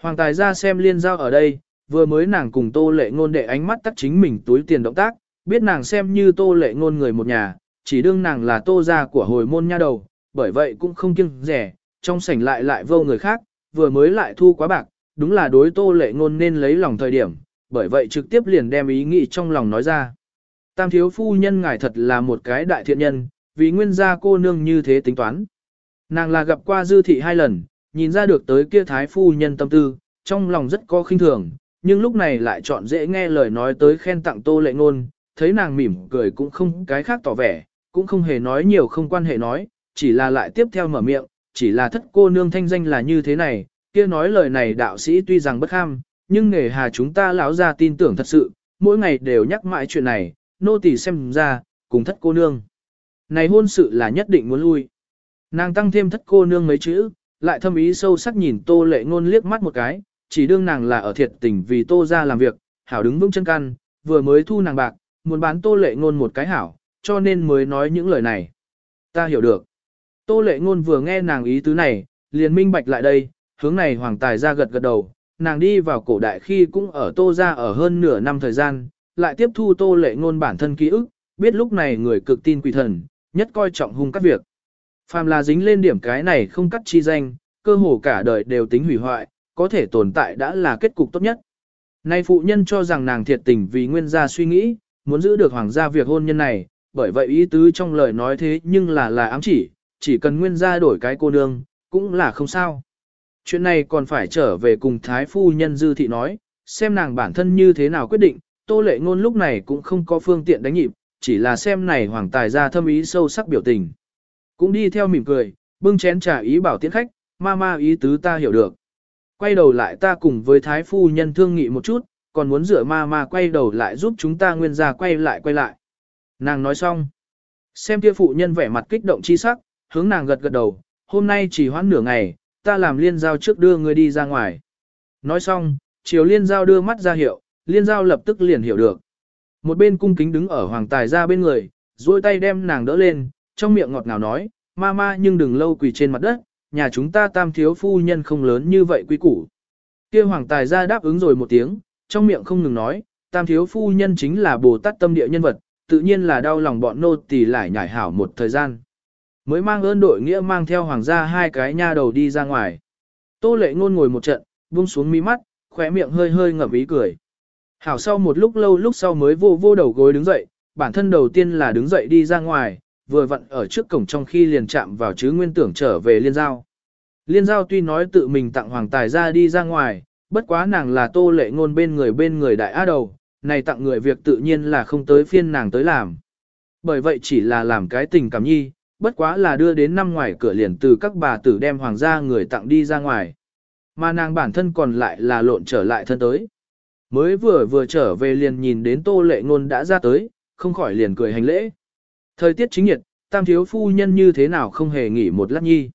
Hoàng tài ra xem liên giao ở đây, vừa mới nàng cùng tô lệ ngôn để ánh mắt tắt chính mình túi tiền động tác, biết nàng xem như tô lệ ngôn người một nhà, chỉ đương nàng là tô gia của hồi môn nha đầu, bởi vậy cũng không kiêng rẻ, trong sảnh lại lại vô người khác, vừa mới lại thu quá bạc, đúng là đối tô lệ ngôn nên lấy lòng thời điểm, bởi vậy trực tiếp liền đem ý nghĩ trong lòng nói ra. Tam thiếu phu nhân ngài thật là một cái đại thiện nhân, vì nguyên gia cô nương như thế tính toán. Nàng là gặp qua dư thị hai lần, nhìn ra được tới kia thái phu nhân tâm tư, trong lòng rất có khinh thường, nhưng lúc này lại chọn dễ nghe lời nói tới khen tặng tô lệ ngôn, thấy nàng mỉm cười cũng không cái khác tỏ vẻ, cũng không hề nói nhiều không quan hệ nói, chỉ là lại tiếp theo mở miệng, chỉ là thất cô nương thanh danh là như thế này, kia nói lời này đạo sĩ tuy rằng bất ham, nhưng nghề hà chúng ta lão ra tin tưởng thật sự, mỗi ngày đều nhắc mãi chuyện này, nô tỳ xem ra, cùng thất cô nương. Này hôn sự là nhất định muốn lui. Nàng tăng thêm thất cô nương mấy chữ, lại thâm ý sâu sắc nhìn tô lệ ngôn liếc mắt một cái, chỉ đương nàng là ở thiệt tình vì tô ra làm việc, hảo đứng vững chân căn, vừa mới thu nàng bạc, muốn bán tô lệ ngôn một cái hảo, cho nên mới nói những lời này. Ta hiểu được. Tô lệ ngôn vừa nghe nàng ý tứ này, liền minh bạch lại đây, hướng này hoàng tài ra gật gật đầu, nàng đi vào cổ đại khi cũng ở tô ra ở hơn nửa năm thời gian, lại tiếp thu tô lệ ngôn bản thân ký ức, biết lúc này người cực tin quỷ thần, nhất coi trọng hung các việc. Phàm là dính lên điểm cái này không cắt chi danh, cơ hồ cả đời đều tính hủy hoại, có thể tồn tại đã là kết cục tốt nhất. Nay phụ nhân cho rằng nàng thiệt tình vì nguyên gia suy nghĩ, muốn giữ được hoàng gia việc hôn nhân này, bởi vậy ý tứ trong lời nói thế nhưng là là ám chỉ, chỉ cần nguyên gia đổi cái cô nương, cũng là không sao. Chuyện này còn phải trở về cùng thái phu nhân dư thị nói, xem nàng bản thân như thế nào quyết định, tô lệ ngôn lúc này cũng không có phương tiện đánh nhịp, chỉ là xem này hoàng tài ra thâm ý sâu sắc biểu tình. Cũng đi theo mỉm cười, bưng chén trà ý bảo tiễn khách, ma ma ý tứ ta hiểu được. Quay đầu lại ta cùng với thái phu nhân thương nghị một chút, còn muốn rửa ma ma quay đầu lại giúp chúng ta nguyên gia quay lại quay lại. Nàng nói xong. Xem kia phụ nhân vẻ mặt kích động chi sắc, hướng nàng gật gật đầu, hôm nay chỉ hoãn nửa ngày, ta làm liên giao trước đưa người đi ra ngoài. Nói xong, chiều liên giao đưa mắt ra hiệu, liên giao lập tức liền hiểu được. Một bên cung kính đứng ở hoàng tài ra bên người, duỗi tay đem nàng đỡ lên, trong miệng ngọt ngào nói, ma ma nhưng đừng lâu quỳ trên mặt đất, nhà chúng ta tam thiếu phu nhân không lớn như vậy quý củ. kia hoàng tài ra đáp ứng rồi một tiếng, trong miệng không ngừng nói, tam thiếu phu nhân chính là bồ tát tâm địa nhân vật, tự nhiên là đau lòng bọn nô tỳ lại nhảy hảo một thời gian. Mới mang ơn đội nghĩa mang theo hoàng gia hai cái nha đầu đi ra ngoài. Tô lệ ngôn ngồi một trận, buông xuống mi mắt, khóe miệng hơi hơi ngậm ý cười. Hảo sau một lúc lâu lúc sau mới vô vô đầu gối đứng dậy, bản thân đầu tiên là đứng dậy đi ra ngoài, vừa vặn ở trước cổng trong khi liền chạm vào chứ nguyên tưởng trở về liên giao. Liên giao tuy nói tự mình tặng hoàng tài ra đi ra ngoài, bất quá nàng là tô lệ ngôn bên người bên người đại á đầu, này tặng người việc tự nhiên là không tới phiên nàng tới làm. Bởi vậy chỉ là làm cái tình cảm nhi, bất quá là đưa đến năm ngoài cửa liền từ các bà tử đem hoàng gia người tặng đi ra ngoài. Mà nàng bản thân còn lại là lộn trở lại thân tới. Mới vừa vừa trở về liền nhìn đến tô lệ ngôn đã ra tới, không khỏi liền cười hành lễ. Thời tiết chính nhiệt, tam thiếu phu nhân như thế nào không hề nghỉ một lát nhi.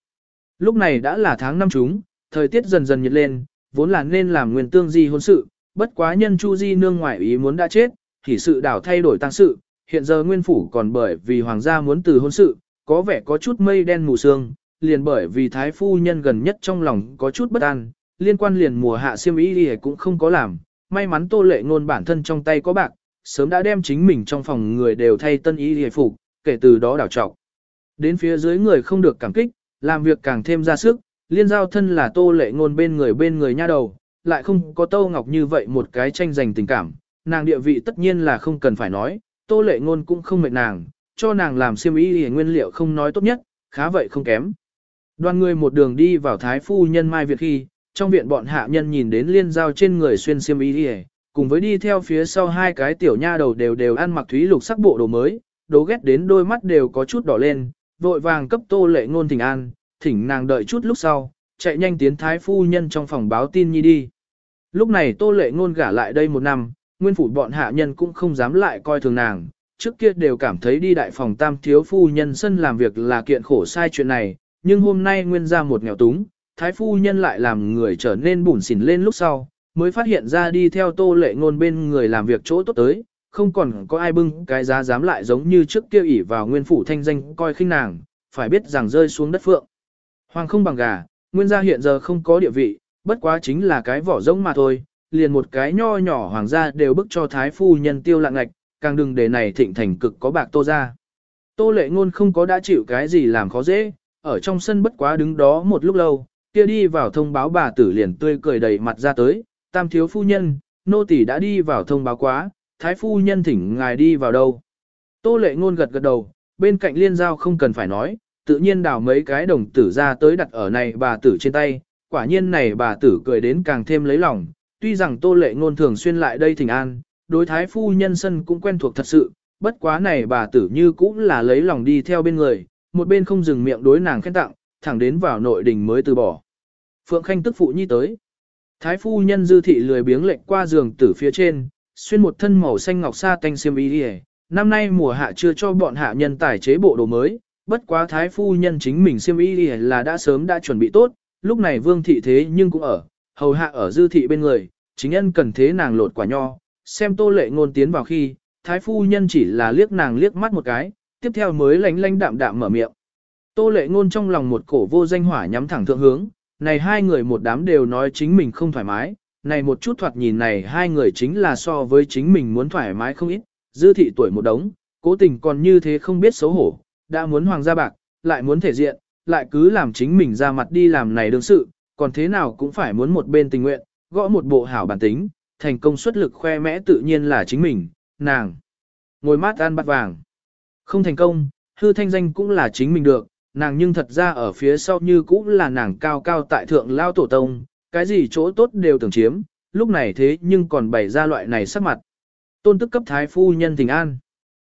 Lúc này đã là tháng năm chúng, thời tiết dần dần nhiệt lên, vốn là nên làm nguyên tương di hôn sự, bất quá nhân chu di nương ngoại ý muốn đã chết, thì sự đảo thay đổi tăng sự, hiện giờ nguyên phủ còn bởi vì hoàng gia muốn từ hôn sự, có vẻ có chút mây đen mù sương, liền bởi vì thái phu nhân gần nhất trong lòng có chút bất an, liên quan liền mùa hạ siêm ý thì cũng không có làm, may mắn tô lệ ngôn bản thân trong tay có bạc, sớm đã đem chính mình trong phòng người đều thay tân ý hề phục, kể từ đó đảo trọng. Đến phía dưới người không được cảm kích, làm việc càng thêm ra sức, liên giao thân là tô lệ ngôn bên người bên người nha đầu, lại không có tô ngọc như vậy một cái tranh giành tình cảm, nàng địa vị tất nhiên là không cần phải nói, tô lệ ngôn cũng không mệt nàng, cho nàng làm xiêm y nguyên liệu không nói tốt nhất, khá vậy không kém. Đoàn người một đường đi vào thái phu nhân mai việt khi, trong viện bọn hạ nhân nhìn đến liên giao trên người xuyên xiêm y cùng với đi theo phía sau hai cái tiểu nha đầu đều đều ăn mặc thúy lục sắc bộ đồ mới, đố ghét đến đôi mắt đều có chút đỏ lên, vội vàng cấp tô lệ ngôn thỉnh an, thỉnh nàng đợi chút lúc sau, chạy nhanh tiến thái phu nhân trong phòng báo tin nhi đi. Lúc này tô lệ ngôn gả lại đây một năm, nguyên phủ bọn hạ nhân cũng không dám lại coi thường nàng, trước kia đều cảm thấy đi đại phòng tam thiếu phu nhân sân làm việc là kiện khổ sai chuyện này, nhưng hôm nay nguyên ra một nghèo túng, thái phu nhân lại làm người trở nên bủn xỉn lên lúc sau, mới phát hiện ra đi theo tô lệ ngôn bên người làm việc chỗ tốt tới, không còn có ai bưng cái giá dám lại giống như trước kia ỉ vào nguyên phủ thanh danh coi khinh nàng, phải biết rằng rơi xuống đất phượng. Hoàng không bằng gà, nguyên gia hiện giờ không có địa vị, bất quá chính là cái vỏ rỗng mà thôi, liền một cái nho nhỏ hoàng gia đều bức cho thái phu nhân tiêu lạng ngạch, càng đừng để này thịnh thành cực có bạc tô ra. Tô lệ ngôn không có đã chịu cái gì làm khó dễ, ở trong sân bất quá đứng đó một lúc lâu, kia đi vào thông báo bà tử liền tươi cười đầy mặt ra tới, tam thiếu phu nhân, nô tỳ đã đi vào thông báo quá, thái phu nhân thỉnh ngài đi vào đâu. Tô lệ ngôn gật gật đầu, bên cạnh liên giao không cần phải nói, tự nhiên đào mấy cái đồng tử ra tới đặt ở này bà tử trên tay, quả nhiên này bà tử cười đến càng thêm lấy lòng, tuy rằng tô lệ ngôn thường xuyên lại đây thỉnh an, đối thái phu nhân sân cũng quen thuộc thật sự, bất quá này bà tử như cũng là lấy lòng đi theo bên người, một bên không dừng miệng đối nàng khen tặng, thẳng đến vào nội đình mới từ bỏ. Phượng Khanh tức phụ nhi tới. Thái phu nhân dư thị lười biếng lệnh qua giường tử phía trên, xuyên một thân màu xanh ngọc sa tanh xiêm y Năm nay mùa hạ chưa cho bọn hạ nhân tài chế bộ đồ mới, bất quá thái phu nhân chính mình xiêm y là đã sớm đã chuẩn bị tốt, lúc này vương thị thế nhưng cũng ở, hầu hạ ở dư thị bên người, chính nhân cần thế nàng lột quả nho, xem tô lệ ngôn tiến vào khi, thái phu nhân chỉ là liếc nàng liếc mắt một cái, tiếp theo mới lánh lánh đạm đạm mở miệng. Tô lệ ngôn trong lòng một cổ vô danh hỏa nhắm thẳng thượng hướng, này hai người một đám đều nói chính mình không thoải mái, này một chút thoạt nhìn này hai người chính là so với chính mình muốn thoải mái không ít, dư thị tuổi một đống, cố tình còn như thế không biết xấu hổ, đã muốn hoàng gia bạc, lại muốn thể diện, lại cứ làm chính mình ra mặt đi làm này đương sự, còn thế nào cũng phải muốn một bên tình nguyện, gõ một bộ hảo bản tính, thành công xuất lực khoe mẽ tự nhiên là chính mình, nàng. Ngồi mát ăn bát vàng. Không thành công, hư thanh danh cũng là chính mình được, nàng nhưng thật ra ở phía sau như cũng là nàng cao cao tại thượng lao tổ tông, cái gì chỗ tốt đều tưởng chiếm, lúc này thế nhưng còn bày ra loại này sắc mặt. Tôn tức cấp thái phu nhân tình an.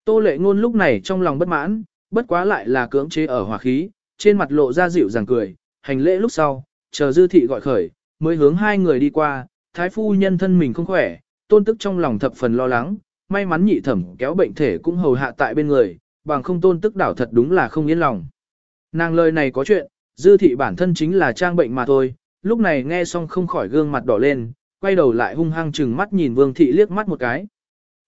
Tô lệ ngôn lúc này trong lòng bất mãn, bất quá lại là cưỡng chế ở hòa khí, trên mặt lộ ra dịu dàng cười, hành lễ lúc sau, chờ dư thị gọi khởi, mới hướng hai người đi qua, thái phu nhân thân mình không khỏe, tôn tức trong lòng thập phần lo lắng, may mắn nhị thẩm kéo bệnh thể cũng hầu hạ tại bên người, bằng không tôn tức đảo thật đúng là không yên lòng. Nàng lời này có chuyện, dư thị bản thân chính là trang bệnh mà thôi, lúc này nghe xong không khỏi gương mặt đỏ lên, quay đầu lại hung hăng chừng mắt nhìn vương thị liếc mắt một cái.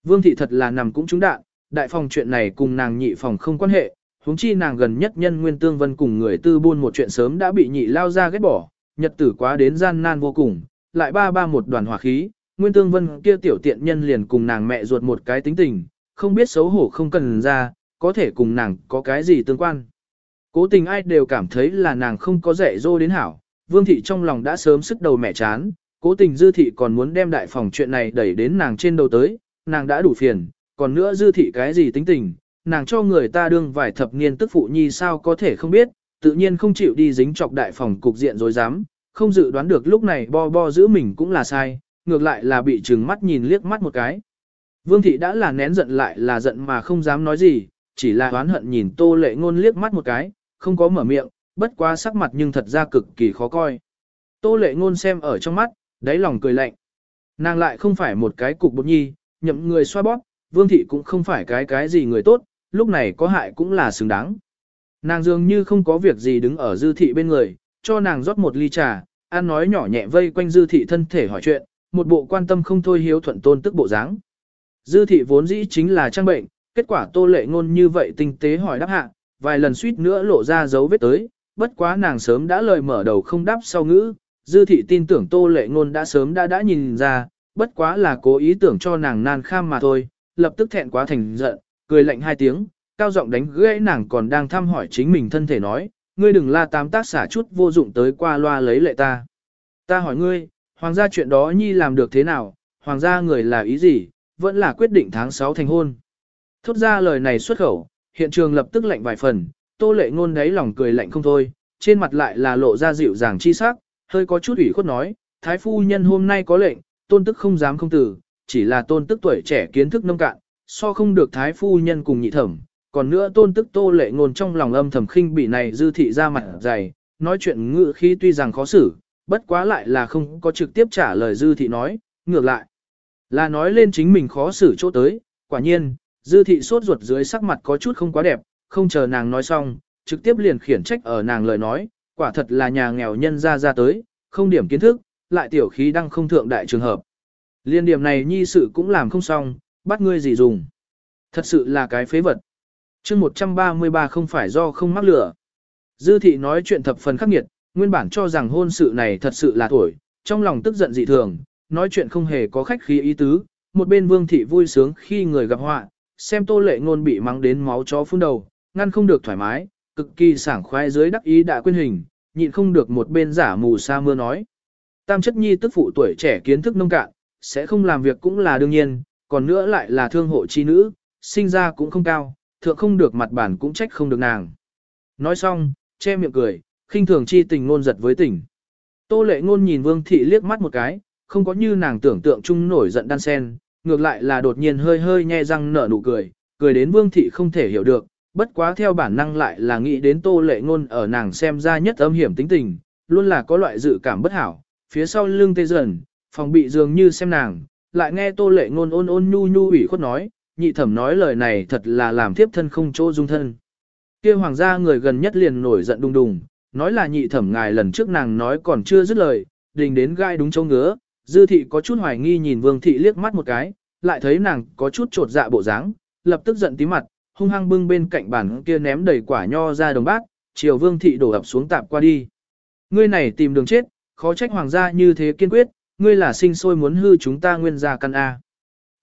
Vương thị thật là nằm cũng trúng đạn, đại phòng chuyện này cùng nàng nhị phòng không quan hệ, huống chi nàng gần nhất nhân nguyên tương vân cùng người tư buôn một chuyện sớm đã bị nhị lao ra ghét bỏ, nhật tử quá đến gian nan vô cùng, lại ba ba một đoàn hỏa khí, nguyên tương vân kia tiểu tiện nhân liền cùng nàng mẹ ruột một cái tính tình, không biết xấu hổ không cần ra, có thể cùng nàng có cái gì tương quan. Cố tình ai đều cảm thấy là nàng không có rẻ dô đến hảo, vương thị trong lòng đã sớm sức đầu mẹ chán, cố tình dư thị còn muốn đem đại phòng chuyện này đẩy đến nàng trên đầu tới, nàng đã đủ phiền, còn nữa dư thị cái gì tính tình, nàng cho người ta đương vài thập niên tức phụ nhi sao có thể không biết, tự nhiên không chịu đi dính chọc đại phòng cục diện rồi dám, không dự đoán được lúc này bo bo giữ mình cũng là sai, ngược lại là bị trừng mắt nhìn liếc mắt một cái. Vương thị đã là nén giận lại là giận mà không dám nói gì, chỉ là oán hận nhìn tô lệ ngôn liếc mắt một cái, không có mở miệng, bất quá sắc mặt nhưng thật ra cực kỳ khó coi. Tô lệ ngôn xem ở trong mắt, đáy lòng cười lạnh. Nàng lại không phải một cái cục bột nhi, nhậm người xoa bóp, vương thị cũng không phải cái cái gì người tốt, lúc này có hại cũng là xứng đáng. Nàng dường như không có việc gì đứng ở dư thị bên người, cho nàng rót một ly trà, ăn nói nhỏ nhẹ vây quanh dư thị thân thể hỏi chuyện, một bộ quan tâm không thôi hiếu thuận tôn tức bộ dáng. Dư thị vốn dĩ chính là trang bệnh, kết quả tô lệ ngôn như vậy tinh tế hỏi đáp hạ, vài lần suýt nữa lộ ra dấu vết tới, bất quá nàng sớm đã lời mở đầu không đáp sau ngữ, dư thị tin tưởng tô lệ ngôn đã sớm đã đã nhìn ra, bất quá là cố ý tưởng cho nàng nan kham mà thôi, lập tức thẹn quá thành giận, cười lạnh hai tiếng, cao giọng đánh gãy nàng còn đang thăm hỏi chính mình thân thể nói, ngươi đừng la tám tác xả chút vô dụng tới qua loa lấy lệ ta. Ta hỏi ngươi, hoàng gia chuyện đó nhi làm được thế nào, hoàng gia người là ý gì, vẫn là quyết định tháng 6 thành hôn. Thốt ra lời này xuất khẩu, hiện trường lập tức lạnh vài phần, tô lệ ngôn đáy lòng cười lạnh không thôi, trên mặt lại là lộ ra dịu dàng chi sắc, hơi có chút ủy khuất nói, thái phu nhân hôm nay có lệnh, tôn tức không dám không tử, chỉ là tôn tức tuổi trẻ kiến thức nông cạn, so không được thái phu nhân cùng nhị thẩm, còn nữa tôn tức tô lệ ngôn trong lòng âm thầm khinh bị này dư thị ra mặt dày, nói chuyện ngự khi tuy rằng khó xử, bất quá lại là không có trực tiếp trả lời dư thị nói, ngược lại. Là nói lên chính mình khó xử chỗ tới, quả nhiên, dư thị sốt ruột dưới sắc mặt có chút không quá đẹp, không chờ nàng nói xong, trực tiếp liền khiển trách ở nàng lời nói, quả thật là nhà nghèo nhân ra ra tới, không điểm kiến thức, lại tiểu khí đang không thượng đại trường hợp. Liên điểm này nhi sự cũng làm không xong, bắt ngươi gì dùng. Thật sự là cái phế vật. chương 133 không phải do không mắc lửa. Dư thị nói chuyện thập phần khắc nghiệt, nguyên bản cho rằng hôn sự này thật sự là tuổi, trong lòng tức giận dị thường, nói chuyện không hề có khách khí ý tứ, một bên vương thị vui sướng khi người gặp họa, xem tô lệ ngôn bị mắng đến máu chó phun đầu, ngăn không được thoải mái, cực kỳ sảng khoái dưới đắc ý đã quên hình, nhịn không được một bên giả mù sa mưa nói. Tam chất nhi tức phụ tuổi trẻ kiến thức nông cạn, sẽ không làm việc cũng là đương nhiên, còn nữa lại là thương hộ chi nữ, sinh ra cũng không cao, thượng không được mặt bản cũng trách không được nàng. Nói xong, che miệng cười, khinh thường chi tình ngôn giật với tình. Tô lệ ngôn nhìn vương thị liếc mắt một cái, không có như nàng tưởng tượng chung nổi giận đan sen, ngược lại là đột nhiên hơi hơi nhe răng nở nụ cười, cười đến vương thị không thể hiểu được, bất quá theo bản năng lại là nghĩ đến tô lệ ngôn ở nàng xem ra nhất âm hiểm tính tình, luôn là có loại dự cảm bất hảo, phía sau lưng tê dần, phòng bị dường như xem nàng, lại nghe tô lệ ngôn ôn ôn nhu nhu ủy khuất nói, nhị thẩm nói lời này thật là làm thiếp thân không chỗ dung thân. kia hoàng gia người gần nhất liền nổi giận đùng đùng, nói là nhị thẩm ngài lần trước nàng nói còn chưa dứt lời, đình đến gai đúng chỗ ngứa, dư thị có chút hoài nghi nhìn vương thị liếc mắt một cái, lại thấy nàng có chút trột dạ bộ dáng, lập tức giận tí mặt, hung hăng bưng bên cạnh bàn kia ném đầy quả nho ra đồng bát, chiều vương thị đổ ập xuống tạp qua đi. Ngươi này tìm đường chết, khó trách hoàng gia như thế kiên quyết, ngươi là sinh sôi muốn hư chúng ta nguyên gia căn A.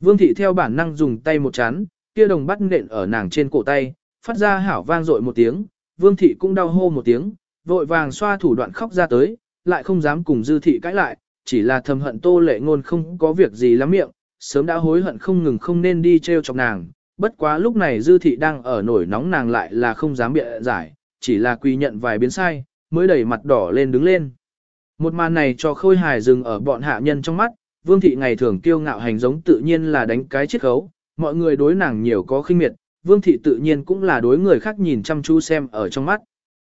Vương thị theo bản năng dùng tay một chán, kia đồng bắt nện ở nàng trên cổ tay, phát ra hảo vang dội một tiếng, vương thị cũng đau hô một tiếng, vội vàng xoa thủ đoạn khóc ra tới, lại không dám cùng dư thị cãi lại, chỉ là thầm hận tô lệ ngôn không có việc gì lắm miệng, sớm đã hối hận không ngừng không nên đi treo chọc nàng, bất quá lúc này dư thị đang ở nổi nóng nàng lại là không dám bịa giải, chỉ là quy nhận vài biến sai, mới đẩy mặt đỏ lên đứng lên. Một màn này cho khôi hài dừng ở bọn hạ nhân trong mắt, vương thị ngày thường kiêu ngạo hành giống tự nhiên là đánh cái chiết khấu, mọi người đối nàng nhiều có khinh miệt, vương thị tự nhiên cũng là đối người khác nhìn chăm chú xem ở trong mắt.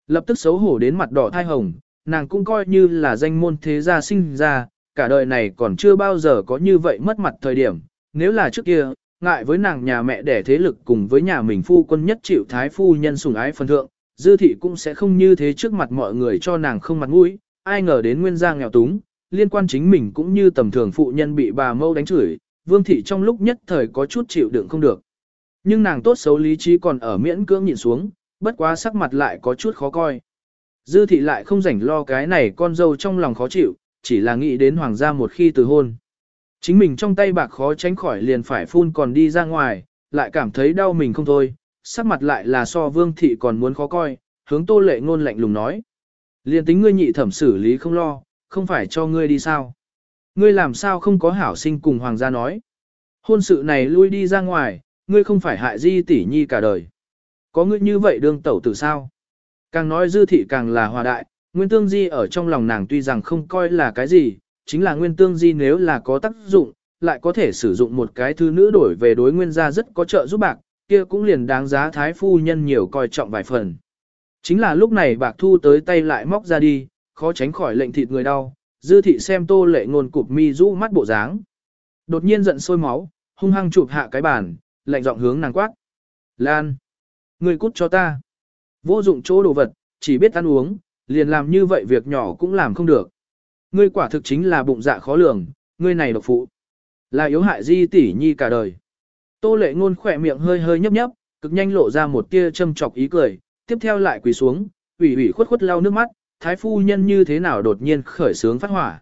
Lập tức xấu hổ đến mặt đỏ thai hồng, nàng cũng coi như là danh môn thế gia sinh ra, cả đời này còn chưa bao giờ có như vậy mất mặt thời điểm, nếu là trước kia, ngại với nàng nhà mẹ đẻ thế lực cùng với nhà mình phu quân nhất chịu thái phu nhân sủng ái phân thượng, dư thị cũng sẽ không như thế trước mặt mọi người cho nàng không mặt mũi, ai ngờ đến nguyên gia nghèo túng, liên quan chính mình cũng như tầm thường phụ nhân bị bà mâu đánh chửi, vương thị trong lúc nhất thời có chút chịu đựng không được. Nhưng nàng tốt xấu lý trí còn ở miễn cưỡng nhìn xuống, bất quá sắc mặt lại có chút khó coi. Dư thị lại không rảnh lo cái này con dâu trong lòng khó chịu, chỉ là nghĩ đến hoàng gia một khi từ hôn. Chính mình trong tay bạc khó tránh khỏi liền phải phun còn đi ra ngoài, lại cảm thấy đau mình không thôi, sắc mặt lại là so vương thị còn muốn khó coi, hướng tô lệ ngôn lạnh lùng nói. Liền tính ngươi nhị thẩm xử lý không lo, không phải cho ngươi đi sao. Ngươi làm sao không có hảo sinh cùng hoàng gia nói. Hôn sự này lui đi ra ngoài, ngươi không phải hại di tỷ nhi cả đời. Có ngươi như vậy đương tẩu tử sao? Càng nói dư thị càng là hòa đại, nguyên tương di ở trong lòng nàng tuy rằng không coi là cái gì, chính là nguyên tương di nếu là có tác dụng, lại có thể sử dụng một cái thứ nữ đổi về đối nguyên gia rất có trợ giúp bạc, kia cũng liền đáng giá thái phu nhân nhiều coi trọng vài phần. Chính là lúc này bạc thu tới tay lại móc ra đi, khó tránh khỏi lệnh thịt người đau, dư thị xem tô lệ ngôn cụp mi rũ mắt bộ dáng. Đột nhiên giận sôi máu, hung hăng chụp hạ cái bàn, lạnh giọng hướng nàng quát. Lan! Người cút cho ta! Vô dụng chỗ đồ vật, chỉ biết ăn uống, liền làm như vậy việc nhỏ cũng làm không được. Ngươi quả thực chính là bụng dạ khó lường, ngươi này độc phụ. Là yếu hại di tỷ nhi cả đời. Tô lệ ngôn khỏe miệng hơi hơi nhấp nhấp, cực nhanh lộ ra một tia châm chọc ý cười, tiếp theo lại quỳ xuống, ủy ủy khuất khuất lau nước mắt, thái phu nhân như thế nào đột nhiên khởi sướng phát hỏa.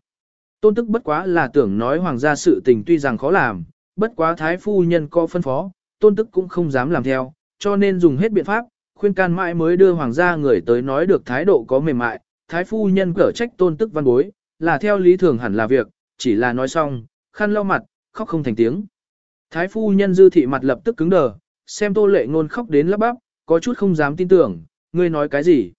Tôn tức bất quá là tưởng nói hoàng gia sự tình tuy rằng khó làm, bất quá thái phu nhân có phân phó, tôn tức cũng không dám làm theo, cho nên dùng hết biện pháp, khuyên can mãi mới đưa hoàng gia người tới nói được thái độ có mềm mại, thái phu nhân cở trách tôn tức văn bối, là theo lý thường hẳn là việc, chỉ là nói xong, khăn lau mặt, khóc không thành tiếng. Thái phu nhân dư thị mặt lập tức cứng đờ, xem tô lệ ngôn khóc đến lắp bắp, có chút không dám tin tưởng, ngươi nói cái gì.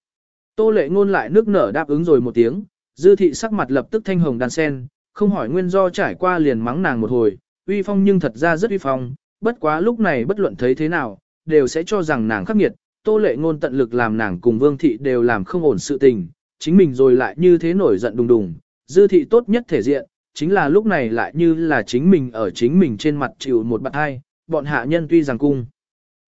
Tô lệ ngôn lại nước nở đáp ứng rồi một tiếng, dư thị sắc mặt lập tức thanh hồng đàn sen, không hỏi nguyên do trải qua liền mắng nàng một hồi, uy phong nhưng thật ra rất uy phong, bất quá lúc này bất luận thấy thế nào, đều sẽ cho rằng nàng khắc nghiệt, tô lệ ngôn tận lực làm nàng cùng vương thị đều làm không ổn sự tình, chính mình rồi lại như thế nổi giận đùng đùng, dư thị tốt nhất thể diện, chính là lúc này lại như là chính mình ở chính mình trên mặt chịu một bạt hai, bọn hạ nhân tuy rằng cung.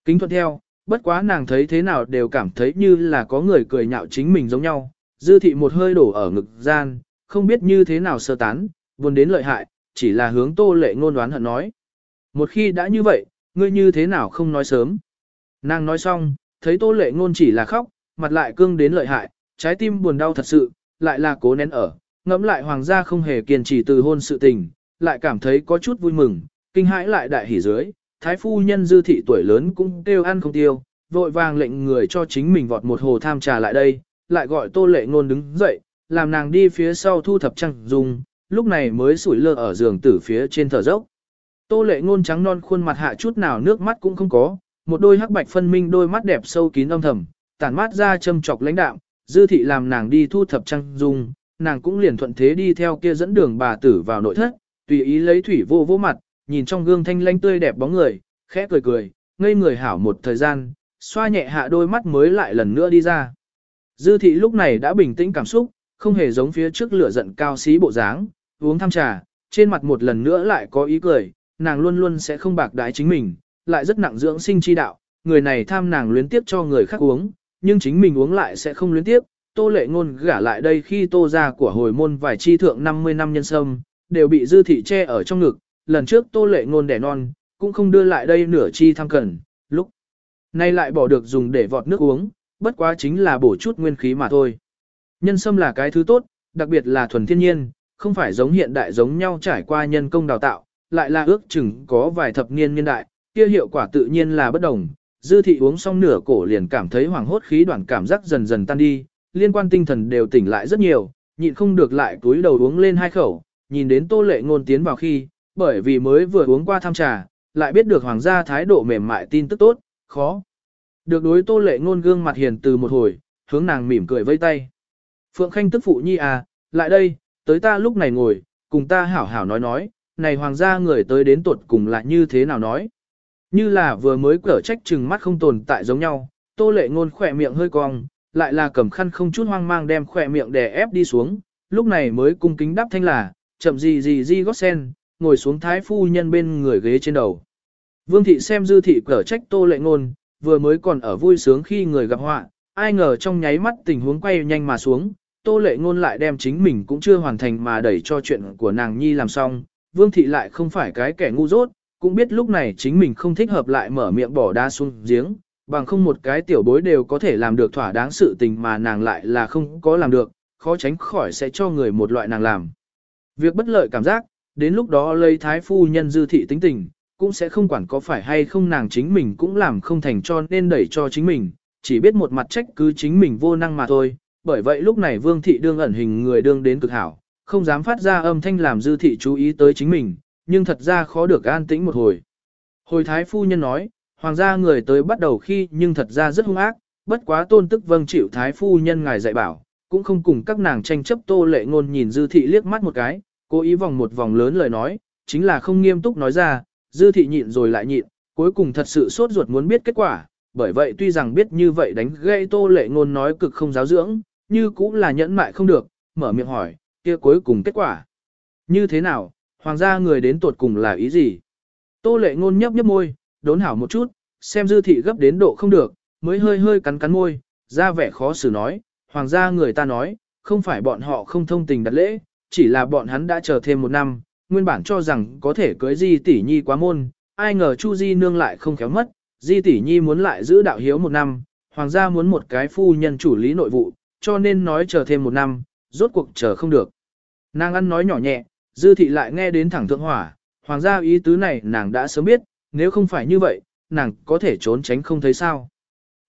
Kính thuận theo, bất quá nàng thấy thế nào đều cảm thấy như là có người cười nhạo chính mình giống nhau, dư thị một hơi đổ ở ngực gian, không biết như thế nào sơ tán, buồn đến lợi hại, chỉ là hướng tô lệ ngôn đoán hận nói. Một khi đã như vậy, ngươi như thế nào không nói sớm. Nàng nói xong, thấy tô lệ ngôn chỉ là khóc, mặt lại cương đến lợi hại, trái tim buồn đau thật sự, lại là cố nén ở, ngẫm lại hoàng gia không hề kiên trì từ hôn sự tình, lại cảm thấy có chút vui mừng, kinh hãi lại đại hỉ dưới, thái phu nhân dư thị tuổi lớn cũng tiêu ăn không tiêu, vội vàng lệnh người cho chính mình vọt một hồ tham trà lại đây, lại gọi tô lệ ngôn đứng dậy, làm nàng đi phía sau thu thập trăng dùng, lúc này mới sủi lơ ở giường tử phía trên thở dốc. Tô lệ ngôn trắng non khuôn mặt hạ chút nào nước mắt cũng không có, một đôi hắc bạch phân minh đôi mắt đẹp sâu kín âm thầm, tản mát ra châm chọc lãnh đạm, dư thị làm nàng đi thu thập trăng dung, nàng cũng liền thuận thế đi theo kia dẫn đường bà tử vào nội thất, tùy ý lấy thủy vô vô mặt, nhìn trong gương thanh lanh tươi đẹp bóng người, khẽ cười cười, ngây người hảo một thời gian, xoa nhẹ hạ đôi mắt mới lại lần nữa đi ra. Dư thị lúc này đã bình tĩnh cảm xúc, không hề giống phía trước lửa giận cao xí bộ dáng, uống tham trà, trên mặt một lần nữa lại có ý cười, nàng luôn luôn sẽ không bạc đái chính mình, lại rất nặng dưỡng sinh chi đạo, người này tham nàng luyến tiếp cho người khác uống, nhưng chính mình uống lại sẽ không luyến tiếp. Tô lệ ngôn gả lại đây khi tô gia của hồi môn vài chi thượng 50 năm nhân sâm, đều bị dư thị che ở trong ngực, lần trước tô lệ ngôn đẻ non, cũng không đưa lại đây nửa chi tham cần, lúc nay lại bỏ được dùng để vọt nước uống, bất quá chính là bổ chút nguyên khí mà thôi. Nhân sâm là cái thứ tốt, đặc biệt là thuần thiên nhiên, không phải giống hiện đại giống nhau trải qua nhân công đào tạo, lại là ước chừng có vài thập niên niên đại, kia hiệu quả tự nhiên là bất đồng. Dư thị uống xong nửa cổ liền cảm thấy hoảng hốt khí đoạn cảm giác dần dần tan đi, liên quan tinh thần đều tỉnh lại rất nhiều, nhịn không được lại túi đầu uống lên hai khẩu, nhìn đến tô lệ ngôn tiến vào khi, bởi vì mới vừa uống qua tham trà, lại biết được hoàng gia thái độ mềm mại tin tức tốt, khó. Được đối tô lệ ngôn gương mặt hiền từ một hồi, hướng nàng mỉm cười vây tay. Phượng Khanh tức phụ nhi à, lại đây, tới ta lúc này ngồi, cùng ta hảo hảo nói nói, này hoàng gia người tới đến tuột cùng lại như thế nào nói. Như là vừa mới cở trách chừng mắt không tồn tại giống nhau, tô lệ ngôn khỏe miệng hơi cong, lại là cầm khăn không chút hoang mang đem khỏe miệng đè ép đi xuống, lúc này mới cung kính đáp thanh là, chậm gì gì gì gót sen, ngồi xuống thái phu nhân bên người ghế trên đầu. Vương thị xem dư thị cở trách tô lệ ngôn, vừa mới còn ở vui sướng khi người gặp họa, ai ngờ trong nháy mắt tình huống quay nhanh mà xuống, tô lệ ngôn lại đem chính mình cũng chưa hoàn thành mà đẩy cho chuyện của nàng nhi làm xong, vương thị lại không phải cái kẻ ngu dốt, cũng biết lúc này chính mình không thích hợp lại mở miệng bỏ đa xuống giếng, bằng không một cái tiểu bối đều có thể làm được thỏa đáng sự tình mà nàng lại là không có làm được, khó tránh khỏi sẽ cho người một loại nàng làm. Việc bất lợi cảm giác, đến lúc đó lấy thái phu nhân dư thị tính tình, cũng sẽ không quản có phải hay không nàng chính mình cũng làm không thành cho nên đẩy cho chính mình, chỉ biết một mặt trách cứ chính mình vô năng mà thôi. Bởi vậy lúc này vương thị đương ẩn hình người đương đến cực hảo, không dám phát ra âm thanh làm dư thị chú ý tới chính mình, nhưng thật ra khó được an tĩnh một hồi. Hồi thái phu nhân nói, hoàng gia người tới bắt đầu khi nhưng thật ra rất hung ác, bất quá tôn tức vâng chịu thái phu nhân ngài dạy bảo, cũng không cùng các nàng tranh chấp tô lệ ngôn nhìn dư thị liếc mắt một cái, cố ý vòng một vòng lớn lời nói, chính là không nghiêm túc nói ra, dư thị nhịn rồi lại nhịn, cuối cùng thật sự sốt ruột muốn biết kết quả, bởi vậy tuy rằng biết như vậy đánh gây tô lệ ngôn nói cực không giáo dưỡng, như cũng là nhẫn mại không được, mở miệng hỏi, kia cuối cùng kết quả. Như thế nào, hoàng gia người đến tuột cùng là ý gì? Tô lệ ngôn nhấp nhấp môi, đốn hảo một chút, xem dư thị gấp đến độ không được, mới hơi hơi cắn cắn môi, ra vẻ khó xử nói, hoàng gia người ta nói, không phải bọn họ không thông tình đặt lễ, chỉ là bọn hắn đã chờ thêm một năm, nguyên bản cho rằng có thể cưới di tỷ nhi quá môn, ai ngờ chu di nương lại không khéo mất, di tỷ nhi muốn lại giữ đạo hiếu một năm, hoàng gia muốn một cái phu nhân chủ lý nội vụ, cho nên nói chờ thêm một năm, rốt cuộc chờ không được. Nàng ăn nói nhỏ nhẹ, dư thị lại nghe đến thẳng thượng hỏa, hoàng gia ý tứ này nàng đã sớm biết, nếu không phải như vậy, nàng có thể trốn tránh không thấy sao.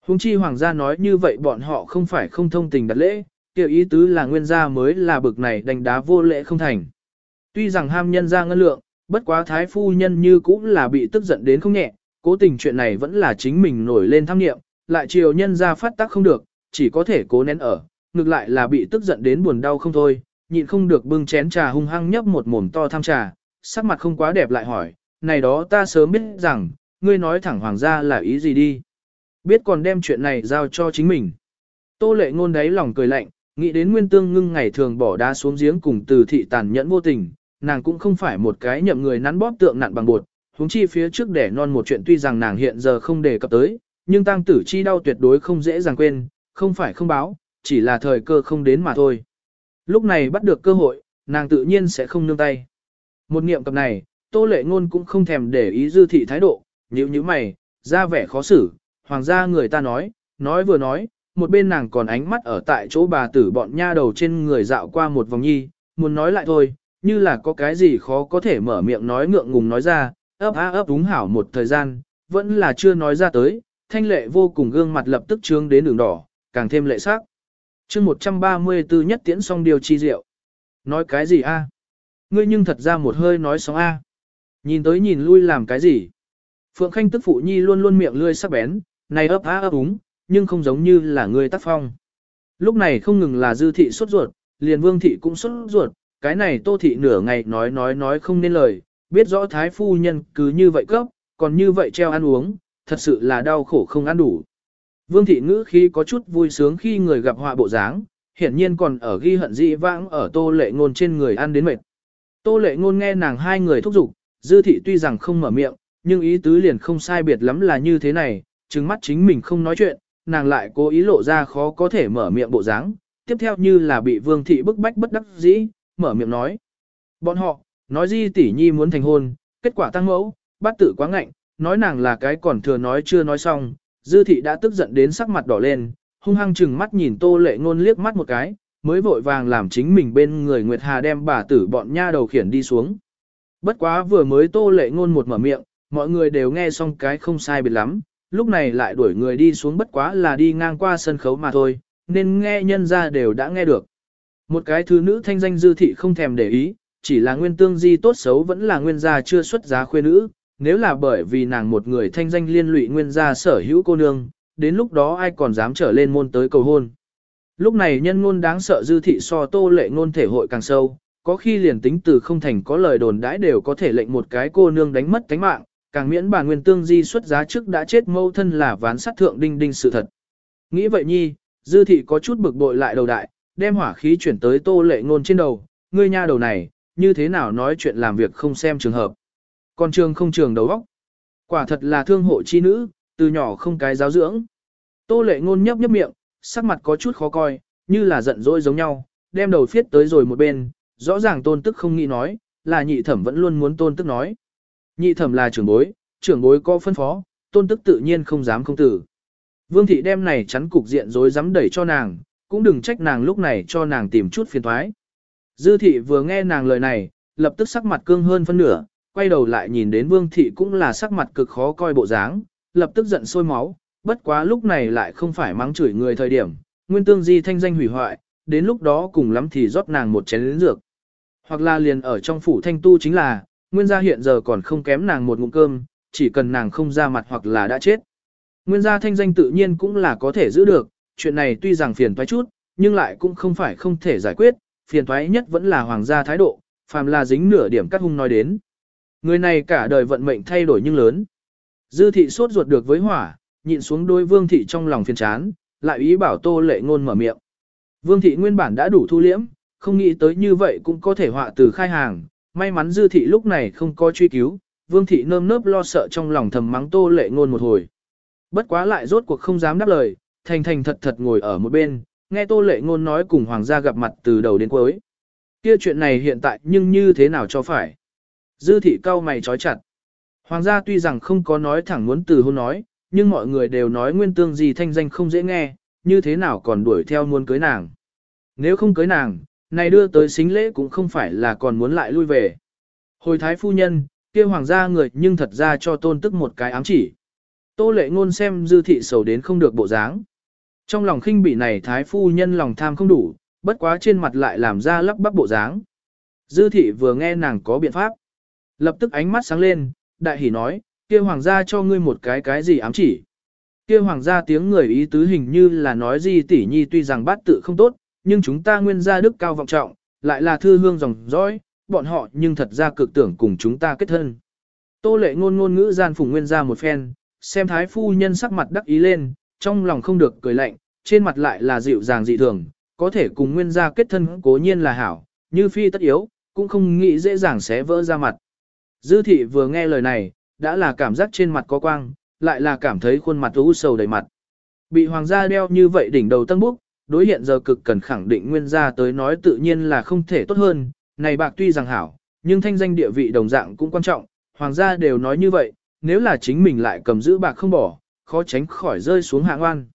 Hùng chi hoàng gia nói như vậy bọn họ không phải không thông tình đặt lễ, kiểu ý tứ là nguyên gia mới là bực này đánh đá vô lễ không thành. Tuy rằng ham nhân ra ngân lượng, bất quá thái phu nhân như cũng là bị tức giận đến không nhẹ, cố tình chuyện này vẫn là chính mình nổi lên tham nghiệm, lại chiều nhân ra phát tác không được, chỉ có thể cố nén ở, ngược lại là bị tức giận đến buồn đau không thôi, nhịn không được bưng chén trà hung hăng nhấp một mồm to tham trà, sắc mặt không quá đẹp lại hỏi, này đó ta sớm biết rằng, ngươi nói thẳng hoàng gia là ý gì đi. Biết còn đem chuyện này giao cho chính mình. Tô lệ ngôn đấy lòng cười lạnh, nghĩ đến nguyên tương ngưng ngày thường bỏ đá xuống giếng cùng từ thị tàn nhẫn vô tình, nàng cũng không phải một cái nhậm người nắn bóp tượng nặn bằng bột, huống chi phía trước để non một chuyện tuy rằng nàng hiện giờ không đề cập tới, nhưng tăng tử chi đau tuyệt đối không dễ dàng quên, không phải không báo, chỉ là thời cơ không đến mà thôi. Lúc này bắt được cơ hội, nàng tự nhiên sẽ không nương tay. Một niệm cập này, tô lệ ngôn cũng không thèm để ý dư thị thái độ, nhíu nhíu mày, ra vẻ khó xử, hoàng gia người ta nói, nói vừa nói, một bên nàng còn ánh mắt ở tại chỗ bà tử bọn nha đầu trên người dạo qua một vòng nhi, muốn nói lại thôi, như là có cái gì khó có thể mở miệng nói ngượng ngùng nói ra, ấp á ấp đúng hảo một thời gian, vẫn là chưa nói ra tới, thanh lệ vô cùng gương mặt lập tức trướng đến đường đỏ, càng thêm lệ sắc. chương 134 nhất tiễn xong điều chi diệu. Nói cái gì a? Ngươi nhưng thật ra một hơi nói xong a. Nhìn tới nhìn lui làm cái gì? Phượng Khanh tức phụ nhi luôn luôn miệng lươi sắc bén, này ấp á ấp úng, nhưng không giống như là ngươi tác phong. Lúc này không ngừng là dư thị sốt ruột, liền vương thị cũng sốt ruột, cái này tô thị nửa ngày nói nói nói không nên lời, biết rõ thái phu nhân cứ như vậy cấp, còn như vậy treo ăn uống, thật sự là đau khổ không ăn đủ. Vương thị ngữ khi có chút vui sướng khi người gặp họa bộ dáng, hiển nhiên còn ở ghi hận dị vãng ở tô lệ ngôn trên người ăn đến mệt. Tô lệ ngôn nghe nàng hai người thúc giục, dư thị tuy rằng không mở miệng, nhưng ý tứ liền không sai biệt lắm là như thế này, trừng mắt chính mình không nói chuyện, nàng lại cố ý lộ ra khó có thể mở miệng bộ dáng, tiếp theo như là bị vương thị bức bách bất đắc dĩ, mở miệng nói. Bọn họ, nói di tỷ nhi muốn thành hôn, kết quả tăng mẫu, bắt tử quá ngạnh, nói nàng là cái còn thừa nói chưa nói xong, dư thị đã tức giận đến sắc mặt đỏ lên, hung hăng chừng mắt nhìn tô lệ ngôn liếc mắt một cái, mới vội vàng làm chính mình bên người Nguyệt Hà đem bà tử bọn nha đầu khiển đi xuống. Bất quá vừa mới tô lệ ngôn một mở miệng, mọi người đều nghe xong cái không sai biệt lắm, lúc này lại đuổi người đi xuống bất quá là đi ngang qua sân khấu mà thôi, nên nghe nhân ra đều đã nghe được. Một cái thứ nữ thanh danh dư thị không thèm để ý, chỉ là nguyên tương di tốt xấu vẫn là nguyên gia chưa xuất giá khuê nữ, nếu là bởi vì nàng một người thanh danh liên lụy nguyên gia sở hữu cô nương, đến lúc đó ai còn dám trở lên môn tới cầu hôn. Lúc này nhân ngôn đáng sợ dư thị so tô lệ ngôn thể hội càng sâu, có khi liền tính từ không thành có lời đồn đãi đều có thể lệnh một cái cô nương đánh mất tánh mạng, càng miễn bà nguyên tương di xuất giá trước đã chết mâu thân là ván sát thượng đinh đinh sự thật. Nghĩ vậy nhi, dư thị có chút bực bội lại đầu đại, đem hỏa khí chuyển tới tô lệ ngôn trên đầu, ngươi nha đầu này, như thế nào nói chuyện làm việc không xem trường hợp. Còn trường không trường đầu óc. Quả thật là thương hộ chi nữ, từ nhỏ không cái giáo dưỡng. Tô lệ ngôn nhấp nhấp miệng, sắc mặt có chút khó coi, như là giận dỗi giống nhau, đem đầu phiết tới rồi một bên, rõ ràng tôn tức không nghĩ nói, là nhị thẩm vẫn luôn muốn tôn tức nói. Nhị thẩm là trưởng bối, trưởng bối có phân phó, tôn tức tự nhiên không dám không tử. Vương thị đem này chắn cục diện rối dám đẩy cho nàng, cũng đừng trách nàng lúc này cho nàng tìm chút phiền thoái. Dư thị vừa nghe nàng lời này, lập tức sắc mặt cương hơn phân nửa, quay đầu lại nhìn đến vương thị cũng là sắc mặt cực khó coi bộ dáng, lập tức giận sôi máu, bất quá lúc này lại không phải mắng chửi người thời điểm, nguyên tương di thanh danh hủy hoại, đến lúc đó cùng lắm thì rót nàng một chén lĩnh dược. Hoặc là liền ở trong phủ thanh tu chính là, nguyên gia hiện giờ còn không kém nàng một ngụm cơm, chỉ cần nàng không ra mặt hoặc là đã chết. Nguyên gia thanh danh tự nhiên cũng là có thể giữ được, chuyện này tuy rằng phiền toái chút, nhưng lại cũng không phải không thể giải quyết, phiền toái nhất vẫn là hoàng gia thái độ, phàm là dính nửa điểm cắt hung nói đến. Người này cả đời vận mệnh thay đổi nhưng lớn. Dư thị sốt ruột được với hỏa, nhịn xuống đôi vương thị trong lòng phiền chán, lại ý bảo tô lệ ngôn mở miệng. Vương thị nguyên bản đã đủ thu liễm, không nghĩ tới như vậy cũng có thể họa từ khai hàng, may mắn dư thị lúc này không có truy cứu, vương thị nơm nớp lo sợ trong lòng thầm mắng tô lệ ngôn một hồi. Bất quá lại rốt cuộc không dám đáp lời, thành thành thật thật ngồi ở một bên, nghe tô lệ ngôn nói cùng hoàng gia gặp mặt từ đầu đến cuối. Kia chuyện này hiện tại nhưng như thế nào cho phải. Dư thị cao mày chói chặt. Hoàng gia tuy rằng không có nói thẳng muốn từ hôn nói, nhưng mọi người đều nói nguyên tương gì thanh danh không dễ nghe, như thế nào còn đuổi theo muốn cưới nàng. Nếu không cưới nàng, này đưa tới xính lễ cũng không phải là còn muốn lại lui về. Hồi thái phu nhân, kia hoàng gia người nhưng thật ra cho tôn tức một cái ám chỉ. Tô lệ ngôn xem dư thị sầu đến không được bộ dáng. Trong lòng khinh bị này thái phu nhân lòng tham không đủ, bất quá trên mặt lại làm ra lắp bắp bộ dáng. Dư thị vừa nghe nàng có biện pháp. Lập tức ánh mắt sáng lên, đại hỉ nói, kia hoàng gia cho ngươi một cái cái gì ám chỉ. Kia hoàng gia tiếng người ý tứ hình như là nói gì tỷ nhi tuy rằng bát tự không tốt, nhưng chúng ta nguyên gia đức cao vọng trọng, lại là thư hương dòng dõi, bọn họ nhưng thật ra cực tưởng cùng chúng ta kết thân. Tô lệ ngôn ngôn ngữ gian phùng nguyên gia một phen, xem thái phu nhân sắc mặt đắc ý lên, trong lòng không được cười lạnh, trên mặt lại là dịu dàng dị thường, có thể cùng nguyên gia kết thân cố nhiên là hảo, như phi tất yếu, cũng không nghĩ dễ dàng xé vỡ ra mặt. Dư thị vừa nghe lời này, đã là cảm giác trên mặt có quang, lại là cảm thấy khuôn mặt u sầu đầy mặt. Bị hoàng gia đeo như vậy đỉnh đầu tân búc, đối hiện giờ cực cần khẳng định nguyên gia tới nói tự nhiên là không thể tốt hơn, này bạc tuy rằng hảo, nhưng thanh danh địa vị đồng dạng cũng quan trọng, hoàng gia đều nói như vậy, nếu là chính mình lại cầm giữ bạc không bỏ, khó tránh khỏi rơi xuống hạng oan.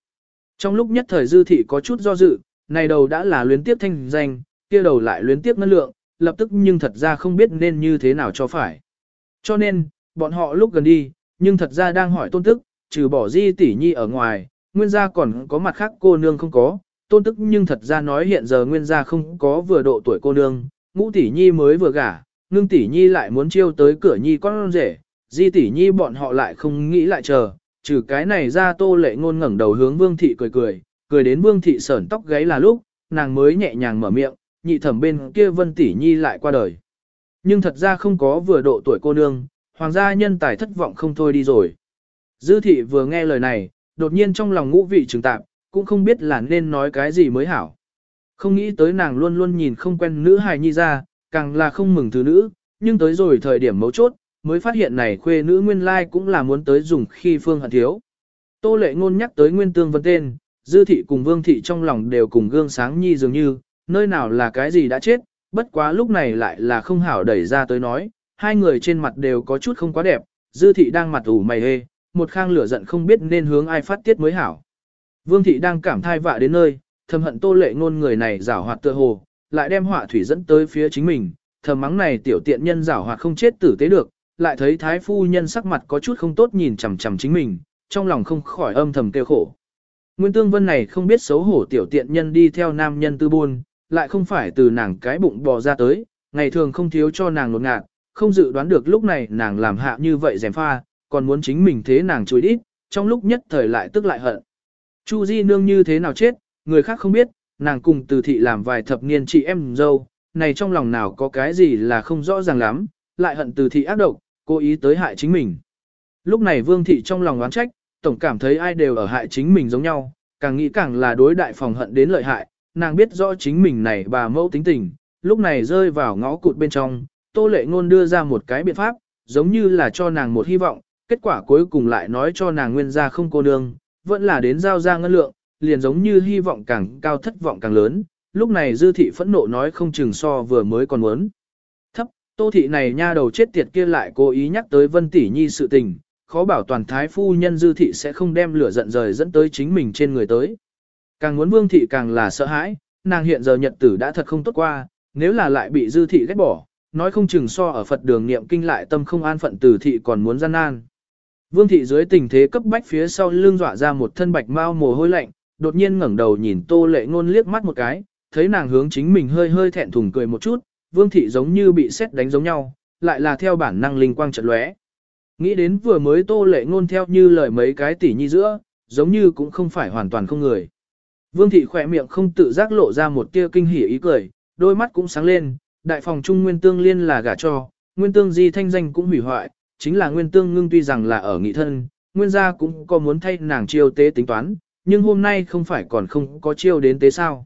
Trong lúc nhất thời dư thị có chút do dự, này đầu đã là luyến tiếp thanh danh, kia đầu lại luyến tiếp ngân lượng, lập tức nhưng thật ra không biết nên như thế nào cho phải. Cho nên, bọn họ lúc gần đi, nhưng thật ra đang hỏi tôn tức, trừ bỏ di tỷ nhi ở ngoài, nguyên gia còn có mặt khác cô nương không có, tôn tức nhưng thật ra nói hiện giờ nguyên gia không có vừa độ tuổi cô nương, ngũ tỷ nhi mới vừa gả, ngưng tỷ nhi lại muốn chiêu tới cửa nhi con rể, di tỷ nhi bọn họ lại không nghĩ lại chờ, trừ cái này ra tô lệ ngôn ngẩng đầu hướng vương thị cười cười, cười đến vương thị sởn tóc gáy là lúc, nàng mới nhẹ nhàng mở miệng, nhị thẩm bên kia vân tỷ nhi lại qua đời. Nhưng thật ra không có vừa độ tuổi cô nương, hoàng gia nhân tài thất vọng không thôi đi rồi. Dư thị vừa nghe lời này, đột nhiên trong lòng ngũ vị trừng tạp, cũng không biết là nên nói cái gì mới hảo. Không nghĩ tới nàng luôn luôn nhìn không quen nữ hài nhi ra, càng là không mừng thứ nữ, nhưng tới rồi thời điểm mấu chốt, mới phát hiện này khuê nữ nguyên lai cũng là muốn tới dùng khi phương hận thiếu. Tô lệ ngôn nhắc tới nguyên tương vân tên, dư thị cùng vương thị trong lòng đều cùng gương sáng nhi dường như, nơi nào là cái gì đã chết, bất quá lúc này lại là không hảo đẩy ra tới nói, hai người trên mặt đều có chút không quá đẹp, dư thị đang mặt ủ mày hê, một khang lửa giận không biết nên hướng ai phát tiết mới hảo. Vương thị đang cảm thai vạ đến nơi, thầm hận tô lệ ngôn người này giảo hoạt tựa hồ, lại đem họa thủy dẫn tới phía chính mình, thầm mắng này tiểu tiện nhân giảo hoạt không chết tử tế được, lại thấy thái phu nhân sắc mặt có chút không tốt nhìn chằm chằm chính mình, trong lòng không khỏi âm thầm kêu khổ. Nguyên Tương Vân này không biết xấu hổ tiểu tiện nhân đi theo nam nhân tư buôn, lại không phải từ nàng cái bụng bò ra tới, ngày thường không thiếu cho nàng nột ngạt, không dự đoán được lúc này nàng làm hạ như vậy dèm pha, còn muốn chính mình thế nàng chối ít, trong lúc nhất thời lại tức lại hận. Chu Di nương như thế nào chết, người khác không biết, nàng cùng từ thị làm vài thập niên chị em dâu, này trong lòng nào có cái gì là không rõ ràng lắm, lại hận từ thị ác độc, cố ý tới hại chính mình. Lúc này vương thị trong lòng oán trách, tổng cảm thấy ai đều ở hại chính mình giống nhau, càng nghĩ càng là đối đại phòng hận đến lợi hại, nàng biết rõ chính mình này bà mẫu tính tình, lúc này rơi vào ngõ cụt bên trong, tô lệ ngôn đưa ra một cái biện pháp, giống như là cho nàng một hy vọng, kết quả cuối cùng lại nói cho nàng nguyên gia không cô nương, vẫn là đến giao ra ngân lượng, liền giống như hy vọng càng cao thất vọng càng lớn, lúc này dư thị phẫn nộ nói không chừng so vừa mới còn muốn. Thấp, tô thị này nha đầu chết tiệt kia lại cố ý nhắc tới vân tỷ nhi sự tình, khó bảo toàn thái phu nhân dư thị sẽ không đem lửa giận rời dẫn tới chính mình trên người tới. Càng muốn vương thị càng là sợ hãi, nàng hiện giờ nhật tử đã thật không tốt qua, nếu là lại bị dư thị ghét bỏ, nói không chừng so ở Phật đường niệm kinh lại tâm không an phận tử thị còn muốn gian nan. Vương thị dưới tình thế cấp bách phía sau lưng dọa ra một thân bạch mau mồ hôi lạnh, đột nhiên ngẩng đầu nhìn tô lệ ngôn liếc mắt một cái, thấy nàng hướng chính mình hơi hơi thẹn thùng cười một chút, vương thị giống như bị xét đánh giống nhau, lại là theo bản năng linh quang chợt lóe. Nghĩ đến vừa mới tô lệ ngôn theo như lời mấy cái tỉ nhi giữa, giống như cũng không phải hoàn toàn không người. Vương thị khỏe miệng không tự giác lộ ra một tia kinh hỉ ý cười, đôi mắt cũng sáng lên, đại phòng trung nguyên tương liên là gả cho, nguyên tương di thanh danh cũng hủy hoại, chính là nguyên tương ngưng tuy rằng là ở nghị thân, nguyên gia cũng có muốn thay nàng chiêu tế tính toán, nhưng hôm nay không phải còn không có chiêu đến tế sao.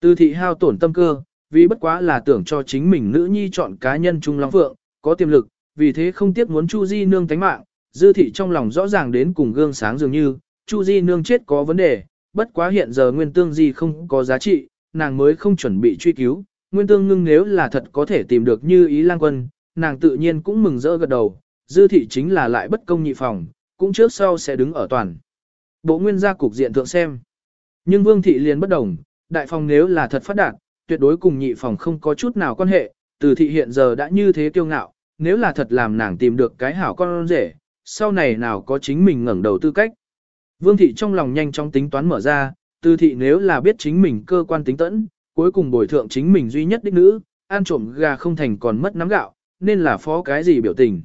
Từ thị hao tổn tâm cơ, vì bất quá là tưởng cho chính mình nữ nhi chọn cá nhân trung long phượng, có tiềm lực, vì thế không tiếc muốn Chu Di nương tánh mạng, dư thị trong lòng rõ ràng đến cùng gương sáng dường như, Chu Di nương chết có vấn đề, bất quá hiện giờ nguyên tương di không có giá trị, nàng mới không chuẩn bị truy cứu, nguyên tương ngưng nếu là thật có thể tìm được như ý lang quân, nàng tự nhiên cũng mừng rỡ gật đầu, dư thị chính là lại bất công nhị phòng, cũng trước sau sẽ đứng ở toàn. Bộ nguyên gia cục diện thượng xem. Nhưng vương thị liền bất đồng, đại phòng nếu là thật phát đạt, tuyệt đối cùng nhị phòng không có chút nào quan hệ, từ thị hiện giờ đã như thế kiêu ngạo, nếu là thật làm nàng tìm được cái hảo con rể, sau này nào có chính mình ngẩng đầu tư cách. Vương thị trong lòng nhanh chóng tính toán mở ra, từ thị nếu là biết chính mình cơ quan tính tẫn, cuối cùng bồi thượng chính mình duy nhất đích nữ, ăn trộm gà không thành còn mất nắm gạo, nên là phó cái gì biểu tình.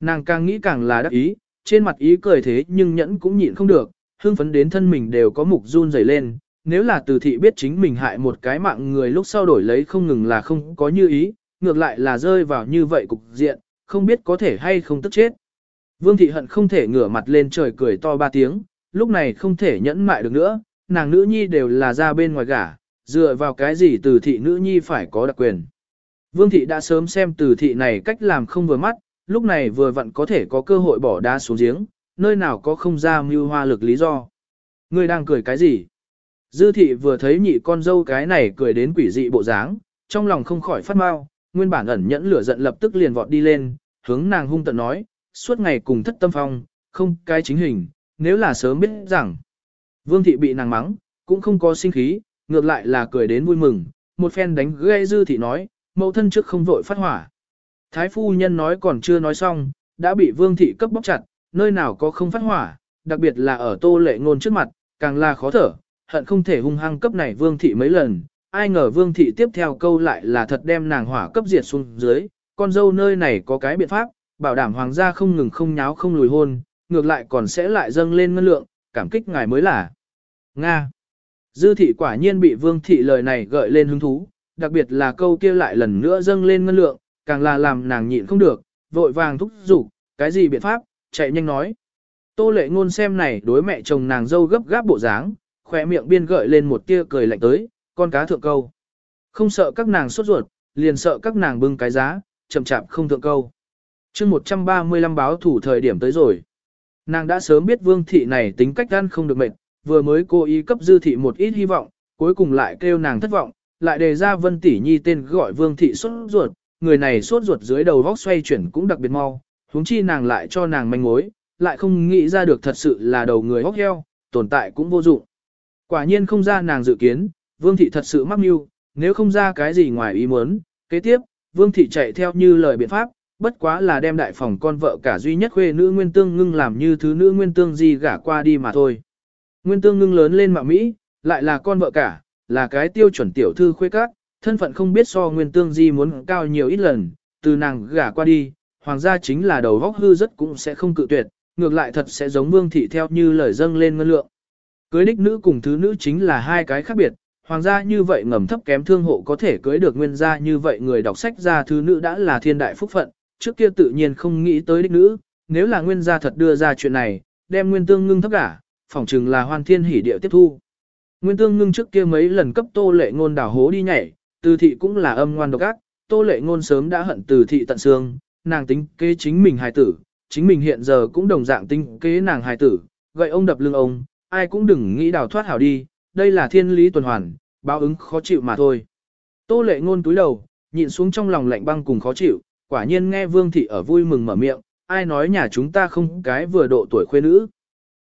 Nàng càng nghĩ càng là đắc ý, trên mặt ý cười thế nhưng nhẫn cũng nhịn không được, hưng phấn đến thân mình đều có mục run rẩy lên. Nếu là từ thị biết chính mình hại một cái mạng người lúc sau đổi lấy không ngừng là không có như ý, ngược lại là rơi vào như vậy cục diện, không biết có thể hay không tức chết. Vương thị hận không thể ngửa mặt lên trời cười to ba tiếng, lúc này không thể nhẫn mại được nữa, nàng nữ nhi đều là ra bên ngoài gả, dựa vào cái gì từ thị nữ nhi phải có đặc quyền. Vương thị đã sớm xem từ thị này cách làm không vừa mắt, lúc này vừa vặn có thể có cơ hội bỏ đá xuống giếng, nơi nào có không ra mưu hoa lực lý do. Ngươi đang cười cái gì? Dư thị vừa thấy nhị con dâu cái này cười đến quỷ dị bộ dáng, trong lòng không khỏi phát mau, nguyên bản ẩn nhẫn lửa giận lập tức liền vọt đi lên, hướng nàng hung tận nói, suốt ngày cùng thất tâm phong, không cái chính hình, nếu là sớm biết rằng. Vương thị bị nàng mắng, cũng không có sinh khí, ngược lại là cười đến vui mừng, một phen đánh gây dư thị nói, mẫu thân trước không vội phát hỏa. Thái phu nhân nói còn chưa nói xong, đã bị vương thị cấp bóc chặt, nơi nào có không phát hỏa, đặc biệt là ở tô lệ ngôn trước mặt, càng là khó thở, hận không thể hung hăng cấp này vương thị mấy lần, ai ngờ vương thị tiếp theo câu lại là thật đem nàng hỏa cấp diệt xuống dưới, con dâu nơi này có cái biện pháp, bảo đảm hoàng gia không ngừng không nháo không lùi hôn, ngược lại còn sẽ lại dâng lên ngân lượng, cảm kích ngài mới là. Nga. Dư thị quả nhiên bị vương thị lời này gợi lên hứng thú, đặc biệt là câu kia lại lần nữa dâng lên ngân lượng, càng là làm nàng nhịn không được, vội vàng thúc giục, cái gì biện pháp, chạy nhanh nói. Tô lệ ngôn xem này đối mẹ chồng nàng dâu gấp gáp bộ dáng, khỏe miệng biên gợi lên một tia cười lạnh tới, con cá thượng câu. Không sợ các nàng sốt ruột, liền sợ các nàng bưng cái giá, chậm chạp không thượng câu. chương 135 báo thủ thời điểm tới rồi. Nàng đã sớm biết vương thị này tính cách ăn không được mệt, vừa mới cố ý cấp dư thị một ít hy vọng, cuối cùng lại kêu nàng thất vọng, lại đề ra vân tỷ nhi tên gọi vương thị xuất ruột, người này sốt ruột dưới đầu vóc xoay chuyển cũng đặc biệt mau, huống chi nàng lại cho nàng manh mối, lại không nghĩ ra được thật sự là đầu người hóc heo, tồn tại cũng vô dụng. Quả nhiên không ra nàng dự kiến, vương thị thật sự mắc mưu, nếu không ra cái gì ngoài ý muốn, kế tiếp, vương thị chạy theo như lời biện pháp, bất quá là đem đại phòng con vợ cả duy nhất khuê nữ nguyên tương ngưng làm như thứ nữ nguyên tương gì gả qua đi mà thôi. Nguyên tương ngưng lớn lên mạng Mỹ, lại là con vợ cả, là cái tiêu chuẩn tiểu thư khuê các, thân phận không biết so nguyên tương di muốn cao nhiều ít lần, từ nàng gả qua đi, hoàng gia chính là đầu vóc hư rất cũng sẽ không cự tuyệt, ngược lại thật sẽ giống vương thị theo như lời dâng lên ngân lượng. Cưới đích nữ cùng thứ nữ chính là hai cái khác biệt, hoàng gia như vậy ngầm thấp kém thương hộ có thể cưới được nguyên gia như vậy người đọc sách ra thứ nữ đã là thiên đại phúc phận, trước kia tự nhiên không nghĩ tới đích nữ, nếu là nguyên gia thật đưa ra chuyện này, đem nguyên tương ngưng thấp cả, phỏng chừng là hoàn thiên hỉ điệu tiếp thu. Nguyên tương ngưng trước kia mấy lần cấp tô lệ ngôn đảo hố đi nhảy, từ thị cũng là âm ngoan độc ác, tô lệ ngôn sớm đã hận từ thị tận xương, nàng tính kế chính mình hài tử, chính mình hiện giờ cũng đồng dạng tính kế nàng hài tử, gậy ông đập lưng ông, ai cũng đừng nghĩ đào thoát hảo đi, đây là thiên lý tuần hoàn, báo ứng khó chịu mà thôi. Tô lệ ngôn túi đầu, nhịn xuống trong lòng lạnh băng cùng khó chịu, quả nhiên nghe vương thị ở vui mừng mở miệng, ai nói nhà chúng ta không cái vừa độ tuổi khuê nữ.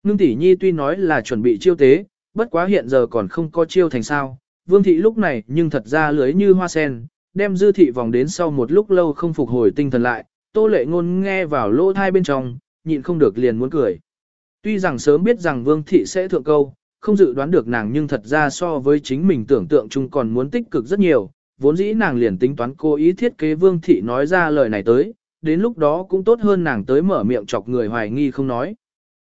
nương tỷ nhi tuy nói là chuẩn bị chiêu tế, bất quá hiện giờ còn không có chiêu thành sao, vương thị lúc này nhưng thật ra lưới như hoa sen, đem dư thị vòng đến sau một lúc lâu không phục hồi tinh thần lại, tô lệ ngôn nghe vào lỗ thai bên trong, nhịn không được liền muốn cười. Tuy rằng sớm biết rằng vương thị sẽ thượng câu, không dự đoán được nàng nhưng thật ra so với chính mình tưởng tượng chung còn muốn tích cực rất nhiều, vốn dĩ nàng liền tính toán cố ý thiết kế vương thị nói ra lời này tới, đến lúc đó cũng tốt hơn nàng tới mở miệng chọc người hoài nghi không nói.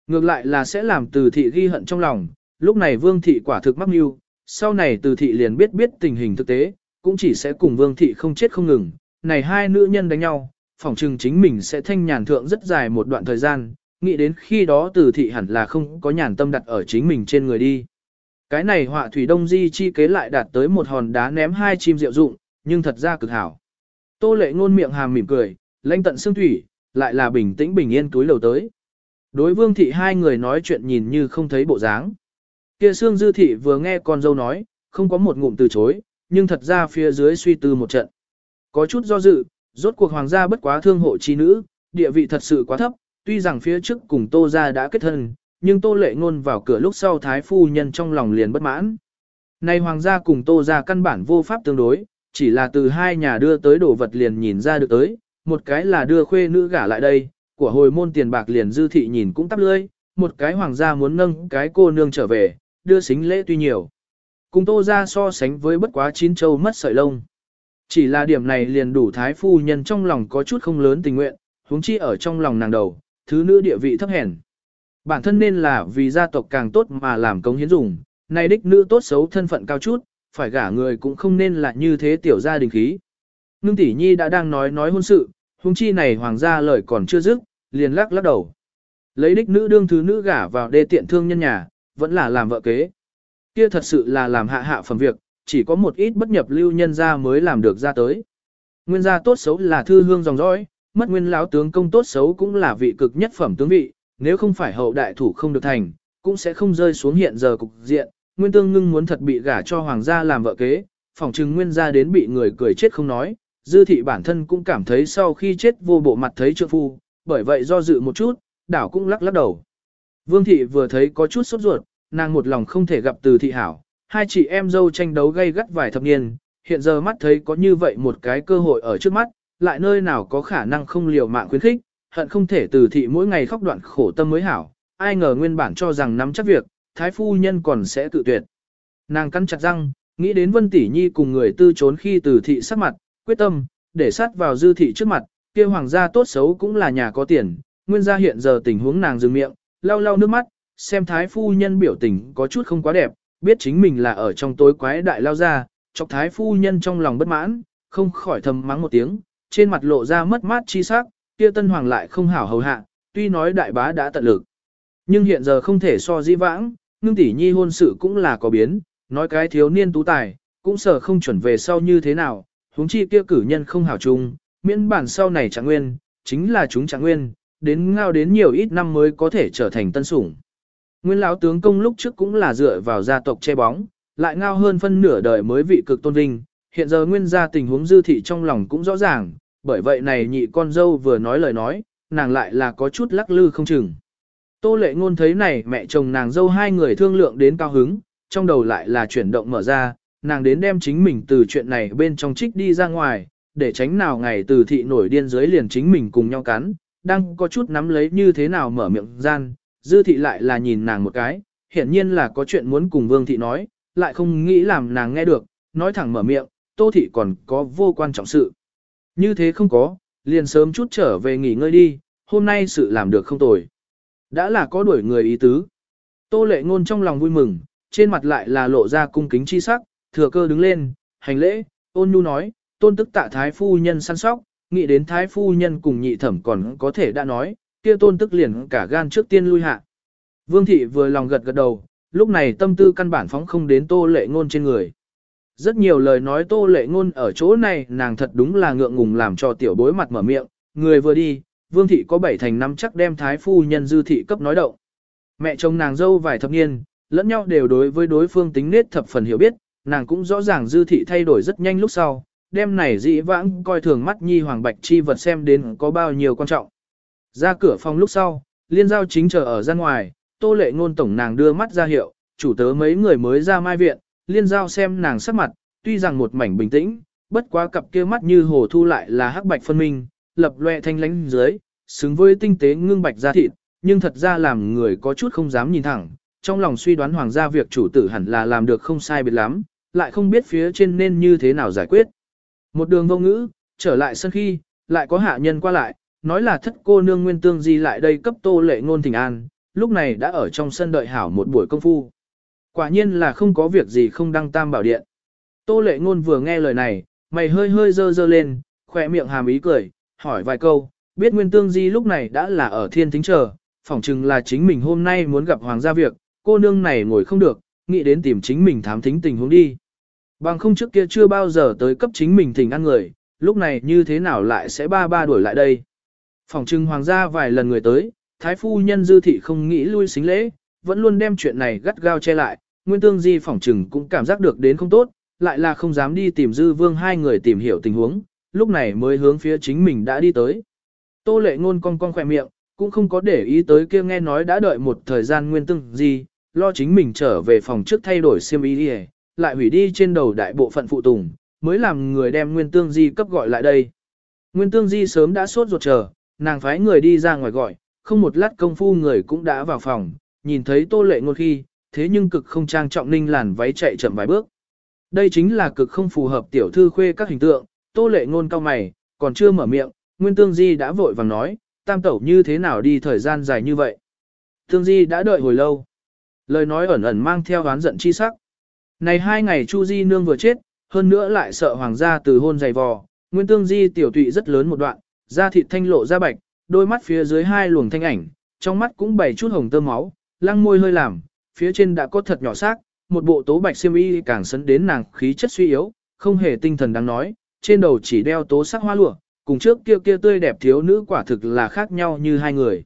Ngược lại là sẽ làm từ thị ghi hận trong lòng, lúc này vương thị quả thực mắc mưu, sau này từ thị liền biết biết tình hình thực tế, cũng chỉ sẽ cùng vương thị không chết không ngừng, này hai nữ nhân đánh nhau, phỏng chừng chính mình sẽ thanh nhàn thượng rất dài một đoạn thời gian, nghĩ đến khi đó từ thị hẳn là không có nhàn tâm đặt ở chính mình trên người đi. Cái này họa thủy đông di chi kế lại đạt tới một hòn đá ném hai chim diệu dụng, nhưng thật ra cực hảo. Tô lệ ngôn miệng hàm mỉm cười, lãnh tận xương thủy, lại là bình tĩnh bình yên túi lầu tới. Đối vương thị hai người nói chuyện nhìn như không thấy bộ dáng. Kia xương dư thị vừa nghe con dâu nói, không có một ngụm từ chối, nhưng thật ra phía dưới suy tư một trận. Có chút do dự, rốt cuộc hoàng gia bất quá thương hộ chi nữ, địa vị thật sự quá thấp, tuy rằng phía trước cùng tô gia đã kết thân, nhưng tô lệ ngôn vào cửa lúc sau thái phu nhân trong lòng liền bất mãn. Nay hoàng gia cùng tô gia căn bản vô pháp tương đối, chỉ là từ hai nhà đưa tới đồ vật liền nhìn ra được tới, một cái là đưa khuê nữ gả lại đây, của hồi môn tiền bạc liền dư thị nhìn cũng tắp lưỡi, một cái hoàng gia muốn nâng cái cô nương trở về, đưa xính lễ tuy nhiều. Cùng tô ra so sánh với bất quá chín châu mất sợi lông. Chỉ là điểm này liền đủ thái phu nhân trong lòng có chút không lớn tình nguyện, huống chi ở trong lòng nàng đầu, thứ nữ địa vị thấp hèn. Bản thân nên là vì gia tộc càng tốt mà làm công hiến dùng, nay đích nữ tốt xấu thân phận cao chút, phải gả người cũng không nên là như thế tiểu gia đình khí. Nương tỷ nhi đã đang nói nói hôn sự, huống chi này hoàng gia lời còn chưa dứt, liền lắc lắc đầu. Lấy đích nữ đương thứ nữ gả vào đê tiện thương nhân nhà, vẫn là làm vợ kế. Kia thật sự là làm hạ hạ phẩm việc, chỉ có một ít bất nhập lưu nhân gia mới làm được ra tới. Nguyên gia tốt xấu là thư hương dòng dõi, mất nguyên lão tướng công tốt xấu cũng là vị cực nhất phẩm tướng vị, nếu không phải hậu đại thủ không được thành, cũng sẽ không rơi xuống hiện giờ cục diện. Nguyên tương ngưng muốn thật bị gả cho hoàng gia làm vợ kế, phỏng chừng nguyên gia đến bị người cười chết không nói, dư thị bản thân cũng cảm thấy sau khi chết vô bộ mặt thấy trượng phu, bởi vậy do dự một chút, đảo cũng lắc lắc đầu. Vương thị vừa thấy có chút sốt ruột, nàng một lòng không thể gặp từ thị hảo, hai chị em dâu tranh đấu gây gắt vài thập niên, hiện giờ mắt thấy có như vậy một cái cơ hội ở trước mắt, lại nơi nào có khả năng không liều mạng khuyến khích, hận không thể từ thị mỗi ngày khóc đoạn khổ tâm mới hảo, ai ngờ nguyên bản cho rằng nắm chắc việc, thái phu nhân còn sẽ tự tuyệt. Nàng cắn chặt răng, nghĩ đến Vân Tỷ Nhi cùng người tư trốn khi từ thị sát mặt, quyết tâm, để sát vào dư thị trước mặt, kia hoàng gia tốt xấu cũng là nhà có tiền, nguyên gia hiện giờ tình huống nàng dừng miệng, lau lau nước mắt, xem thái phu nhân biểu tình có chút không quá đẹp, biết chính mình là ở trong tối quái đại lao ra, chọc thái phu nhân trong lòng bất mãn, không khỏi thầm mắng một tiếng, trên mặt lộ ra mất mát chi sắc, kia tân hoàng lại không hảo hầu hạ, tuy nói đại bá đã tận lực. Nhưng hiện giờ không thể so dĩ vãng, ngưng tỷ nhi hôn sự cũng là có biến, nói cái thiếu niên tú tài, cũng sợ không chuẩn về sau như thế nào, huống chi kia cử nhân không hảo chung, miễn bản sau này chẳng nguyên, chính là chúng chẳng nguyên, đến ngao đến nhiều ít năm mới có thể trở thành tân sủng. Nguyên lão tướng công lúc trước cũng là dựa vào gia tộc che bóng, lại ngao hơn phân nửa đời mới vị cực tôn vinh, hiện giờ nguyên gia tình huống dư thị trong lòng cũng rõ ràng, bởi vậy này nhị con dâu vừa nói lời nói, nàng lại là có chút lắc lư không chừng. Tô lệ ngôn thấy này mẹ chồng nàng dâu hai người thương lượng đến cao hứng, trong đầu lại là chuyển động mở ra, nàng đến đem chính mình từ chuyện này bên trong trích đi ra ngoài, để tránh nào ngày từ thị nổi điên dưới liền chính mình cùng nhau cắn, đang có chút nắm lấy như thế nào mở miệng gian, dư thị lại là nhìn nàng một cái, hiển nhiên là có chuyện muốn cùng vương thị nói, lại không nghĩ làm nàng nghe được, nói thẳng mở miệng, tô thị còn có vô quan trọng sự. Như thế không có, liền sớm chút trở về nghỉ ngơi đi, hôm nay sự làm được không tồi. Đã là có đuổi người ý tứ. Tô lệ ngôn trong lòng vui mừng, trên mặt lại là lộ ra cung kính chi sắc, thừa cơ đứng lên, hành lễ, ôn nhu nói, tôn tức tạ thái phu nhân săn sóc, nghĩ đến thái phu nhân cùng nhị thẩm còn có thể đã nói, kia tôn tức liền cả gan trước tiên lui hạ. Vương thị vừa lòng gật gật đầu, lúc này tâm tư căn bản phóng không đến tô lệ ngôn trên người. Rất nhiều lời nói tô lệ ngôn ở chỗ này nàng thật đúng là ngượng ngùng làm cho tiểu bối mặt mở miệng, người vừa đi, vương thị có bảy thành năm chắc đem thái phu nhân dư thị cấp nói động. Mẹ chồng nàng dâu vài thập niên, lẫn nhau đều đối với đối phương tính nết thập phần hiểu biết, nàng cũng rõ ràng dư thị thay đổi rất nhanh lúc sau, đêm này dĩ vãng coi thường mắt nhi hoàng bạch chi vật xem đến có bao nhiêu quan trọng. Ra cửa phòng lúc sau, liên giao chính chờ ở ra ngoài, tô lệ ngôn tổng nàng đưa mắt ra hiệu, chủ tớ mấy người mới ra mai viện, liên giao xem nàng sắc mặt, tuy rằng một mảnh bình tĩnh, bất quá cặp kia mắt như hồ thu lại là hắc bạch phân minh, lập loe thanh lánh dưới, xứng với tinh tế ngưng bạch da thịt, nhưng thật ra làm người có chút không dám nhìn thẳng, trong lòng suy đoán hoàng gia việc chủ tử hẳn là làm được không sai biệt lắm, lại không biết phía trên nên như thế nào giải quyết. Một đường vô ngữ, trở lại sân khi, lại có hạ nhân qua lại, nói là thất cô nương nguyên tương di lại đây cấp tô lệ ngôn thỉnh an, lúc này đã ở trong sân đợi hảo một buổi công phu. Quả nhiên là không có việc gì không đăng tam bảo điện. Tô lệ ngôn vừa nghe lời này, mày hơi hơi dơ dơ lên, khỏe miệng hàm ý cười, hỏi vài câu, biết nguyên tương di lúc này đã là ở thiên thính chờ, phỏng chừng là chính mình hôm nay muốn gặp hoàng gia việc, cô nương này ngồi không được, nghĩ đến tìm chính mình thám thính tình huống đi. Bằng không trước kia chưa bao giờ tới cấp chính mình thỉnh ăn người, lúc này như thế nào lại sẽ ba ba đuổi lại đây. Phỏng chừng hoàng gia vài lần người tới, thái phu nhân dư thị không nghĩ lui xính lễ, vẫn luôn đem chuyện này gắt gao che lại, nguyên tương di phỏng chừng cũng cảm giác được đến không tốt, lại là không dám đi tìm dư vương hai người tìm hiểu tình huống, lúc này mới hướng phía chính mình đã đi tới. Tô lệ ngôn cong cong khỏe miệng, cũng không có để ý tới kia nghe nói đã đợi một thời gian nguyên tương di, lo chính mình trở về phòng trước thay đổi xiêm y đi lại hủy đi trên đầu đại bộ phận phụ tùng, mới làm người đem nguyên tương di cấp gọi lại đây. Nguyên tương di sớm đã sốt ruột chờ, nàng phái người đi ra ngoài gọi, không một lát công phu người cũng đã vào phòng, nhìn thấy tô lệ ngôn khi, thế nhưng cực không trang trọng ninh làn váy chạy chậm vài bước. Đây chính là cực không phù hợp tiểu thư khuê các hình tượng, tô lệ ngôn cao mày, còn chưa mở miệng, Nguyên Tương Di đã vội vàng nói, tam tẩu như thế nào đi thời gian dài như vậy. Tương Di đã đợi hồi lâu. Lời nói ẩn ẩn mang theo oán giận chi sắc. Này hai ngày Chu Di nương vừa chết, hơn nữa lại sợ hoàng gia từ hôn dày vò, Nguyên Tương Di tiểu tụy rất lớn một đoạn, da thịt thanh lộ da bạch, đôi mắt phía dưới hai luồng thanh ảnh, trong mắt cũng bảy chút hồng tơ máu, lăng môi hơi làm, phía trên đã có thật nhỏ xác, một bộ tố bạch xiêm y càng sấn đến nàng khí chất suy yếu, không hề tinh thần đáng nói, trên đầu chỉ đeo tố sắc hoa lụa, cùng trước kia kia tươi đẹp thiếu nữ quả thực là khác nhau như hai người.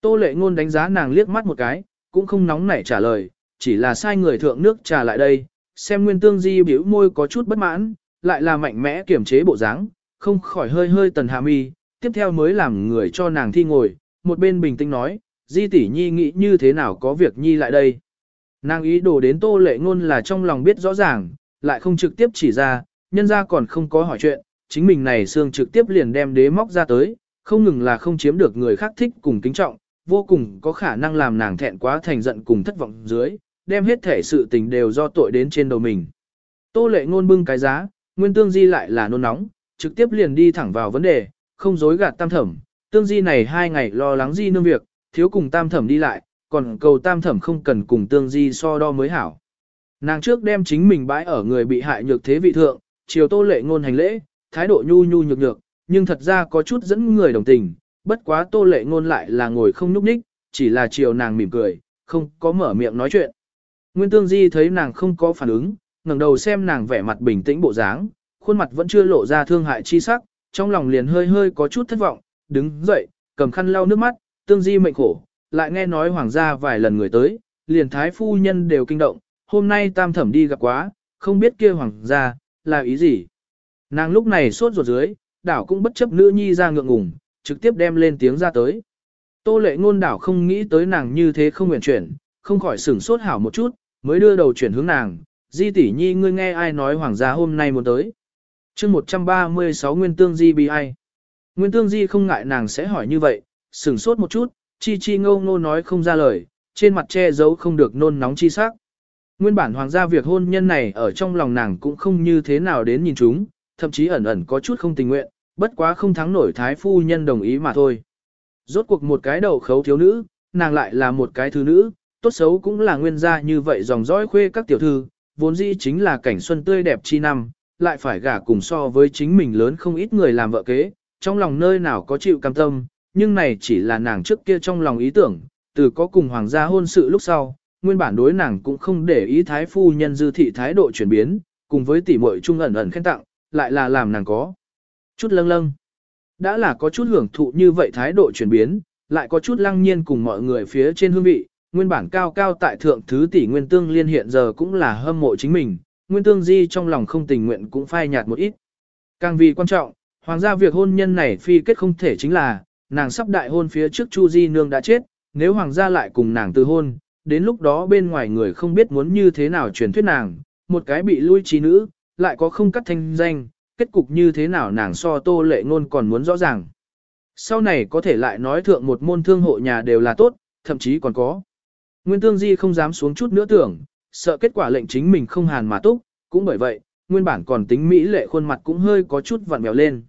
Tô lệ ngôn đánh giá nàng liếc mắt một cái, cũng không nóng nảy trả lời, chỉ là sai người thượng nước trà lại đây, xem nguyên tương di biểu môi có chút bất mãn, lại là mạnh mẽ kiểm chế bộ dáng, không khỏi hơi hơi tần hạ mi, tiếp theo mới làm người cho nàng thi ngồi, một bên bình tĩnh nói, di tỷ nhi nghĩ như thế nào có việc nhi lại đây. Nàng ý đồ đến tô lệ ngôn là trong lòng biết rõ ràng, lại không trực tiếp chỉ ra, nhân ra còn không có hỏi chuyện, chính mình này xương trực tiếp liền đem đế móc ra tới, không ngừng là không chiếm được người khác thích cùng kính trọng, vô cùng có khả năng làm nàng thẹn quá thành giận cùng thất vọng dưới, đem hết thể sự tình đều do tội đến trên đầu mình. Tô lệ ngôn bưng cái giá, nguyên tương di lại là nôn nóng, trực tiếp liền đi thẳng vào vấn đề, không dối gạt tam thẩm, tương di này hai ngày lo lắng di nương việc, thiếu cùng tam thẩm đi lại, còn cầu tam thẩm không cần cùng tương di so đo mới hảo. Nàng trước đem chính mình bãi ở người bị hại nhược thế vị thượng, chiều tô lệ ngôn hành lễ, thái độ nhu nhu nhược nhược, nhưng thật ra có chút dẫn người đồng tình, bất quá tô lệ ngôn lại là ngồi không nhúc nhích, chỉ là chiều nàng mỉm cười, không có mở miệng nói chuyện. Nguyên tương di thấy nàng không có phản ứng, ngẩng đầu xem nàng vẻ mặt bình tĩnh bộ dáng, khuôn mặt vẫn chưa lộ ra thương hại chi sắc, trong lòng liền hơi hơi có chút thất vọng, đứng dậy, cầm khăn lau nước mắt, tương di mệnh khổ, lại nghe nói hoàng gia vài lần người tới, liền thái phu nhân đều kinh động, hôm nay tam thẩm đi gặp quá, không biết kia hoàng gia, là ý gì. Nàng lúc này sốt ruột dưới, đảo cũng bất chấp nữ nhi ra ngượng ngùng, trực tiếp đem lên tiếng ra tới. Tô lệ ngôn đảo không nghĩ tới nàng như thế không nguyện chuyển, không khỏi sửng sốt hảo một chút, mới đưa đầu chuyển hướng nàng, di tỷ nhi ngươi nghe ai nói hoàng gia hôm nay muốn tới. chương 136 Nguyên Tương Di bi ai. Nguyên Tương Di không ngại nàng sẽ hỏi như vậy, sửng sốt một chút, chi chi ngâu ngô nói không ra lời, trên mặt che giấu không được nôn nóng chi sắc. Nguyên bản hoàng gia việc hôn nhân này ở trong lòng nàng cũng không như thế nào đến nhìn chúng, thậm chí ẩn ẩn có chút không tình nguyện, bất quá không thắng nổi thái phu nhân đồng ý mà thôi. Rốt cuộc một cái đầu khấu thiếu nữ, nàng lại là một cái thứ nữ, tốt xấu cũng là nguyên gia như vậy dòng dõi khuê các tiểu thư, vốn dĩ chính là cảnh xuân tươi đẹp chi năm, lại phải gả cùng so với chính mình lớn không ít người làm vợ kế, trong lòng nơi nào có chịu cam tâm, nhưng này chỉ là nàng trước kia trong lòng ý tưởng, từ có cùng hoàng gia hôn sự lúc sau, nguyên bản đối nàng cũng không để ý thái phu nhân dư thị thái độ chuyển biến, cùng với tỷ muội trung ẩn ẩn khen tặng, lại là làm nàng có chút lâng lâng. Đã là có chút hưởng thụ như vậy thái độ chuyển biến, lại có chút lăng nhiên cùng mọi người phía trên hương vị, nguyên bản cao cao tại thượng thứ tỷ nguyên tương liên hiện giờ cũng là hâm mộ chính mình, nguyên tương di trong lòng không tình nguyện cũng phai nhạt một ít. Càng vì quan trọng, hoàng gia việc hôn nhân này phi kết không thể chính là, nàng sắp đại hôn phía trước Chu Di Nương đã chết, nếu hoàng gia lại cùng nàng từ hôn, đến lúc đó bên ngoài người không biết muốn như thế nào truyền thuyết nàng, một cái bị lui trí nữ, lại có không cắt thanh danh, kết cục như thế nào nàng so tô lệ ngôn còn muốn rõ ràng. Sau này có thể lại nói thượng một môn thương hộ nhà đều là tốt, thậm chí còn có. Nguyên Tương Di không dám xuống chút nữa tưởng, sợ kết quả lệnh chính mình không hàn mà túc, cũng bởi vậy, nguyên bản còn tính mỹ lệ khuôn mặt cũng hơi có chút vặn mèo lên.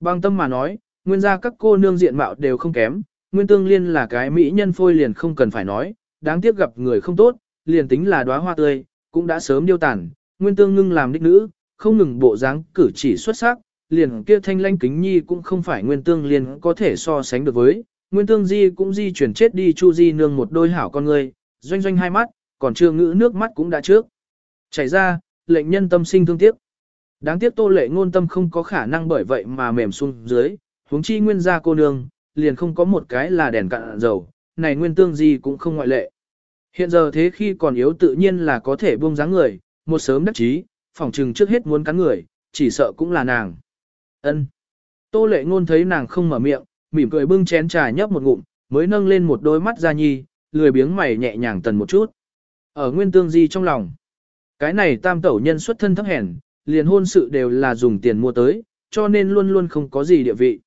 Bang tâm mà nói, nguyên gia các cô nương diện mạo đều không kém, Nguyên Tương Liên là cái mỹ nhân phôi liền không cần phải nói, đáng tiếc gặp người không tốt, liền tính là đóa hoa tươi, cũng đã sớm điêu tàn, Nguyên Tương ngưng làm đích nữ, không ngừng bộ dáng cử chỉ xuất sắc, liền kia thanh lanh kính nhi cũng không phải Nguyên Tương liền có thể so sánh được với, Nguyên Tương Di cũng di chuyển chết đi Chu Di nương một đôi hảo con người, doanh doanh hai mắt, còn chưa ngữ nước mắt cũng đã trước. Chảy ra, lệnh nhân tâm sinh thương tiếc. Đáng tiếc tô lệ ngôn tâm không có khả năng bởi vậy mà mềm xuống dưới, huống chi nguyên gia cô nương, liền không có một cái là đèn cạn dầu, này nguyên tương Di cũng không ngoại lệ. Hiện giờ thế khi còn yếu tự nhiên là có thể buông dáng người, một sớm đắc chí, phỏng trừng trước hết muốn cắn người, chỉ sợ cũng là nàng. Ân. Tô lệ ngôn thấy nàng không mở miệng, mỉm cười bưng chén trà nhấp một ngụm, mới nâng lên một đôi mắt ra nhi, lười biếng mày nhẹ nhàng tần một chút. Ở nguyên tương di trong lòng. Cái này tam tẩu nhân xuất thân thấp hèn, liền hôn sự đều là dùng tiền mua tới, cho nên luôn luôn không có gì địa vị.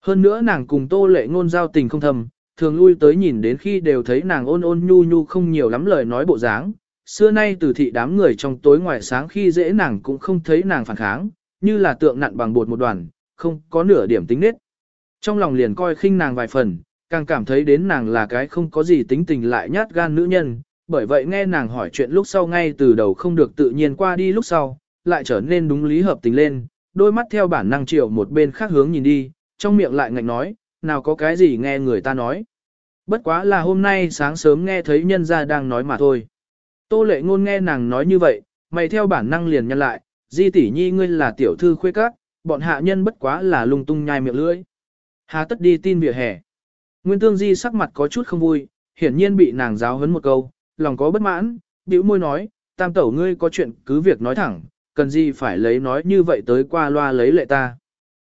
Hơn nữa nàng cùng tô lệ ngôn giao tình không thầm, thường lui tới nhìn đến khi đều thấy nàng ôn ôn nhu nhu không nhiều lắm lời nói bộ dáng. Xưa nay từ thị đám người trong tối ngoài sáng khi dễ nàng cũng không thấy nàng phản kháng, như là tượng nặn bằng bột một đoàn, không có nửa điểm tính nết. Trong lòng liền coi khinh nàng vài phần, càng cảm thấy đến nàng là cái không có gì tính tình lại nhát gan nữ nhân, bởi vậy nghe nàng hỏi chuyện lúc sau ngay từ đầu không được tự nhiên qua đi lúc sau, lại trở nên đúng lý hợp tình lên, đôi mắt theo bản năng chiều một bên khác hướng nhìn đi, trong miệng lại ngạnh nói, nào có cái gì nghe người ta nói. Bất quá là hôm nay sáng sớm nghe thấy nhân gia đang nói mà thôi. Tô lệ ngôn nghe nàng nói như vậy, mày theo bản năng liền nhăn lại, di tỷ nhi ngươi là tiểu thư khuê các, bọn hạ nhân bất quá là lung tung nhai miệng lưỡi. Hà tất đi tin vỉa hè. Nguyên tương di sắc mặt có chút không vui, hiển nhiên bị nàng giáo huấn một câu, lòng có bất mãn, bĩu môi nói, tam tẩu ngươi có chuyện cứ việc nói thẳng, cần gì phải lấy nói như vậy tới qua loa lấy lệ ta.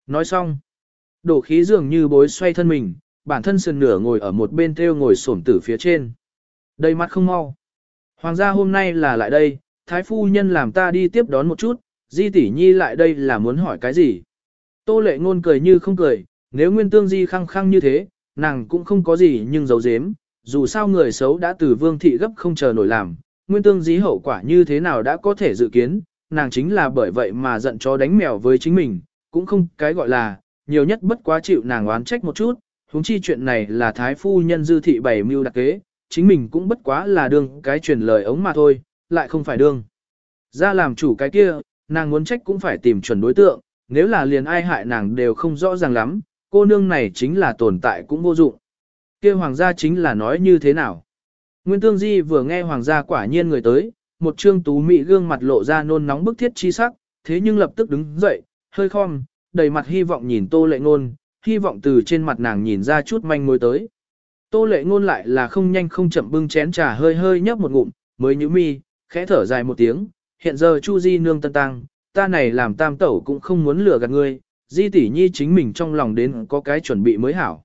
Nói xong, đổ khí dường như bối xoay thân mình, bản thân sườn nửa ngồi ở một bên theo ngồi sổm tử phía trên. Đầy mắt không mau. Hoàng gia hôm nay là lại đây, thái phu nhân làm ta đi tiếp đón một chút, di tỷ nhi lại đây là muốn hỏi cái gì. Tô lệ ngôn cười như không cười, nếu nguyên tương di khăng khăng như thế, nàng cũng không có gì nhưng giấu giếm, dù sao người xấu đã từ vương thị gấp không chờ nổi làm, nguyên tương di hậu quả như thế nào đã có thể dự kiến, nàng chính là bởi vậy mà giận cho đánh mèo với chính mình, cũng không cái gọi là, nhiều nhất bất quá chịu nàng oán trách một chút, huống chi chuyện này là thái phu nhân dư thị bày mưu đặc kế, chính mình cũng bất quá là đương cái truyền lời ống mà thôi, lại không phải đương. Ra làm chủ cái kia, nàng muốn trách cũng phải tìm chuẩn đối tượng, nếu là liền ai hại nàng đều không rõ ràng lắm, cô nương này chính là tồn tại cũng vô dụng. kia hoàng gia chính là nói như thế nào? Nguyên Tương Di vừa nghe hoàng gia quả nhiên người tới, một trương tú mỹ gương mặt lộ ra nôn nóng bức thiết chi sắc, thế nhưng lập tức đứng dậy, hơi khom, đầy mặt hy vọng nhìn tô lệ ngôn, hy vọng từ trên mặt nàng nhìn ra chút manh mối tới. Tô lệ ngôn lại là không nhanh không chậm bưng chén trà hơi hơi nhấp một ngụm, mới nhíu mi, khẽ thở dài một tiếng, hiện giờ Chu Di nương tân tăng, ta này làm tam tẩu cũng không muốn lừa gạt ngươi, Di tỷ nhi chính mình trong lòng đến có cái chuẩn bị mới hảo.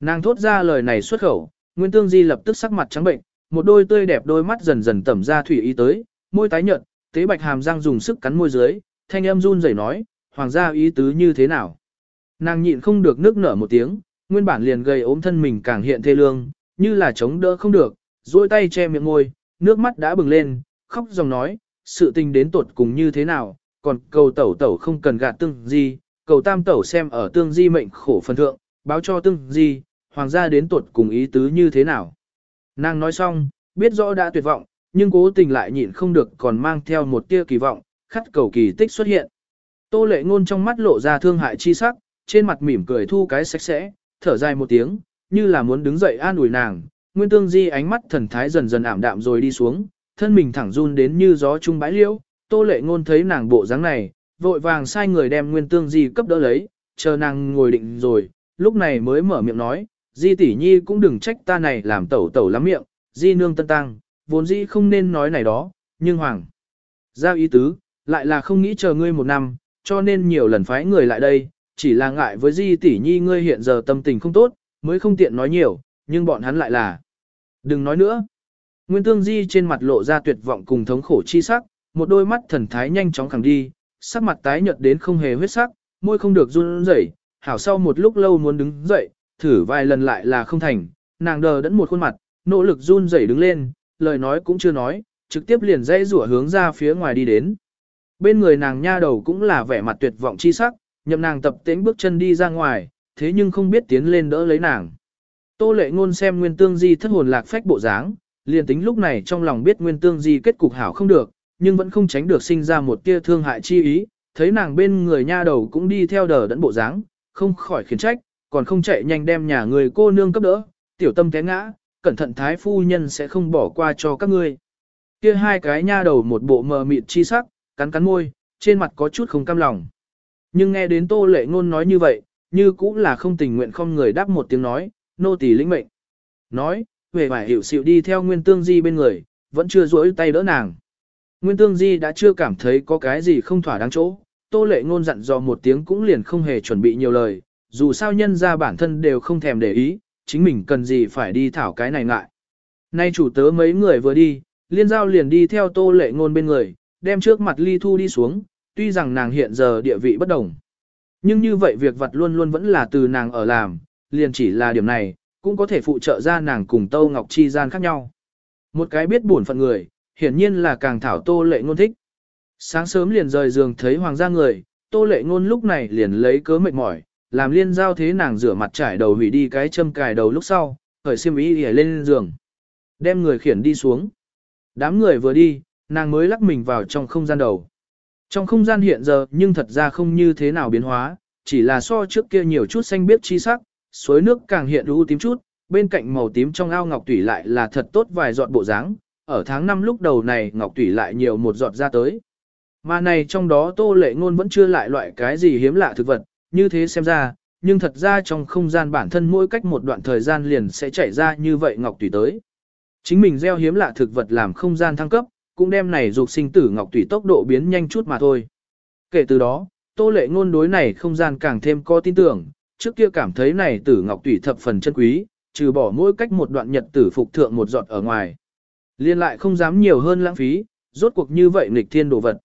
Nàng thốt ra lời này xuất khẩu, Nguyên Tương Di lập tức sắc mặt trắng bệnh, một đôi tươi đẹp đôi mắt dần dần tẩm ra thủy ý tới, môi tái nhợt, tế bạch hàm răng dùng sức cắn môi dưới, thanh âm run rẩy nói, hoàng gia ý tứ như thế nào. Nàng nhịn không được nước nở một tiếng, nguyên bản liền gầy ốm thân mình càng hiện thê lương, như là chống đỡ không được, duỗi tay che miệng môi, nước mắt đã bừng lên, khóc dòng nói, sự tình đến tuột cùng như thế nào, còn cầu tẩu tẩu không cần gạt tương di, cầu tam tẩu xem ở tương di mệnh khổ phần thượng, báo cho tương di, hoàng gia đến tuột cùng ý tứ như thế nào. Nàng nói xong, biết rõ đã tuyệt vọng, nhưng cố tình lại nhịn không được còn mang theo một tia kỳ vọng, khát cầu kỳ tích xuất hiện. Tô lệ ngôn trong mắt lộ ra thương hại chi sắc, trên mặt mỉm cười thu cái sạch sẽ, thở dài một tiếng, như là muốn đứng dậy an ủi nàng. Nguyên tương di ánh mắt thần thái dần dần ảm đạm rồi đi xuống, thân mình thẳng run đến như gió trung bãi liễu. Tô lệ ngôn thấy nàng bộ dáng này, vội vàng sai người đem nguyên tương di cấp đỡ lấy, chờ nàng ngồi định rồi, lúc này mới mở miệng nói, di tỷ nhi cũng đừng trách ta này làm tẩu tẩu lắm miệng, di nương tân tăng, vốn di không nên nói này đó, nhưng hoàng. Giao ý tứ, lại là không nghĩ chờ ngươi một năm, cho nên nhiều lần phái người lại đây, chỉ là ngại với di tỷ nhi ngươi hiện giờ tâm tình không tốt, mới không tiện nói nhiều, nhưng bọn hắn lại là. Đừng nói nữa. Nguyên tương di trên mặt lộ ra tuyệt vọng cùng thống khổ chi sắc, một đôi mắt thần thái nhanh chóng khẳng đi, sắc mặt tái nhợt đến không hề huyết sắc, môi không được run rẩy, hảo sau một lúc lâu muốn đứng dậy, thử vài lần lại là không thành, nàng đờ đẫn một khuôn mặt, nỗ lực run rẩy đứng lên, lời nói cũng chưa nói, trực tiếp liền dây rủa hướng ra phía ngoài đi đến. Bên người nàng nha đầu cũng là vẻ mặt tuyệt vọng chi sắc, nhậm nàng tập tễnh bước chân đi ra ngoài, thế nhưng không biết tiến lên đỡ lấy nàng. Tô lệ ngôn xem nguyên tương di thất hồn lạc phách bộ dáng, liền tính lúc này trong lòng biết nguyên tương di kết cục hảo không được, nhưng vẫn không tránh được sinh ra một tia thương hại chi ý, thấy nàng bên người nha đầu cũng đi theo đờ đẫn bộ dáng, không khỏi khiển trách, còn không chạy nhanh đem nhà người cô nương cấp đỡ, tiểu tâm té ngã, cẩn thận thái phu nhân sẽ không bỏ qua cho các ngươi. Kia hai cái nha đầu một bộ mờ mịt chi sắc, cắn cắn môi, trên mặt có chút không cam lòng. Nhưng nghe đến tô lệ ngôn nói như vậy, như cũng là không tình nguyện không người đáp một tiếng nói, nô tỳ lĩnh mệnh. Nói, về vải hiểu xịu đi theo nguyên tương di bên người, vẫn chưa duỗi tay đỡ nàng. Nguyên tương di đã chưa cảm thấy có cái gì không thỏa đáng chỗ, tô lệ ngôn dặn dò một tiếng cũng liền không hề chuẩn bị nhiều lời, dù sao nhân ra bản thân đều không thèm để ý, chính mình cần gì phải đi thảo cái này ngại. Nay chủ tớ mấy người vừa đi, liên giao liền đi theo tô lệ ngôn bên người, đem trước mặt ly thu đi xuống, tuy rằng nàng hiện giờ địa vị bất đồng. Nhưng như vậy việc vật luôn luôn vẫn là từ nàng ở làm, liền chỉ là điểm này, cũng có thể phụ trợ ra nàng cùng Tâu Ngọc Chi gian khác nhau. Một cái biết buồn phận người, hiển nhiên là càng thảo tô lệ ngôn thích. Sáng sớm liền rời giường thấy hoàng gia người, tô lệ ngôn lúc này liền lấy cớ mệt mỏi, làm liên giao thế nàng rửa mặt trải đầu hủy đi cái châm cài đầu lúc sau, khởi xiêm ý ỉa lên giường. Đem người khiển đi xuống. Đám người vừa đi, nàng mới lắc mình vào trong không gian đầu. Trong không gian hiện giờ nhưng thật ra không như thế nào biến hóa, chỉ là so trước kia nhiều chút xanh biếc chi sắc, suối nước càng hiện u tím chút, bên cạnh màu tím trong ao ngọc tủy lại là thật tốt vài giọt bộ dáng, ở tháng 5 lúc đầu này ngọc tủy lại nhiều một giọt ra tới. Mà này trong đó tô lệ ngôn vẫn chưa lại loại cái gì hiếm lạ thực vật, như thế xem ra, nhưng thật ra trong không gian bản thân mỗi cách một đoạn thời gian liền sẽ chảy ra như vậy ngọc tùy tới. Chính mình gieo hiếm lạ thực vật làm không gian thăng cấp, cũng đem này dục sinh tử ngọc tùy tốc độ biến nhanh chút mà thôi. Kể từ đó, tô lệ ngôn đối này không gian càng thêm có tin tưởng, trước kia cảm thấy này tử ngọc tùy thập phần chân quý, trừ bỏ mỗi cách một đoạn nhật tử phục thượng một giọt ở ngoài. Liên lại không dám nhiều hơn lãng phí, rốt cuộc như vậy nghịch thiên đồ vật.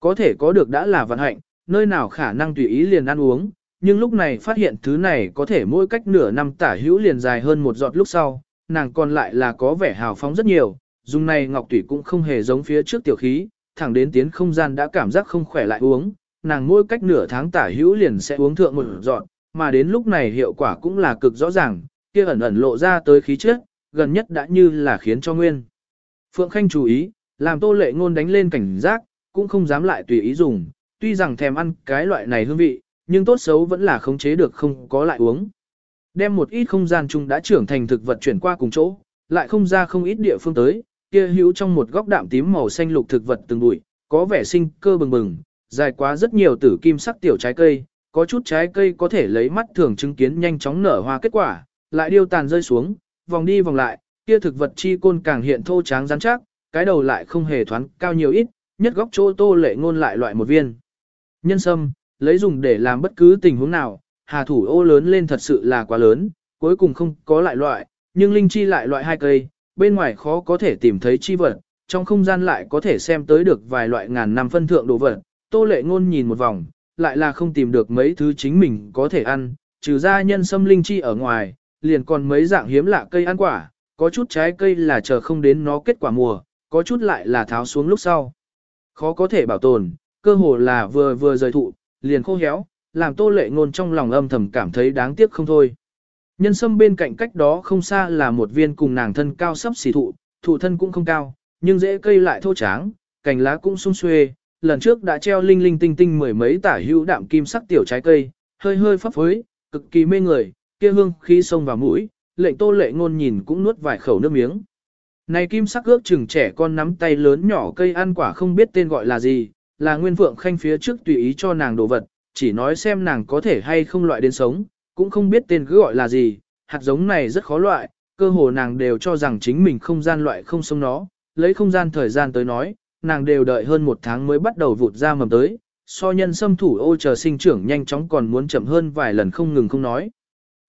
Có thể có được đã là vận hạnh, nơi nào khả năng tùy ý liền ăn uống, nhưng lúc này phát hiện thứ này có thể mỗi cách nửa năm tả hữu liền dài hơn một giọt lúc sau, nàng còn lại là có vẻ hào phóng rất nhiều, dùng này ngọc tủy cũng không hề giống phía trước tiểu khí, thẳng đến tiến không gian đã cảm giác không khỏe lại uống, nàng mỗi cách nửa tháng tả hữu liền sẽ uống thượng một dọn, mà đến lúc này hiệu quả cũng là cực rõ ràng, kia ẩn ẩn lộ ra tới khí trước, gần nhất đã như là khiến cho nguyên. Phượng Khanh chú ý, làm tô lệ ngôn đánh lên cảnh giác, cũng không dám lại tùy ý dùng, tuy rằng thèm ăn cái loại này hương vị, nhưng tốt xấu vẫn là khống chế được không có lại uống. Đem một ít không gian chung đã trưởng thành thực vật chuyển qua cùng chỗ, lại không ra không ít địa phương tới, kia hữu trong một góc đạm tím màu xanh lục thực vật từng bụi, có vẻ sinh cơ bừng bừng, dài quá rất nhiều tử kim sắc tiểu trái cây, có chút trái cây có thể lấy mắt thường chứng kiến nhanh chóng nở hoa kết quả, lại điêu tàn rơi xuống, vòng đi vòng lại, kia thực vật chi côn càng hiện thô tráng rắn chắc, cái đầu lại không hề thoáng cao nhiều ít, nhất góc chỗ tô lệ ngôn lại loại một viên. Nhân sâm, lấy dùng để làm bất cứ tình huống nào, hà thủ ô lớn lên thật sự là quá lớn, cuối cùng không có lại loại, nhưng linh chi lại loại hai cây, bên ngoài khó có thể tìm thấy chi vật, trong không gian lại có thể xem tới được vài loại ngàn năm phân thượng đồ vật. Tô lệ ngôn nhìn một vòng, lại là không tìm được mấy thứ chính mình có thể ăn, trừ ra nhân sâm linh chi ở ngoài, liền còn mấy dạng hiếm lạ cây ăn quả, có chút trái cây là chờ không đến nó kết quả mùa, có chút lại là tháo xuống lúc sau. Khó có thể bảo tồn, cơ hồ là vừa vừa rời thụ, liền khô héo, làm tô lệ ngôn trong lòng âm thầm cảm thấy đáng tiếc không thôi. Nhân sâm bên cạnh cách đó không xa là một viên cùng nàng thân cao sấp xỉ thụ, thụ thân cũng không cao, nhưng dễ cây lại thô tráng, cành lá cũng sung xuê, lần trước đã treo linh linh tinh tinh mười mấy tả hữu đạm kim sắc tiểu trái cây, hơi hơi phấp phới, cực kỳ mê người, kia hương khí xông vào mũi, lệnh tô lệ ngôn nhìn cũng nuốt vài khẩu nước miếng. Này kim sắc ước chừng trẻ con nắm tay lớn nhỏ cây ăn quả không biết tên gọi là gì, là nguyên vượng khanh phía trước tùy ý cho nàng đồ vật, chỉ nói xem nàng có thể hay không loại đến sống, cũng không biết tên cứ gọi là gì, hạt giống này rất khó loại, cơ hồ nàng đều cho rằng chính mình không gian loại không sống nó, lấy không gian thời gian tới nói, nàng đều đợi hơn một tháng mới bắt đầu vụt ra mầm tới, so nhân xâm thủ ô chờ sinh trưởng nhanh chóng còn muốn chậm hơn vài lần không ngừng không nói.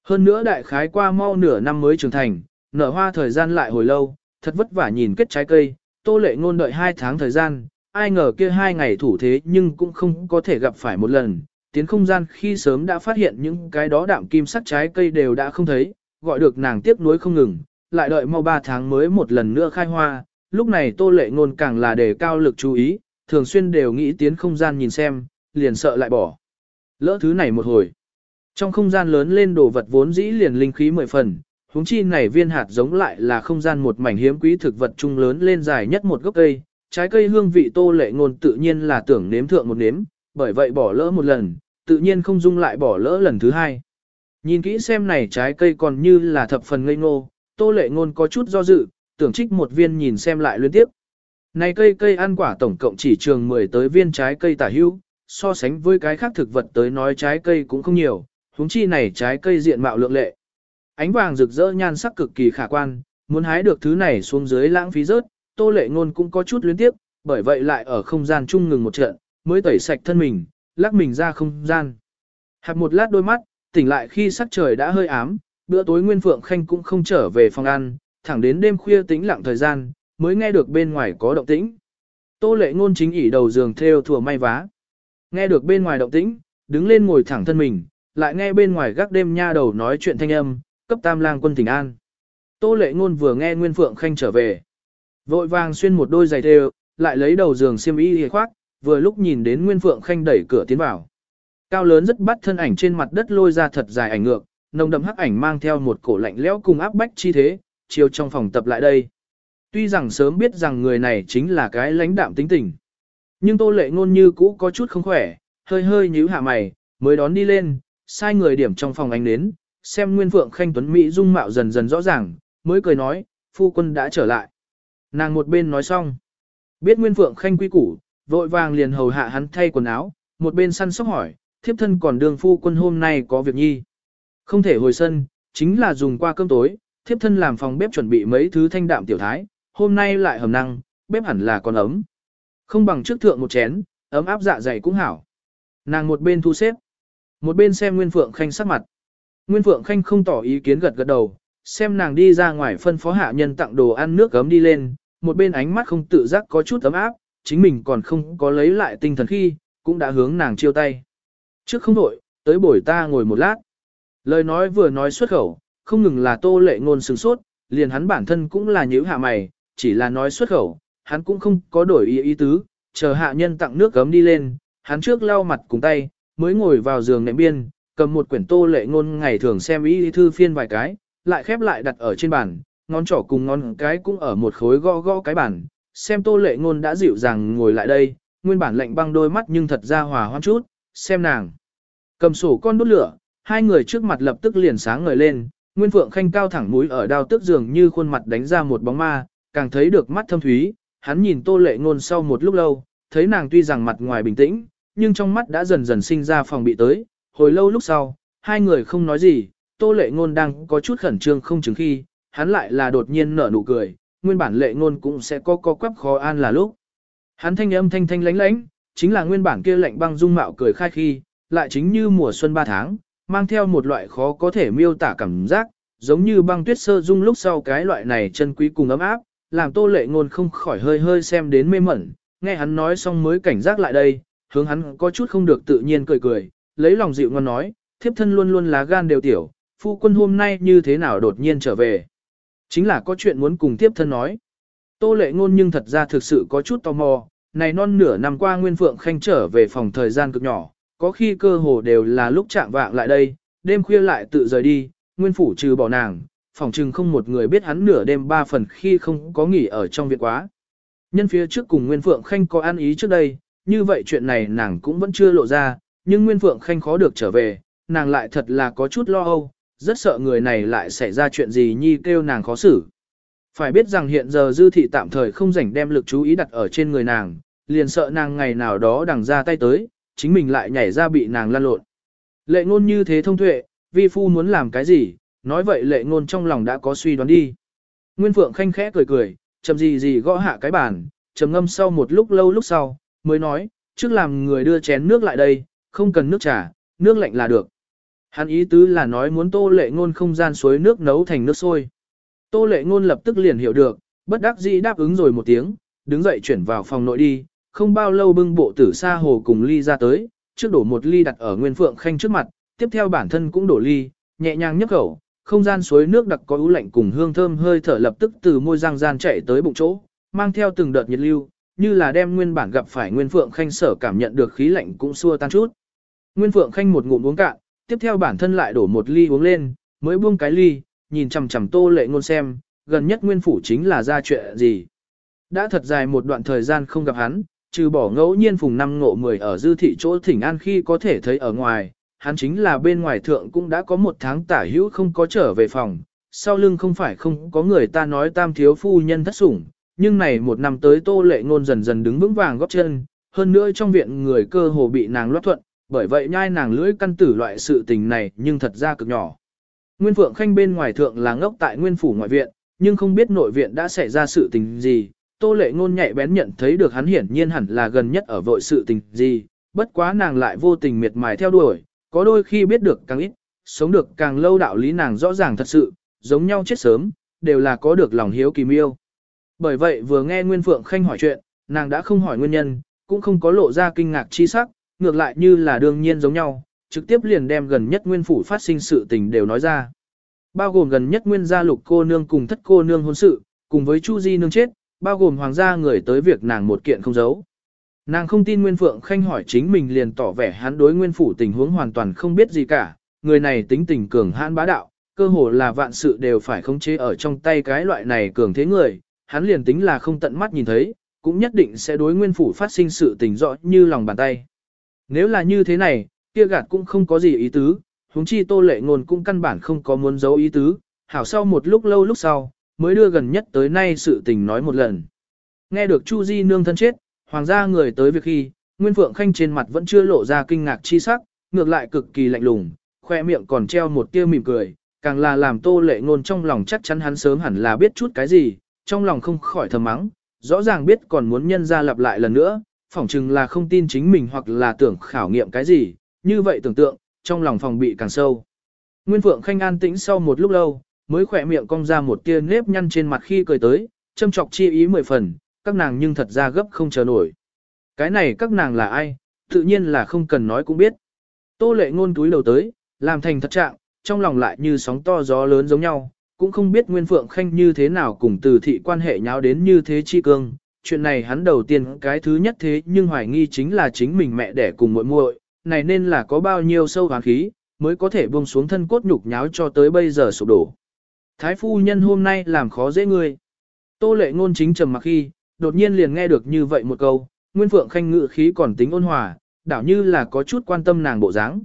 Hơn nữa đại khái qua mau nửa năm mới trưởng thành, nở hoa thời gian lại hồi lâu, thật vất vả nhìn kết trái cây, tô lệ ngôn đợi hai tháng thời gian, ai ngờ kia hai ngày thủ thế nhưng cũng không có thể gặp phải một lần, tiến không gian khi sớm đã phát hiện những cái đó đạm kim sắc trái cây đều đã không thấy, gọi được nàng tiếc nuối không ngừng, lại đợi mau ba tháng mới một lần nữa khai hoa, lúc này tô lệ ngôn càng là đề cao lực chú ý, thường xuyên đều nghĩ tiến không gian nhìn xem, liền sợ lại bỏ. Lỡ thứ này một hồi. Trong không gian lớn lên đồ vật vốn dĩ liền linh khí mười phần, huống chi này viên hạt giống lại là không gian một mảnh hiếm quý thực vật trung lớn lên dài nhất một gốc cây, trái cây hương vị tô lệ ngôn tự nhiên là tưởng nếm thượng một nếm, bởi vậy bỏ lỡ một lần, tự nhiên không dung lại bỏ lỡ lần thứ hai. Nhìn kỹ xem này trái cây còn như là thập phần ngây ngô, tô lệ ngôn có chút do dự, tưởng trích một viên nhìn xem lại liên tiếp. Này cây cây ăn quả tổng cộng chỉ trường 10 tới viên trái cây tả hữu, so sánh với cái khác thực vật tới nói trái cây cũng không nhiều, huống chi này trái cây diện mạo lượng lệ. Ánh vàng rực rỡ nhan sắc cực kỳ khả quan, muốn hái được thứ này xuống dưới lãng phí rớt, tô lệ ngôn cũng có chút luyến tiếp, bởi vậy lại ở không gian chung ngừng một trận, mới tẩy sạch thân mình, lắc mình ra không gian. Hạp một lát đôi mắt, tỉnh lại khi sắc trời đã hơi ám, bữa tối Nguyên Phượng Khanh cũng không trở về phòng ăn, thẳng đến đêm khuya tĩnh lặng thời gian, mới nghe được bên ngoài có động tĩnh. Tô lệ ngôn chính ỉ đầu giường theo thừa may vá. Nghe được bên ngoài động tĩnh, đứng lên ngồi thẳng thân mình, lại nghe bên ngoài gác đêm nha đầu nói chuyện thanh âm, cấp tam lang quân tỉnh an. Tô lệ ngôn vừa nghe Nguyên Phượng Khanh trở về. Vội vàng xuyên một đôi giày theo, lại lấy đầu giường xiêm y hề khoác, vừa lúc nhìn đến Nguyên Phượng Khanh đẩy cửa tiến vào. Cao lớn rất bắt thân ảnh trên mặt đất lôi ra thật dài ảnh ngược, nồng đậm hắc ảnh mang theo một cổ lạnh lẽo cùng áp bách chi thế, chiều trong phòng tập lại đây. Tuy rằng sớm biết rằng người này chính là cái lãnh đạm tính tình, nhưng Tô Lệ ngôn như cũ có chút không khỏe, hơi hơi nhíu hạ mày, mới đón đi lên, sai người điểm trong phòng ánh đến, xem Nguyên Phượng Khanh tuấn mỹ dung mạo dần dần rõ ràng, mới cười nói, phu quân đã trở lại. Nàng một bên nói xong, biết Nguyên Phượng Khanh quy củ, vội vàng liền hầu hạ hắn thay quần áo, một bên săn sóc hỏi, thiếp thân còn Đường phu quân hôm nay có việc nhi. Không thể hồi sân, chính là dùng qua cơm tối, thiếp thân làm phòng bếp chuẩn bị mấy thứ thanh đạm tiểu thái, hôm nay lại hầm năng, bếp hẳn là còn ấm. Không bằng trước thượng một chén, ấm áp dạ dày cũng hảo. Nàng một bên thu xếp, một bên xem Nguyên Phượng Khanh sắc mặt. Nguyên Phượng Khanh không tỏ ý kiến gật gật đầu, xem nàng đi ra ngoài phân phó hạ nhân tặng đồ ăn nước gấm đi lên, một bên ánh mắt không tự giác có chút ấm áp, chính mình còn không có lấy lại tinh thần khi, cũng đã hướng nàng chiêu tay. Trước không đổi, tới buổi ta ngồi một lát. Lời nói vừa nói xuất khẩu, không ngừng là tô lệ ngôn sừng sốt, liền hắn bản thân cũng là nhíu hạ mày, chỉ là nói xuất khẩu, hắn cũng không có đổi ý ý tứ, chờ hạ nhân tặng nước gấm đi lên, hắn trước lau mặt cùng tay, mới ngồi vào giường nệm biên, cầm một quyển tô lệ ngôn ngày thường xem ý thư phiên vài cái, lại khép lại đặt ở trên bàn, ngón trỏ cùng ngón cái cũng ở một khối gõ gõ cái bàn, xem tô lệ ngôn đã dịu dàng ngồi lại đây, nguyên bản lạnh băng đôi mắt nhưng thật ra hòa hoãn chút, xem nàng. Cầm sổ con đốt lửa, hai người trước mặt lập tức liền sáng ngời lên, Nguyên Phượng Khanh cao thẳng mũi ở đao tức dường như khuôn mặt đánh ra một bóng ma, càng thấy được mắt thâm thúy, hắn nhìn Tô Lệ Ngôn sau một lúc lâu, thấy nàng tuy rằng mặt ngoài bình tĩnh, nhưng trong mắt đã dần dần sinh ra phòng bị tới, hồi lâu lúc sau, hai người không nói gì, Tô Lệ Ngôn đang có chút khẩn trương không chừng khi, hắn lại là đột nhiên nở nụ cười, nguyên bản Lệ Ngôn cũng sẽ có co quắp khó an là lúc. Hắn thanh âm thanh thanh lánh lánh, chính là nguyên bản kia lạnh băng dung mạo cười khai khi, lại chính như mùa xuân ba tháng, mang theo một loại khó có thể miêu tả cảm giác, giống như băng tuyết sơ dung lúc sau cái loại này chân quý cùng ấm áp, làm tô lệ ngôn không khỏi hơi hơi xem đến mê mẩn, nghe hắn nói xong mới cảnh giác lại đây, hướng hắn có chút không được tự nhiên cười cười, lấy lòng dịu ngon nói, thiếp thân luôn luôn lá gan đều tiểu, phu quân hôm nay như thế nào đột nhiên trở về. Chính là có chuyện muốn cùng tiếp thân nói. Tô lệ ngôn nhưng thật ra thực sự có chút tò mò, này non nửa năm qua Nguyên Phượng Khanh trở về phòng thời gian cực nhỏ, có khi cơ hồ đều là lúc chạm vạng lại đây, đêm khuya lại tự rời đi, Nguyên Phủ trừ bỏ nàng, phòng trừng không một người biết hắn nửa đêm ba phần khi không có nghỉ ở trong viện quá. Nhân phía trước cùng Nguyên Phượng Khanh có an ý trước đây, như vậy chuyện này nàng cũng vẫn chưa lộ ra, nhưng Nguyên Phượng Khanh khó được trở về, nàng lại thật là có chút lo âu, rất sợ người này lại xảy ra chuyện gì nhi kêu nàng khó xử. Phải biết rằng hiện giờ dư thị tạm thời không rảnh đem lực chú ý đặt ở trên người nàng, liền sợ nàng ngày nào đó đằng ra tay tới, chính mình lại nhảy ra bị nàng lan lộn. Lệ ngôn như thế thông tuệ, vi phu muốn làm cái gì, nói vậy lệ ngôn trong lòng đã có suy đoán đi. Nguyên Phượng khanh khẽ cười cười, chầm gì gì gõ hạ cái bàn, trầm ngâm sau một lúc lâu lúc sau, mới nói, trước làm người đưa chén nước lại đây, không cần nước trà, nước lạnh là được. Hắn ý tứ là nói muốn tô lệ ngôn không gian suối nước nấu thành nước sôi. Tô lệ ngôn lập tức liền hiểu được, bất đắc dĩ đáp ứng rồi một tiếng, đứng dậy chuyển vào phòng nội đi, không bao lâu bưng bộ tử sa hồ cùng ly ra tới, trước đổ một ly đặt ở Nguyên Phượng Khanh trước mặt, tiếp theo bản thân cũng đổ ly, nhẹ nhàng nhấp khẩu, không gian suối nước đặc có ưu lạnh cùng hương thơm hơi thở lập tức từ môi răng gian chạy tới bụng chỗ, mang theo từng đợt nhiệt lưu, như là đem nguyên bản gặp phải Nguyên Phượng Khanh sở cảm nhận được khí lạnh cũng xua tan chút. Nguyên Phượng Khanh một ngụm uống cạn, tiếp theo bản thân lại đổ một ly uống lên, mới buông cái ly, nhìn chằm chằm Tô Lệ Ngôn xem, gần nhất Nguyên phủ chính là ra chuyện gì. Đã thật dài một đoạn thời gian không gặp hắn, trừ bỏ ngẫu nhiên phùng năm ngộ mười ở dư thị chỗ thỉnh an khi có thể thấy ở ngoài, hắn chính là bên ngoài thượng cũng đã có một tháng tả hữu không có trở về phòng, sau lưng không phải không có người ta nói tam thiếu phu nhân thất sủng, nhưng này một năm tới tô lệ ngôn dần dần đứng vững vàng góp chân, hơn nữa trong viện người cơ hồ bị nàng loát thuận, bởi vậy nhai nàng lưỡi căn tử loại sự tình này nhưng thật ra cực nhỏ. Nguyên Phượng Khanh bên ngoài thượng là ngốc tại Nguyên Phủ ngoại viện, nhưng không biết nội viện đã xảy ra sự tình gì, Tô lệ ngôn nhạy bén nhận thấy được hắn hiển nhiên hẳn là gần nhất ở vội sự tình gì, bất quá nàng lại vô tình miệt mài theo đuổi, có đôi khi biết được càng ít, sống được càng lâu đạo lý nàng rõ ràng thật sự, giống nhau chết sớm, đều là có được lòng hiếu kỳ miêu. Bởi vậy vừa nghe Nguyên Phượng Khanh hỏi chuyện, nàng đã không hỏi nguyên nhân, cũng không có lộ ra kinh ngạc chi sắc, ngược lại như là đương nhiên giống nhau, trực tiếp liền đem gần nhất Nguyên Phủ phát sinh sự tình đều nói ra. Bao gồm gần nhất Nguyên gia lục cô nương cùng thất cô nương hôn sự, cùng với Chu Di nương chết, bao gồm hoàng gia người tới việc nàng một kiện không giấu. Nàng không tin Nguyên Phượng Khanh hỏi chính mình liền tỏ vẻ hắn đối Nguyên Phủ tình huống hoàn toàn không biết gì cả, người này tính tình cường hãn bá đạo, cơ hồ là vạn sự đều phải khống chế ở trong tay cái loại này cường thế người, hắn liền tính là không tận mắt nhìn thấy, cũng nhất định sẽ đối Nguyên Phủ phát sinh sự tình rõ như lòng bàn tay. Nếu là như thế này, kia gạt cũng không có gì ý tứ, huống chi tô lệ ngôn cũng căn bản không có muốn giấu ý tứ, hảo sau một lúc lâu lúc sau, mới đưa gần nhất tới nay sự tình nói một lần. Nghe được Chu Di nương thân chết, Hoàng gia người tới việc khi, Nguyên Phượng Khanh trên mặt vẫn chưa lộ ra kinh ngạc chi sắc, ngược lại cực kỳ lạnh lùng, khoe miệng còn treo một tia mỉm cười, càng là làm tô lệ ngôn trong lòng chắc chắn hắn sớm hẳn là biết chút cái gì, trong lòng không khỏi thầm mắng, rõ ràng biết còn muốn nhân ra lặp lại lần nữa, phỏng chừng là không tin chính mình hoặc là tưởng khảo nghiệm cái gì, như vậy tưởng tượng, trong lòng phòng bị càng sâu. Nguyên Phượng Khanh an tĩnh sau một lúc lâu, mới khỏe miệng cong ra một tia nếp nhăn trên mặt khi cười tới, châm chọc chi ý mười phần, các nàng nhưng thật ra gấp không chờ nổi. Cái này các nàng là ai, tự nhiên là không cần nói cũng biết. Tô lệ ngôn túi đầu tới, làm thành thật trạng, trong lòng lại như sóng to gió lớn giống nhau, cũng không biết Nguyên Phượng Khanh như thế nào cùng từ thị quan hệ nháo đến như thế chi cương. Chuyện này hắn đầu tiên cái thứ nhất thế nhưng hoài nghi chính là chính mình mẹ đẻ cùng muội muội, này nên là có bao nhiêu sâu hoán khí, mới có thể buông xuống thân cốt nhục nháo cho tới bây giờ sụp đổ. Thái phu nhân hôm nay làm khó dễ ngươi. Tô lệ ngôn chính trầm mặc khi, đột nhiên liền nghe được như vậy một câu, Nguyên Phượng Khanh ngự khí còn tính ôn hòa, đảo như là có chút quan tâm nàng bộ dáng.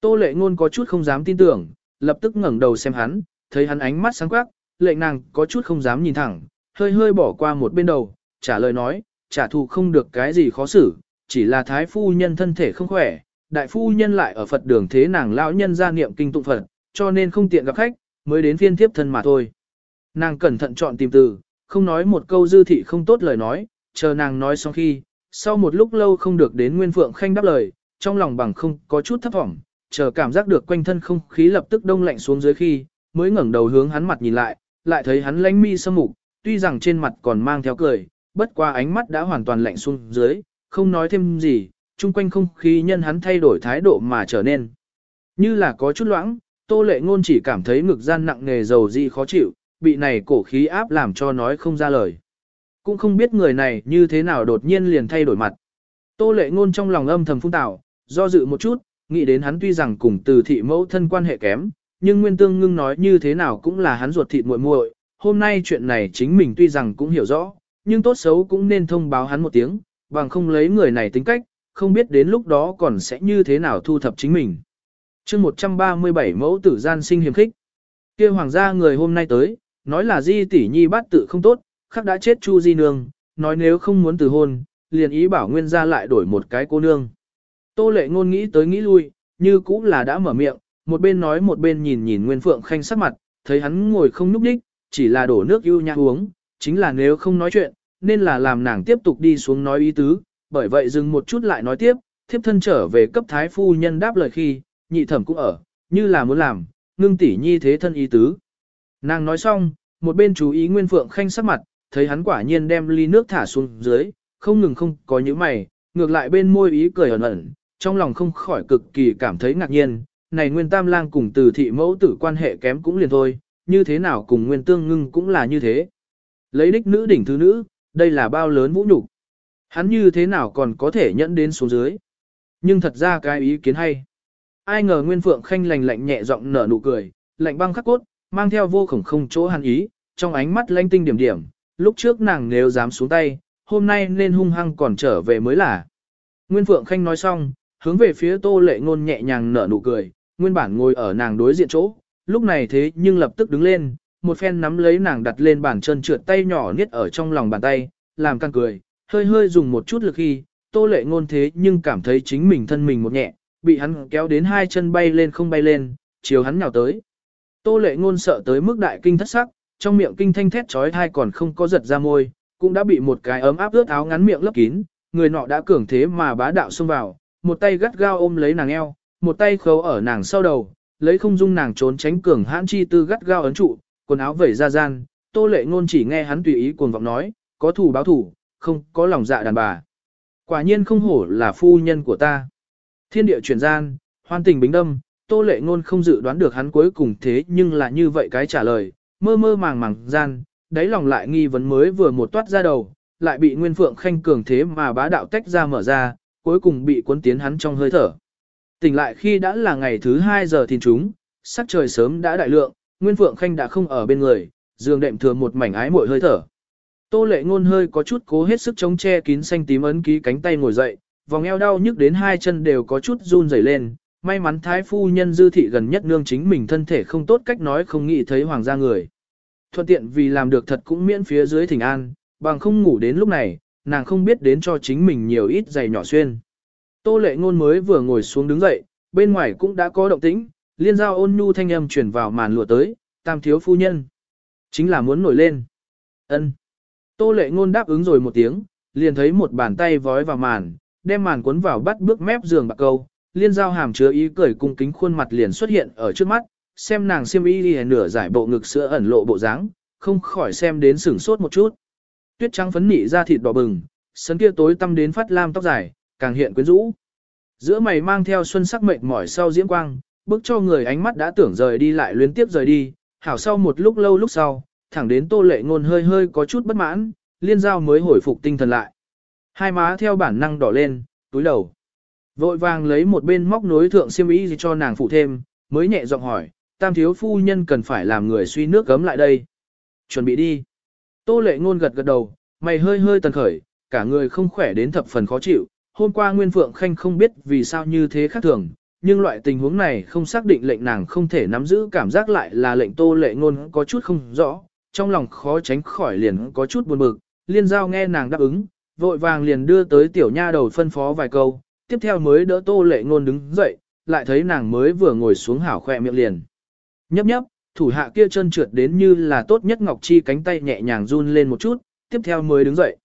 Tô lệ ngôn có chút không dám tin tưởng, lập tức ngẩng đầu xem hắn, thấy hắn ánh mắt sáng quắc, lệnh nàng có chút không dám nhìn thẳng, hơi hơi bỏ qua một bên đầu, trả lời nói, trả thù không được cái gì khó xử, chỉ là thái phu nhân thân thể không khỏe, đại phu nhân lại ở Phật đường thế nàng lão nhân gia niệm kinh tụng Phật, cho nên không tiện gặp khách, mới đến phiên tiếp thân mà thôi. Nàng cẩn thận chọn tìm từ, không nói một câu dư thị không tốt lời nói, chờ nàng nói xong khi, sau một lúc lâu không được đến Nguyên Phượng Khanh đáp lời, trong lòng bằng không có chút thấp thỏm, chờ cảm giác được quanh thân không khí lập tức đông lạnh xuống dưới khi, mới ngẩng đầu hướng hắn mặt nhìn lại, lại thấy hắn lánh mi sâm mục, tuy rằng trên mặt còn mang theo cười, bất qua ánh mắt đã hoàn toàn lạnh xuống dưới, không nói thêm gì, chung quanh không khí nhân hắn thay đổi thái độ mà trở nên. Như là có chút loãng, tô lệ ngôn chỉ cảm thấy ngực gian nặng nề dầu dị khó chịu, bị này cổ khí áp làm cho nói không ra lời. Cũng không biết người này như thế nào đột nhiên liền thay đổi mặt. Tô lệ ngôn trong lòng âm thầm phung tạo, do dự một chút, nghĩ đến hắn tuy rằng cùng từ thị mẫu thân quan hệ kém, nhưng Nguyên Tương Ngưng nói như thế nào cũng là hắn ruột thịt muội muội. hôm nay chuyện này chính mình tuy rằng cũng hiểu rõ, nhưng tốt xấu cũng nên thông báo hắn một tiếng, bằng không lấy người này tính cách, không biết đến lúc đó còn sẽ như thế nào thu thập chính mình. chương 137 mẫu tử gian sinh hiểm khích. kia hoàng gia người hôm nay tới, nói là di tỷ nhi bát tự không tốt, khắc đã chết chu di nương, nói nếu không muốn từ hôn, liền ý bảo nguyên gia lại đổi một cái cô nương. Tô lệ ngôn nghĩ tới nghĩ lui, như cũng là đã mở miệng, một bên nói một bên nhìn nhìn Nguyên Phượng Khanh sắc mặt, thấy hắn ngồi không nhúc đích, chỉ là đổ nước yêu nhã uống, chính là nếu không nói chuyện, nên là làm nàng tiếp tục đi xuống nói ý tứ, bởi vậy dừng một chút lại nói tiếp, thiếp thân trở về cấp thái phu nhân đáp lời khi, nhị thẩm cũng ở, như là muốn làm, ngưng tỷ nhi thế thân ý tứ. Nàng nói xong, một bên chú ý Nguyên Phượng Khanh sắc mặt, thấy hắn quả nhiên đem ly nước thả xuống dưới, không ngừng không có những mày, ngược lại bên môi ý cười ẩn ẩn, trong lòng không khỏi cực kỳ cảm thấy ngạc nhiên, này Nguyên Tam Lang cùng từ thị mẫu tử quan hệ kém cũng liền thôi, như thế nào cùng Nguyên Tương Ngưng cũng là như thế. Lấy đích nữ đỉnh thứ nữ, đây là bao lớn vũ nhục Hắn như thế nào còn có thể nhẫn đến xuống dưới. Nhưng thật ra cái ý kiến hay. Ai ngờ Nguyên Phượng Khanh lành lạnh nhẹ giọng nở nụ cười, lạnh băng khắc cốt, mang theo vô khổng không chỗ hàn ý, trong ánh mắt lanh tinh điểm điểm, lúc trước nàng nếu dám xuống tay, hôm nay nên hung hăng còn trở về mới là. Nguyên Phượng Khanh nói xong, hướng về phía Tô Lệ Ngôn nhẹ nhàng nở nụ cười, nguyên bản ngồi ở nàng đối diện chỗ, lúc này thế nhưng lập tức đứng lên, một phen nắm lấy nàng đặt lên bàn chân trượt tay nhỏ niết ở trong lòng bàn tay, làm căng cười, hơi hơi dùng một chút lực khi, Tô Lệ Ngôn thế nhưng cảm thấy chính mình thân mình một nhẹ, bị hắn kéo đến hai chân bay lên không bay lên, chiều hắn nhào tới. Tô Lệ Ngôn sợ tới mức đại kinh thất sắc, trong miệng kinh thanh thét chói tai còn không có giật ra môi, cũng đã bị một cái ấm áp ướt áo ngắn miệng lấp kín, người nọ đã cường thế mà bá đạo xông vào, một tay gắt gao ôm lấy nàng eo, một tay khấu ở nàng sau đầu, lấy không dung nàng trốn tránh cường hãn chi tư gắt gao ấn trụ, quần áo vẩy ra gian, tô lệ ngôn chỉ nghe hắn tùy ý cuồng vọng nói, có thủ báo thủ, không có lòng dạ đàn bà. Quả nhiên không hổ là phu nhân của ta. Thiên địa chuyển gian, hoan tình bính đâm, tô lệ ngôn không dự đoán được hắn cuối cùng thế nhưng là như vậy cái trả lời, mơ mơ màng màng gian, đáy lòng lại nghi vấn mới vừa một toát ra đầu, lại bị Nguyên Phượng Khanh cường thế mà bá đạo tách ra mở ra, cuối cùng bị cuốn tiến hắn trong hơi thở. Tỉnh lại khi đã là ngày thứ 2 giờ thìn chúng, sắc trời sớm đã đại lượng, Nguyên Phượng Khanh đã không ở bên người, giường đệm thừa một mảnh ái muội hơi thở. Tô lệ ngôn hơi có chút cố hết sức chống che kín xanh tím ấn ký cánh tay ngồi dậy, vòng eo đau nhức đến hai chân đều có chút run rẩy lên. May mắn thái phu nhân dư thị gần nhất nương chính mình thân thể không tốt cách nói không nghĩ thấy hoàng gia người. Thuận tiện vì làm được thật cũng miễn phía dưới thỉnh an, bằng không ngủ đến lúc này, nàng không biết đến cho chính mình nhiều ít giày nhỏ xuyên. Tô lệ ngôn mới vừa ngồi xuống đứng dậy, bên ngoài cũng đã có động tĩnh, liên giao ôn nhu thanh âm chuyển vào màn lụa tới, tam thiếu phu nhân. Chính là muốn nổi lên. ân Tô lệ ngôn đáp ứng rồi một tiếng, liền thấy một bàn tay vói vào màn, đem màn cuốn vào bắt bước mép giường bạc câu, liên giao hàm chứa ý cười cung kính khuôn mặt liền xuất hiện ở trước mắt, xem nàng xiêm y đi nửa giải bộ ngực sữa ẩn lộ bộ dáng, không khỏi xem đến sửng sốt một chút. Tuyết trắng phấn nị ra thịt đỏ bừng, sấn kia tối tăm đến phát lam tóc dài, càng hiện quyến rũ. Giữa mày mang theo xuân sắc mệt mỏi sau diễm quang, bước cho người ánh mắt đã tưởng rời đi lại luyến tiếp rời đi, hảo sau một lúc lâu lúc sau, thẳng đến tô lệ ngôn hơi hơi có chút bất mãn, liên giao mới hồi phục tinh thần lại. Hai má theo bản năng đỏ lên, túi đầu. Vội vàng lấy một bên móc nối thượng xiêm y cho nàng phụ thêm, mới nhẹ giọng hỏi, tam thiếu phu nhân cần phải làm người suy nước gấm lại đây. Chuẩn bị đi. Tô lệ ngôn gật gật đầu, mày hơi hơi tần khởi, cả người không khỏe đến thập phần khó chịu. Hôm qua Nguyên Phượng Khanh không biết vì sao như thế khác thường, nhưng loại tình huống này không xác định lệnh nàng không thể nắm giữ cảm giác lại là lệnh tô lệ ngôn có chút không rõ, trong lòng khó tránh khỏi liền có chút buồn bực, liên giao nghe nàng đáp ứng, vội vàng liền đưa tới tiểu nha đầu phân phó vài câu, tiếp theo mới đỡ tô lệ ngôn đứng dậy, lại thấy nàng mới vừa ngồi xuống hảo khỏe miệng liền. Nhấp nhấp, thủ hạ kia chân trượt đến như là tốt nhất Ngọc Chi cánh tay nhẹ nhàng run lên một chút, tiếp theo mới đứng dậy.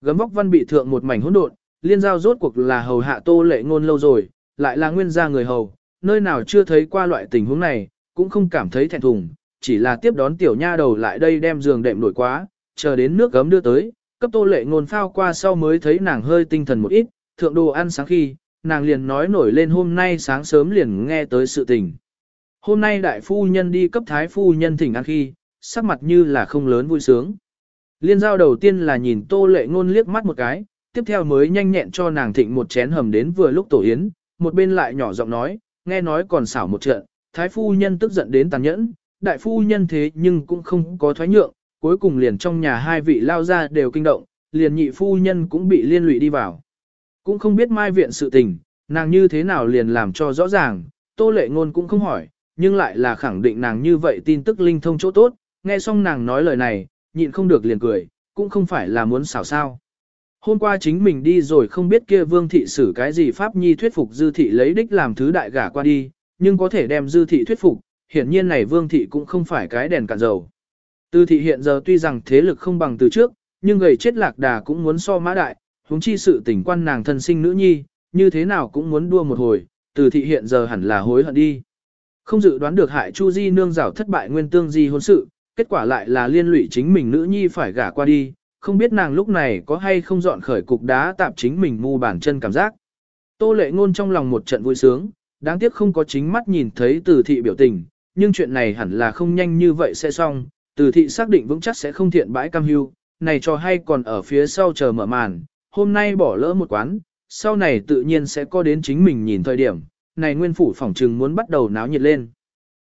Gấm vóc văn bị thượng một mảnh hỗn độn, liên giao rốt cuộc là hầu hạ tô lệ ngôn lâu rồi, lại là nguyên gia người hầu, nơi nào chưa thấy qua loại tình huống này, cũng không cảm thấy thẹn thùng, chỉ là tiếp đón tiểu nha đầu lại đây đem giường đệm nổi quá, chờ đến nước gấm đưa tới, cấp tô lệ ngôn phao qua sau mới thấy nàng hơi tinh thần một ít, thượng đồ ăn sáng khi, nàng liền nói nổi lên hôm nay sáng sớm liền nghe tới sự tình. Hôm nay đại phu nhân đi cấp thái phu nhân thỉnh ăn khi, sắc mặt như là không lớn vui sướng. Liên giao đầu tiên là nhìn tô lệ ngôn liếc mắt một cái, tiếp theo mới nhanh nhẹn cho nàng thịnh một chén hầm đến vừa lúc tổ yến, một bên lại nhỏ giọng nói, nghe nói còn xảo một trận, thái phu nhân tức giận đến tàn nhẫn, đại phu nhân thế nhưng cũng không có thoái nhượng, cuối cùng liền trong nhà hai vị lao ra đều kinh động, liền nhị phu nhân cũng bị liên lụy đi vào. Cũng không biết mai viện sự tình, nàng như thế nào liền làm cho rõ ràng, tô lệ ngôn cũng không hỏi, nhưng lại là khẳng định nàng như vậy tin tức linh thông chỗ tốt, nghe xong nàng nói lời này, nhịn không được liền cười, cũng không phải là muốn xảo sao. Hôm qua chính mình đi rồi không biết kia vương thị xử cái gì pháp nhi thuyết phục dư thị lấy đích làm thứ đại gả qua đi, nhưng có thể đem dư thị thuyết phục, hiển nhiên này vương thị cũng không phải cái đèn cạn dầu. Tư thị hiện giờ tuy rằng thế lực không bằng từ trước, nhưng gầy chết lạc đà cũng muốn so mã đại, huống chi sự tình quan nàng thân sinh nữ nhi, như thế nào cũng muốn đua một hồi, từ thị hiện giờ hẳn là hối hận đi. Không dự đoán được hại Chu Di nương rảo thất bại nguyên tương di hôn sự, kết quả lại là liên lụy chính mình nữ nhi phải gả qua đi, không biết nàng lúc này có hay không dọn khởi cục đá tạp chính mình mu bàn chân cảm giác. Tô lệ ngôn trong lòng một trận vui sướng, đáng tiếc không có chính mắt nhìn thấy từ thị biểu tình, nhưng chuyện này hẳn là không nhanh như vậy sẽ xong, từ thị xác định vững chắc sẽ không thiện bãi cam hưu, này cho hay còn ở phía sau chờ mở màn, hôm nay bỏ lỡ một quán, sau này tự nhiên sẽ có đến chính mình nhìn thời điểm, này nguyên phủ phỏng trừng muốn bắt đầu náo nhiệt lên.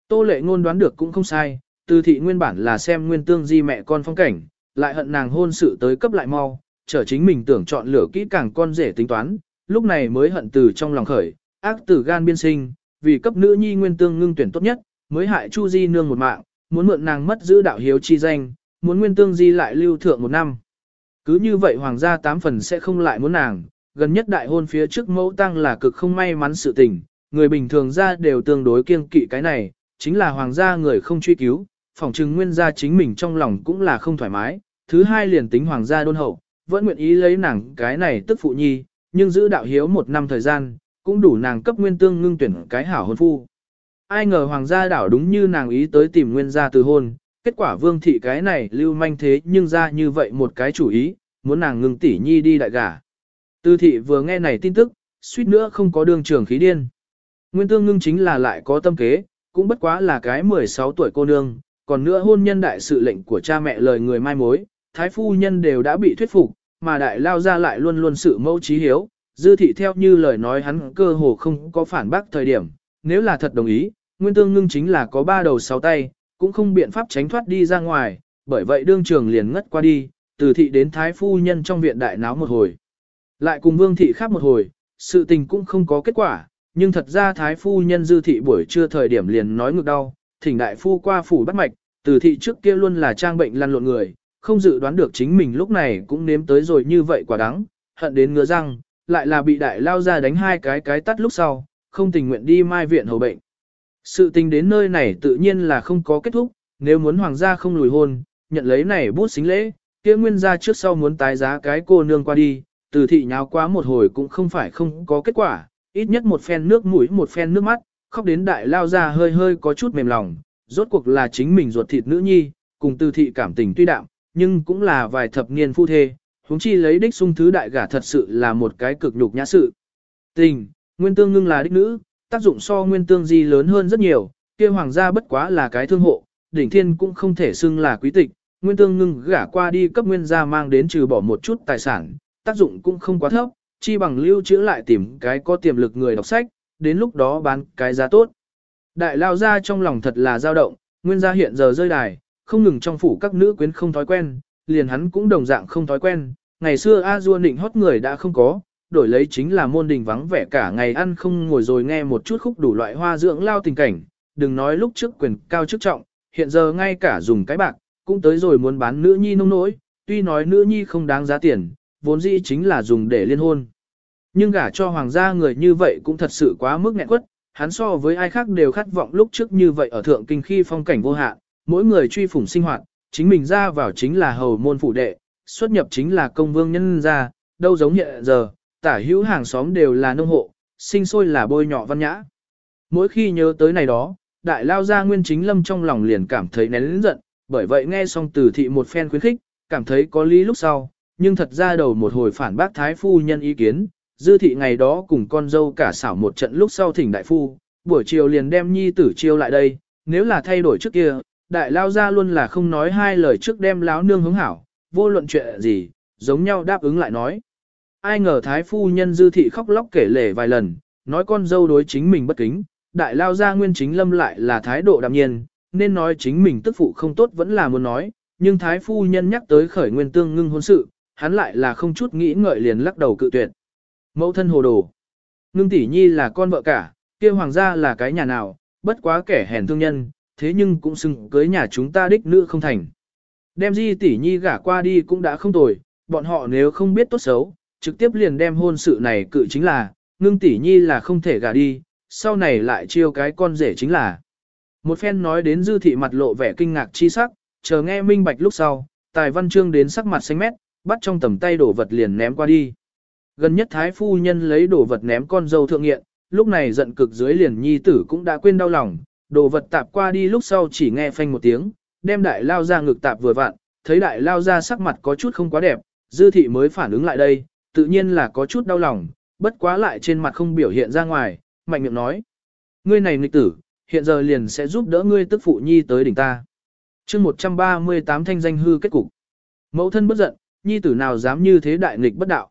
Tô lệ ngôn đoán được cũng không sai, từ thị nguyên bản là xem nguyên tương di mẹ con phong cảnh, lại hận nàng hôn sự tới cấp lại mau, trở chính mình tưởng chọn lựa kỹ càng con rể tính toán, lúc này mới hận từ trong lòng khởi, ác từ gan biên sinh, vì cấp nữ nhi nguyên tương ngưng tuyển tốt nhất, mới hại Chu Di nương một mạng, muốn mượn nàng mất giữ đạo hiếu chi danh, muốn nguyên tương di lại lưu thượng một năm. Cứ như vậy hoàng gia tám phần sẽ không lại muốn nàng, gần nhất đại hôn phía trước mẫu tăng là cực không may mắn sự tình, người bình thường ra đều tương đối kiêng kỵ cái này, chính là hoàng gia người không truy cứu, phỏng chừng nguyên gia chính mình trong lòng cũng là không thoải mái, thứ hai liền tính hoàng gia đôn hậu, vẫn nguyện ý lấy nàng cái này tức phụ nhi, nhưng giữ đạo hiếu một năm thời gian, cũng đủ nàng cấp nguyên tương ngưng tuyển cái hảo hôn phu. Ai ngờ hoàng gia đảo đúng như nàng ý tới tìm nguyên gia từ hôn, kết quả vương thị cái này lưu manh thế nhưng ra như vậy một cái chủ ý, muốn nàng ngưng tỷ nhi đi đại gả. Tư thị vừa nghe này tin tức, suýt nữa không có đường trường khí điên. Nguyên tương ngưng chính là lại có tâm kế, cũng bất quá là cái 16 tuổi cô nương, còn nữa hôn nhân đại sự lệnh của cha mẹ lời người mai mối, thái phu nhân đều đã bị thuyết phục, mà đại lao ra lại luôn luôn sự mâu trí hiếu, dư thị theo như lời nói hắn cơ hồ không có phản bác thời điểm, nếu là thật đồng ý, nguyên tương ngưng chính là có ba đầu sáu tay, cũng không biện pháp tránh thoát đi ra ngoài, bởi vậy đương trường liền ngất qua đi, từ thị đến thái phu nhân trong viện đại náo một hồi. Lại cùng vương thị khác một hồi, sự tình cũng không có kết quả, nhưng thật ra thái phu nhân dư thị buổi trưa thời điểm liền nói ngược đau, thỉnh đại phu qua phủ bắt mạch, từ thị trước kia luôn là trang bệnh lăn lộn người, không dự đoán được chính mình lúc này cũng nếm tới rồi như vậy quả đắng, hận đến ngứa răng, lại là bị đại lao ra đánh hai cái cái tắt lúc sau, không tình nguyện đi mai viện hầu bệnh. Sự tình đến nơi này tự nhiên là không có kết thúc, nếu muốn hoàng gia không lùi hôn, nhận lấy này bút xính lễ, kia nguyên gia trước sau muốn tái giá cái cô nương qua đi, từ thị nháo quá một hồi cũng không phải không có kết quả, ít nhất một phen nước mũi một phen nước mắt, khóc đến đại lao ra hơi hơi có chút mềm lòng, rốt cuộc là chính mình ruột thịt nữ nhi, cùng Tư thị cảm tình tuy đạm, nhưng cũng là vài thập niên phu thê, huống chi lấy đích sung thứ đại gả thật sự là một cái cực nhục nhã sự. Tình, nguyên tương ngưng là đích nữ, tác dụng so nguyên tương di lớn hơn rất nhiều, kia hoàng gia bất quá là cái thương hộ, đỉnh thiên cũng không thể xưng là quý tịch, nguyên tương ngưng gả qua đi cấp nguyên gia mang đến trừ bỏ một chút tài sản, tác dụng cũng không quá thấp, chi bằng lưu trữ lại tìm cái có tiềm lực người đọc sách, đến lúc đó bán cái giá tốt. Đại lao ra trong lòng thật là dao động, nguyên gia hiện giờ rơi đài, không ngừng trong phủ các nữ quyến không thói quen, liền hắn cũng đồng dạng không thói quen, ngày xưa A Du định hót người đã không có, đổi lấy chính là môn đình vắng vẻ cả ngày ăn không ngồi rồi nghe một chút khúc đủ loại hoa dưỡng lao tình cảnh, đừng nói lúc trước quyền cao chức trọng, hiện giờ ngay cả dùng cái bạc, cũng tới rồi muốn bán nữ nhi nông nỗi, tuy nói nữ nhi không đáng giá tiền, vốn dĩ chính là dùng để liên hôn. Nhưng gả cho hoàng gia người như vậy cũng thật sự quá mức nghẹn quất, hắn so với ai khác đều khát vọng lúc trước như vậy ở thượng kinh khi phong cảnh vô hạn, mỗi người truy phủng sinh hoạt, chính mình ra vào chính là hầu môn phụ đệ, xuất nhập chính là công vương nhân gia, đâu giống hiện giờ, tả hữu hàng xóm đều là nông hộ, sinh sôi là bôi nhọ văn nhã. Mỗi khi nhớ tới này đó, đại lao gia nguyên chính lâm trong lòng liền cảm thấy nén lĩnh giận, bởi vậy nghe xong từ thị một phen khuyến khích, cảm thấy có lý lúc sau, nhưng thật ra đầu một hồi phản bác thái phu nhân ý kiến, dư thị ngày đó cùng con dâu cả xảo một trận lúc sau thỉnh đại phu, buổi chiều liền đem nhi tử chiêu lại đây, nếu là thay đổi trước kia, đại lao ra luôn là không nói hai lời trước đem láo nương hứng hảo, vô luận chuyện gì, giống nhau đáp ứng lại nói. Ai ngờ thái phu nhân dư thị khóc lóc kể lể vài lần, nói con dâu đối chính mình bất kính, đại lao ra nguyên chính lâm lại là thái độ đạm nhiên, nên nói chính mình tức phụ không tốt vẫn là muốn nói, nhưng thái phu nhân nhắc tới khởi nguyên tương ngưng hôn sự, hắn lại là không chút nghĩ ngợi liền lắc đầu cự tuyệt. Mẫu thân hồ đồ. Ngưng tỷ nhi là con vợ cả, kia hoàng gia là cái nhà nào, bất quá kẻ hèn thương nhân, thế nhưng cũng xưng cưới nhà chúng ta đích nữ không thành. Đem di tỷ nhi gả qua đi cũng đã không tồi, bọn họ nếu không biết tốt xấu, trực tiếp liền đem hôn sự này cự chính là, ngưng tỷ nhi là không thể gả đi, sau này lại chiêu cái con rể chính là. Một phen nói đến dư thị mặt lộ vẻ kinh ngạc chi sắc, chờ nghe minh bạch lúc sau, tài văn chương đến sắc mặt xanh mét, bắt trong tầm tay đổ vật liền ném qua đi. Gần nhất thái phu nhân lấy đồ vật ném con dâu thượng nghiện, lúc này giận cực dưới liền nhi tử cũng đã quên đau lòng, đồ vật tạp qua đi lúc sau chỉ nghe phanh một tiếng, đem đại lao ra ngực tạp vừa vặn, thấy đại lao ra sắc mặt có chút không quá đẹp, dư thị mới phản ứng lại đây, tự nhiên là có chút đau lòng, bất quá lại trên mặt không biểu hiện ra ngoài, mạnh miệng nói. Ngươi này nghịch tử, hiện giờ liền sẽ giúp đỡ ngươi tức phụ nhi tới đỉnh ta. chương 138 thanh danh hư kết cục. Mẫu thân bất giận, nhi tử nào dám như thế đại nghịch bất đạo.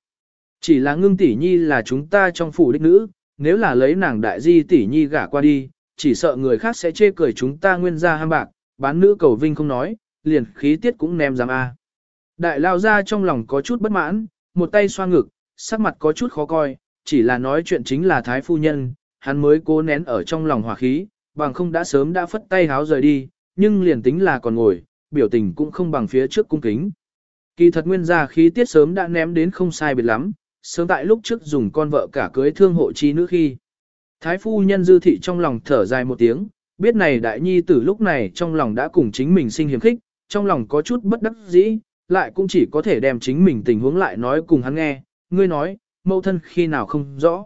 Chỉ là ngưng tỷ nhi là chúng ta trong phủ đích nữ, nếu là lấy nàng đại di tỷ nhi gả qua đi, chỉ sợ người khác sẽ chê cười chúng ta nguyên gia ham bạc, bán nữ cầu vinh không nói, liền khí tiết cũng ném dám a. Đại lao ra trong lòng có chút bất mãn, một tay xoa ngực, sắc mặt có chút khó coi, chỉ là nói chuyện chính là thái phu nhân, hắn mới cố nén ở trong lòng hỏa khí, bằng không đã sớm đã phất tay háo rời đi, nhưng liền tính là còn ngồi, biểu tình cũng không bằng phía trước cung kính. Kỳ thật nguyên gia khí tiết sớm đã ném đến không sai biệt lắm, sớm tại lúc trước dùng con vợ cả cưới thương hộ chi nữ khi. Thái phu nhân dư thị trong lòng thở dài một tiếng, biết này đại nhi tử lúc này trong lòng đã cùng chính mình sinh hiểm khích, trong lòng có chút bất đắc dĩ, lại cũng chỉ có thể đem chính mình tình huống lại nói cùng hắn nghe, ngươi nói, mâu thân khi nào không rõ.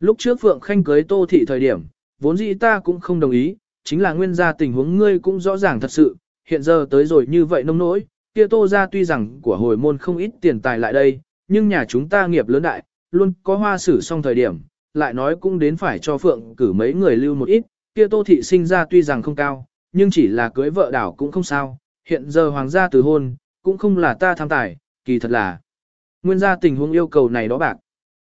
Lúc trước Phượng Khanh cưới Tô Thị thời điểm, vốn dĩ ta cũng không đồng ý, chính là nguyên gia tình huống ngươi cũng rõ ràng thật sự, hiện giờ tới rồi như vậy nông nỗi, kia Tô ra tuy rằng của hồi môn không ít tiền tài lại đây, nhưng nhà chúng ta nghiệp lớn đại, luôn có hoa sử xong thời điểm, lại nói cũng đến phải cho Phượng cử mấy người lưu một ít, kia Tô Thị sinh ra tuy rằng không cao, nhưng chỉ là cưới vợ đảo cũng không sao, hiện giờ hoàng gia từ hôn, cũng không là ta tham tài, kỳ thật là nguyên gia tình huống yêu cầu này đó bạc.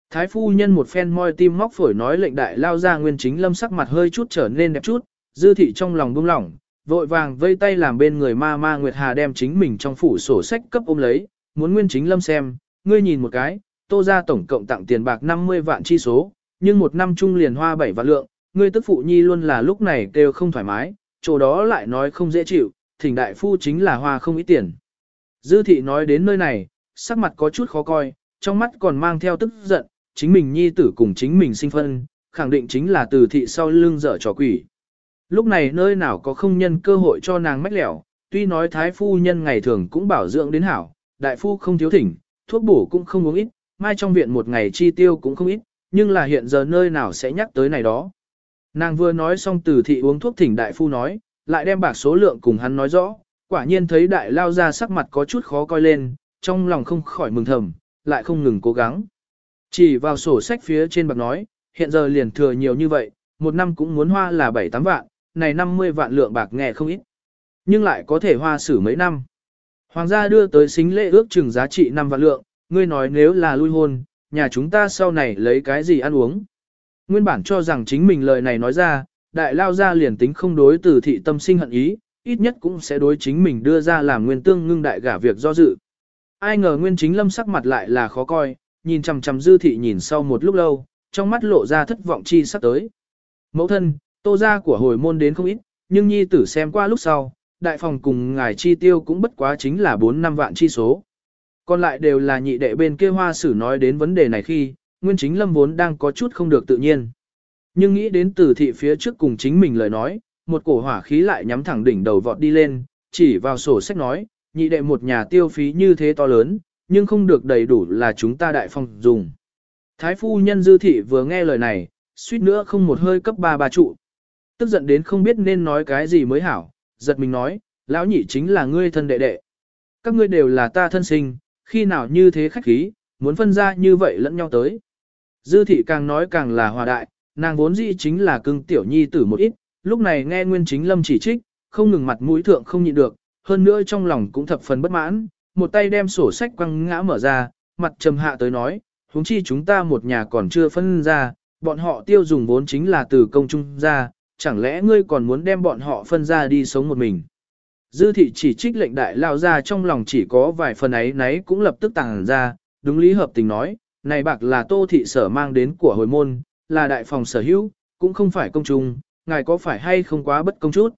Thái phu nhân một phen moi tim móc phổi nói lệnh đại lao ra nguyên chính lâm sắc mặt hơi chút trở nên đẹp chút, dư thị trong lòng buông lỏng, vội vàng vây tay làm bên người ma ma Nguyệt Hà đem chính mình trong phủ sổ sách cấp ôm lấy, muốn nguyên chính lâm xem, ngươi nhìn một cái, tô ra tổng cộng tặng tiền bạc 50 vạn chi số, nhưng một năm chung liền hoa 7 vạn lượng, ngươi tức phụ nhi luôn là lúc này kêu không thoải mái, chỗ đó lại nói không dễ chịu, thỉnh đại phu chính là hoa không ít tiền. Dư thị nói đến nơi này, sắc mặt có chút khó coi, trong mắt còn mang theo tức giận, chính mình nhi tử cùng chính mình sinh phân, khẳng định chính là từ thị sau lưng dở trò quỷ. Lúc này nơi nào có không nhân cơ hội cho nàng mách lẻo, tuy nói thái phu nhân ngày thường cũng bảo dưỡng đến hảo, đại phu không thiếu thỉnh, thuốc bổ cũng không uống ít, mai trong viện một ngày chi tiêu cũng không ít, nhưng là hiện giờ nơi nào sẽ nhắc tới này đó. Nàng vừa nói xong từ thị uống thuốc thỉnh đại phu nói, lại đem bạc số lượng cùng hắn nói rõ, quả nhiên thấy đại lao ra sắc mặt có chút khó coi lên, trong lòng không khỏi mừng thầm, lại không ngừng cố gắng. Chỉ vào sổ sách phía trên bạc nói, hiện giờ liền thừa nhiều như vậy, một năm cũng muốn hoa là 7-8 vạn, này 50 vạn lượng bạc nghe không ít. Nhưng lại có thể hoa xử mấy năm. Hoàng gia đưa tới xính lễ ước chừng giá trị 5 vạn lượng, ngươi nói nếu là lui hôn, nhà chúng ta sau này lấy cái gì ăn uống. Nguyên bản cho rằng chính mình lời này nói ra, đại lao gia liền tính không đối từ thị tâm sinh hận ý, ít nhất cũng sẽ đối chính mình đưa ra làm nguyên tương ngưng đại gả việc do dự. Ai ngờ nguyên chính lâm sắc mặt lại là khó coi, nhìn chằm chằm dư thị nhìn sau một lúc lâu, trong mắt lộ ra thất vọng chi sắp tới. Mẫu thân, tô gia của hồi môn đến không ít, nhưng nhi tử xem qua lúc sau, đại phòng cùng ngài chi tiêu cũng bất quá chính là 4 năm vạn chi số. Còn lại đều là nhị đệ bên kia hoa sử nói đến vấn đề này khi, nguyên chính lâm vốn đang có chút không được tự nhiên. Nhưng nghĩ đến từ thị phía trước cùng chính mình lời nói, một cổ hỏa khí lại nhắm thẳng đỉnh đầu vọt đi lên, chỉ vào sổ sách nói, nhị đệ một nhà tiêu phí như thế to lớn, nhưng không được đầy đủ là chúng ta đại phong dùng. Thái phu nhân dư thị vừa nghe lời này, suýt nữa không một hơi cấp ba ba trụ. Tức giận đến không biết nên nói cái gì mới hảo, giật mình nói, lão nhị chính là ngươi thân đệ đệ. Các ngươi đều là ta thân sinh, khi nào như thế khách khí, muốn phân ra như vậy lẫn nhau tới. Dư thị càng nói càng là hòa đại, nàng vốn dĩ chính là cưng tiểu nhi tử một ít, lúc này nghe nguyên chính lâm chỉ trích, không ngừng mặt mũi thượng không nhịn được, hơn nữa trong lòng cũng thập phần bất mãn, một tay đem sổ sách quăng ngã mở ra, mặt trầm hạ tới nói, huống chi chúng ta một nhà còn chưa phân ra, bọn họ tiêu dùng vốn chính là từ công trung ra, chẳng lẽ ngươi còn muốn đem bọn họ phân ra đi sống một mình. Dư thị chỉ trích lệnh đại lao ra trong lòng chỉ có vài phần ấy nấy cũng lập tức tàng ra, đúng lý hợp tình nói, này bạc là tô thị sở mang đến của hồi môn, là đại phòng sở hữu, cũng không phải công chúng, ngài có phải hay không quá bất công chút.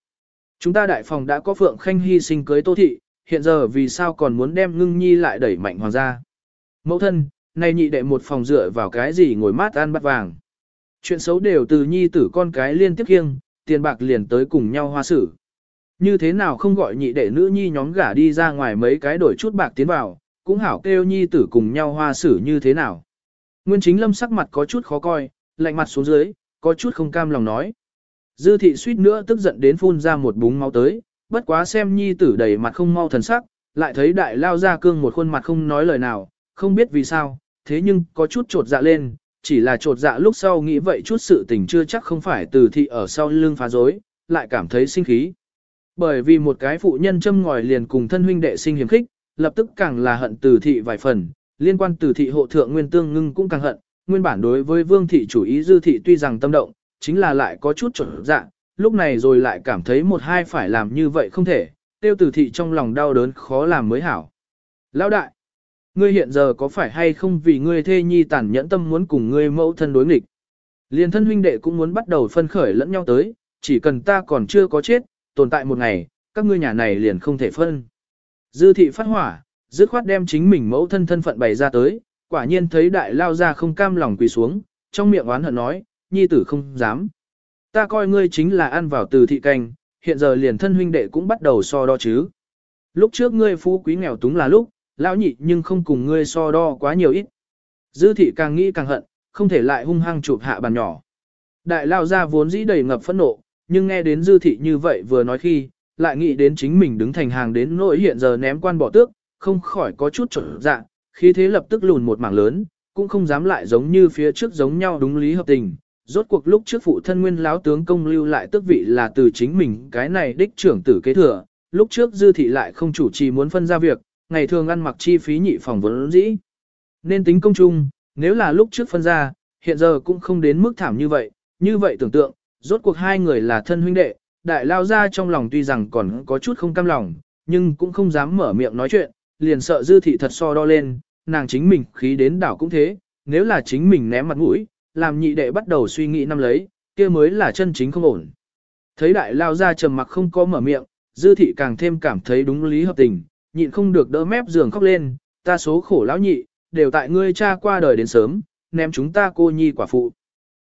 Chúng ta đại phòng đã có Phượng Khanh hy sinh cưới Tô Thị, hiện giờ vì sao còn muốn đem ngưng nhi lại đẩy mạnh hoàng gia. Mẫu thân, này nhị đệ một phòng dựa vào cái gì ngồi mát ăn bắt vàng. Chuyện xấu đều từ nhi tử con cái liên tiếp kiêng, tiền bạc liền tới cùng nhau hoa xử. Như thế nào không gọi nhị đệ nữ nhi nhóm gả đi ra ngoài mấy cái đổi chút bạc tiến vào, cũng hảo kêu nhi tử cùng nhau hoa xử như thế nào. Nguyên chính lâm sắc mặt có chút khó coi, lạnh mặt xuống dưới, có chút không cam lòng nói. Dư thị suýt nữa tức giận đến phun ra một búng máu tới, bất quá xem nhi tử đầy mặt không mau thần sắc, lại thấy đại lao ra cương một khuôn mặt không nói lời nào, không biết vì sao, thế nhưng có chút trột dạ lên, chỉ là trột dạ lúc sau nghĩ vậy chút sự tình chưa chắc không phải từ thị ở sau lưng phá dối, lại cảm thấy sinh khí. Bởi vì một cái phụ nhân châm ngòi liền cùng thân huynh đệ sinh hiểm khích, lập tức càng là hận từ thị vài phần, liên quan từ thị hộ thượng nguyên tương ngưng cũng càng hận, nguyên bản đối với vương thị chủ ý dư thị tuy rằng tâm động, chính là lại có chút trột dạ, lúc này rồi lại cảm thấy một hai phải làm như vậy không thể, tiêu từ thị trong lòng đau đớn khó làm mới hảo. Lão đại, ngươi hiện giờ có phải hay không vì ngươi thê nhi tàn nhẫn tâm muốn cùng ngươi mẫu thân đối nghịch? Liên thân huynh đệ cũng muốn bắt đầu phân khởi lẫn nhau tới, chỉ cần ta còn chưa có chết, tồn tại một ngày, các ngươi nhà này liền không thể phân. Dư thị phát hỏa, dứt khoát đem chính mình mẫu thân thân phận bày ra tới, quả nhiên thấy đại lao ra không cam lòng quỳ xuống, trong miệng oán hận nói, nhi tử không dám. Ta coi ngươi chính là ăn vào từ thị canh, hiện giờ liền thân huynh đệ cũng bắt đầu so đo chứ. Lúc trước ngươi phú quý nghèo túng là lúc, lão nhị nhưng không cùng ngươi so đo quá nhiều ít. Dư thị càng nghĩ càng hận, không thể lại hung hăng chụp hạ bàn nhỏ. Đại lao ra vốn dĩ đầy ngập phẫn nộ, nhưng nghe đến dư thị như vậy vừa nói khi, lại nghĩ đến chính mình đứng thành hàng đến nỗi hiện giờ ném quan bỏ tước, không khỏi có chút trở dạ, khi thế lập tức lùn một mảng lớn, cũng không dám lại giống như phía trước giống nhau đúng lý hợp tình, rốt cuộc lúc trước phụ thân nguyên lão tướng công lưu lại tước vị là từ chính mình cái này đích trưởng tử kế thừa, lúc trước dư thị lại không chủ trì muốn phân ra việc, ngày thường ăn mặc chi phí nhị phòng vốn dĩ. Nên tính công chung, nếu là lúc trước phân ra, hiện giờ cũng không đến mức thảm như vậy, như vậy tưởng tượng, rốt cuộc hai người là thân huynh đệ, đại lao ra trong lòng tuy rằng còn có chút không cam lòng, nhưng cũng không dám mở miệng nói chuyện, liền sợ dư thị thật so đo lên, nàng chính mình khí đến đảo cũng thế, nếu là chính mình ném mặt mũi, làm nhị đệ bắt đầu suy nghĩ năm lấy, kia mới là chân chính không ổn. Thấy đại lao ra trầm mặc không có mở miệng, dư thị càng thêm cảm thấy đúng lý hợp tình, nhịn không được đỡ mép giường khóc lên, ta số khổ lão nhị, đều tại ngươi cha qua đời đến sớm, ném chúng ta cô nhi quả phụ.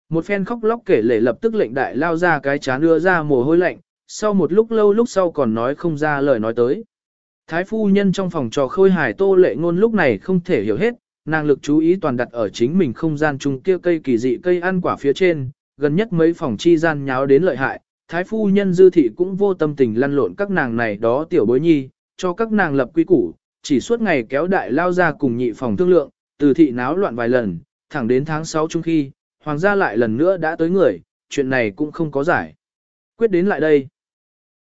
Một phen khóc lóc kể lể lập tức lệnh đại lao ra cái chán đưa ra mồ hôi lạnh, sau một lúc lâu lúc sau còn nói không ra lời nói tới. Thái phu nhân trong phòng trò khôi hài tô lệ ngôn lúc này không thể hiểu hết, nàng lực chú ý toàn đặt ở chính mình không gian chung kia cây kỳ dị cây ăn quả phía trên, gần nhất mấy phòng chi gian nháo đến lợi hại, thái phu nhân dư thị cũng vô tâm tình lăn lộn các nàng này đó tiểu bối nhi, cho các nàng lập quy củ, chỉ suốt ngày kéo đại lao ra cùng nhị phòng thương lượng, từ thị náo loạn vài lần, thẳng đến tháng 6 chung khi, hoàng gia lại lần nữa đã tới người, chuyện này cũng không có giải. Quyết đến lại đây.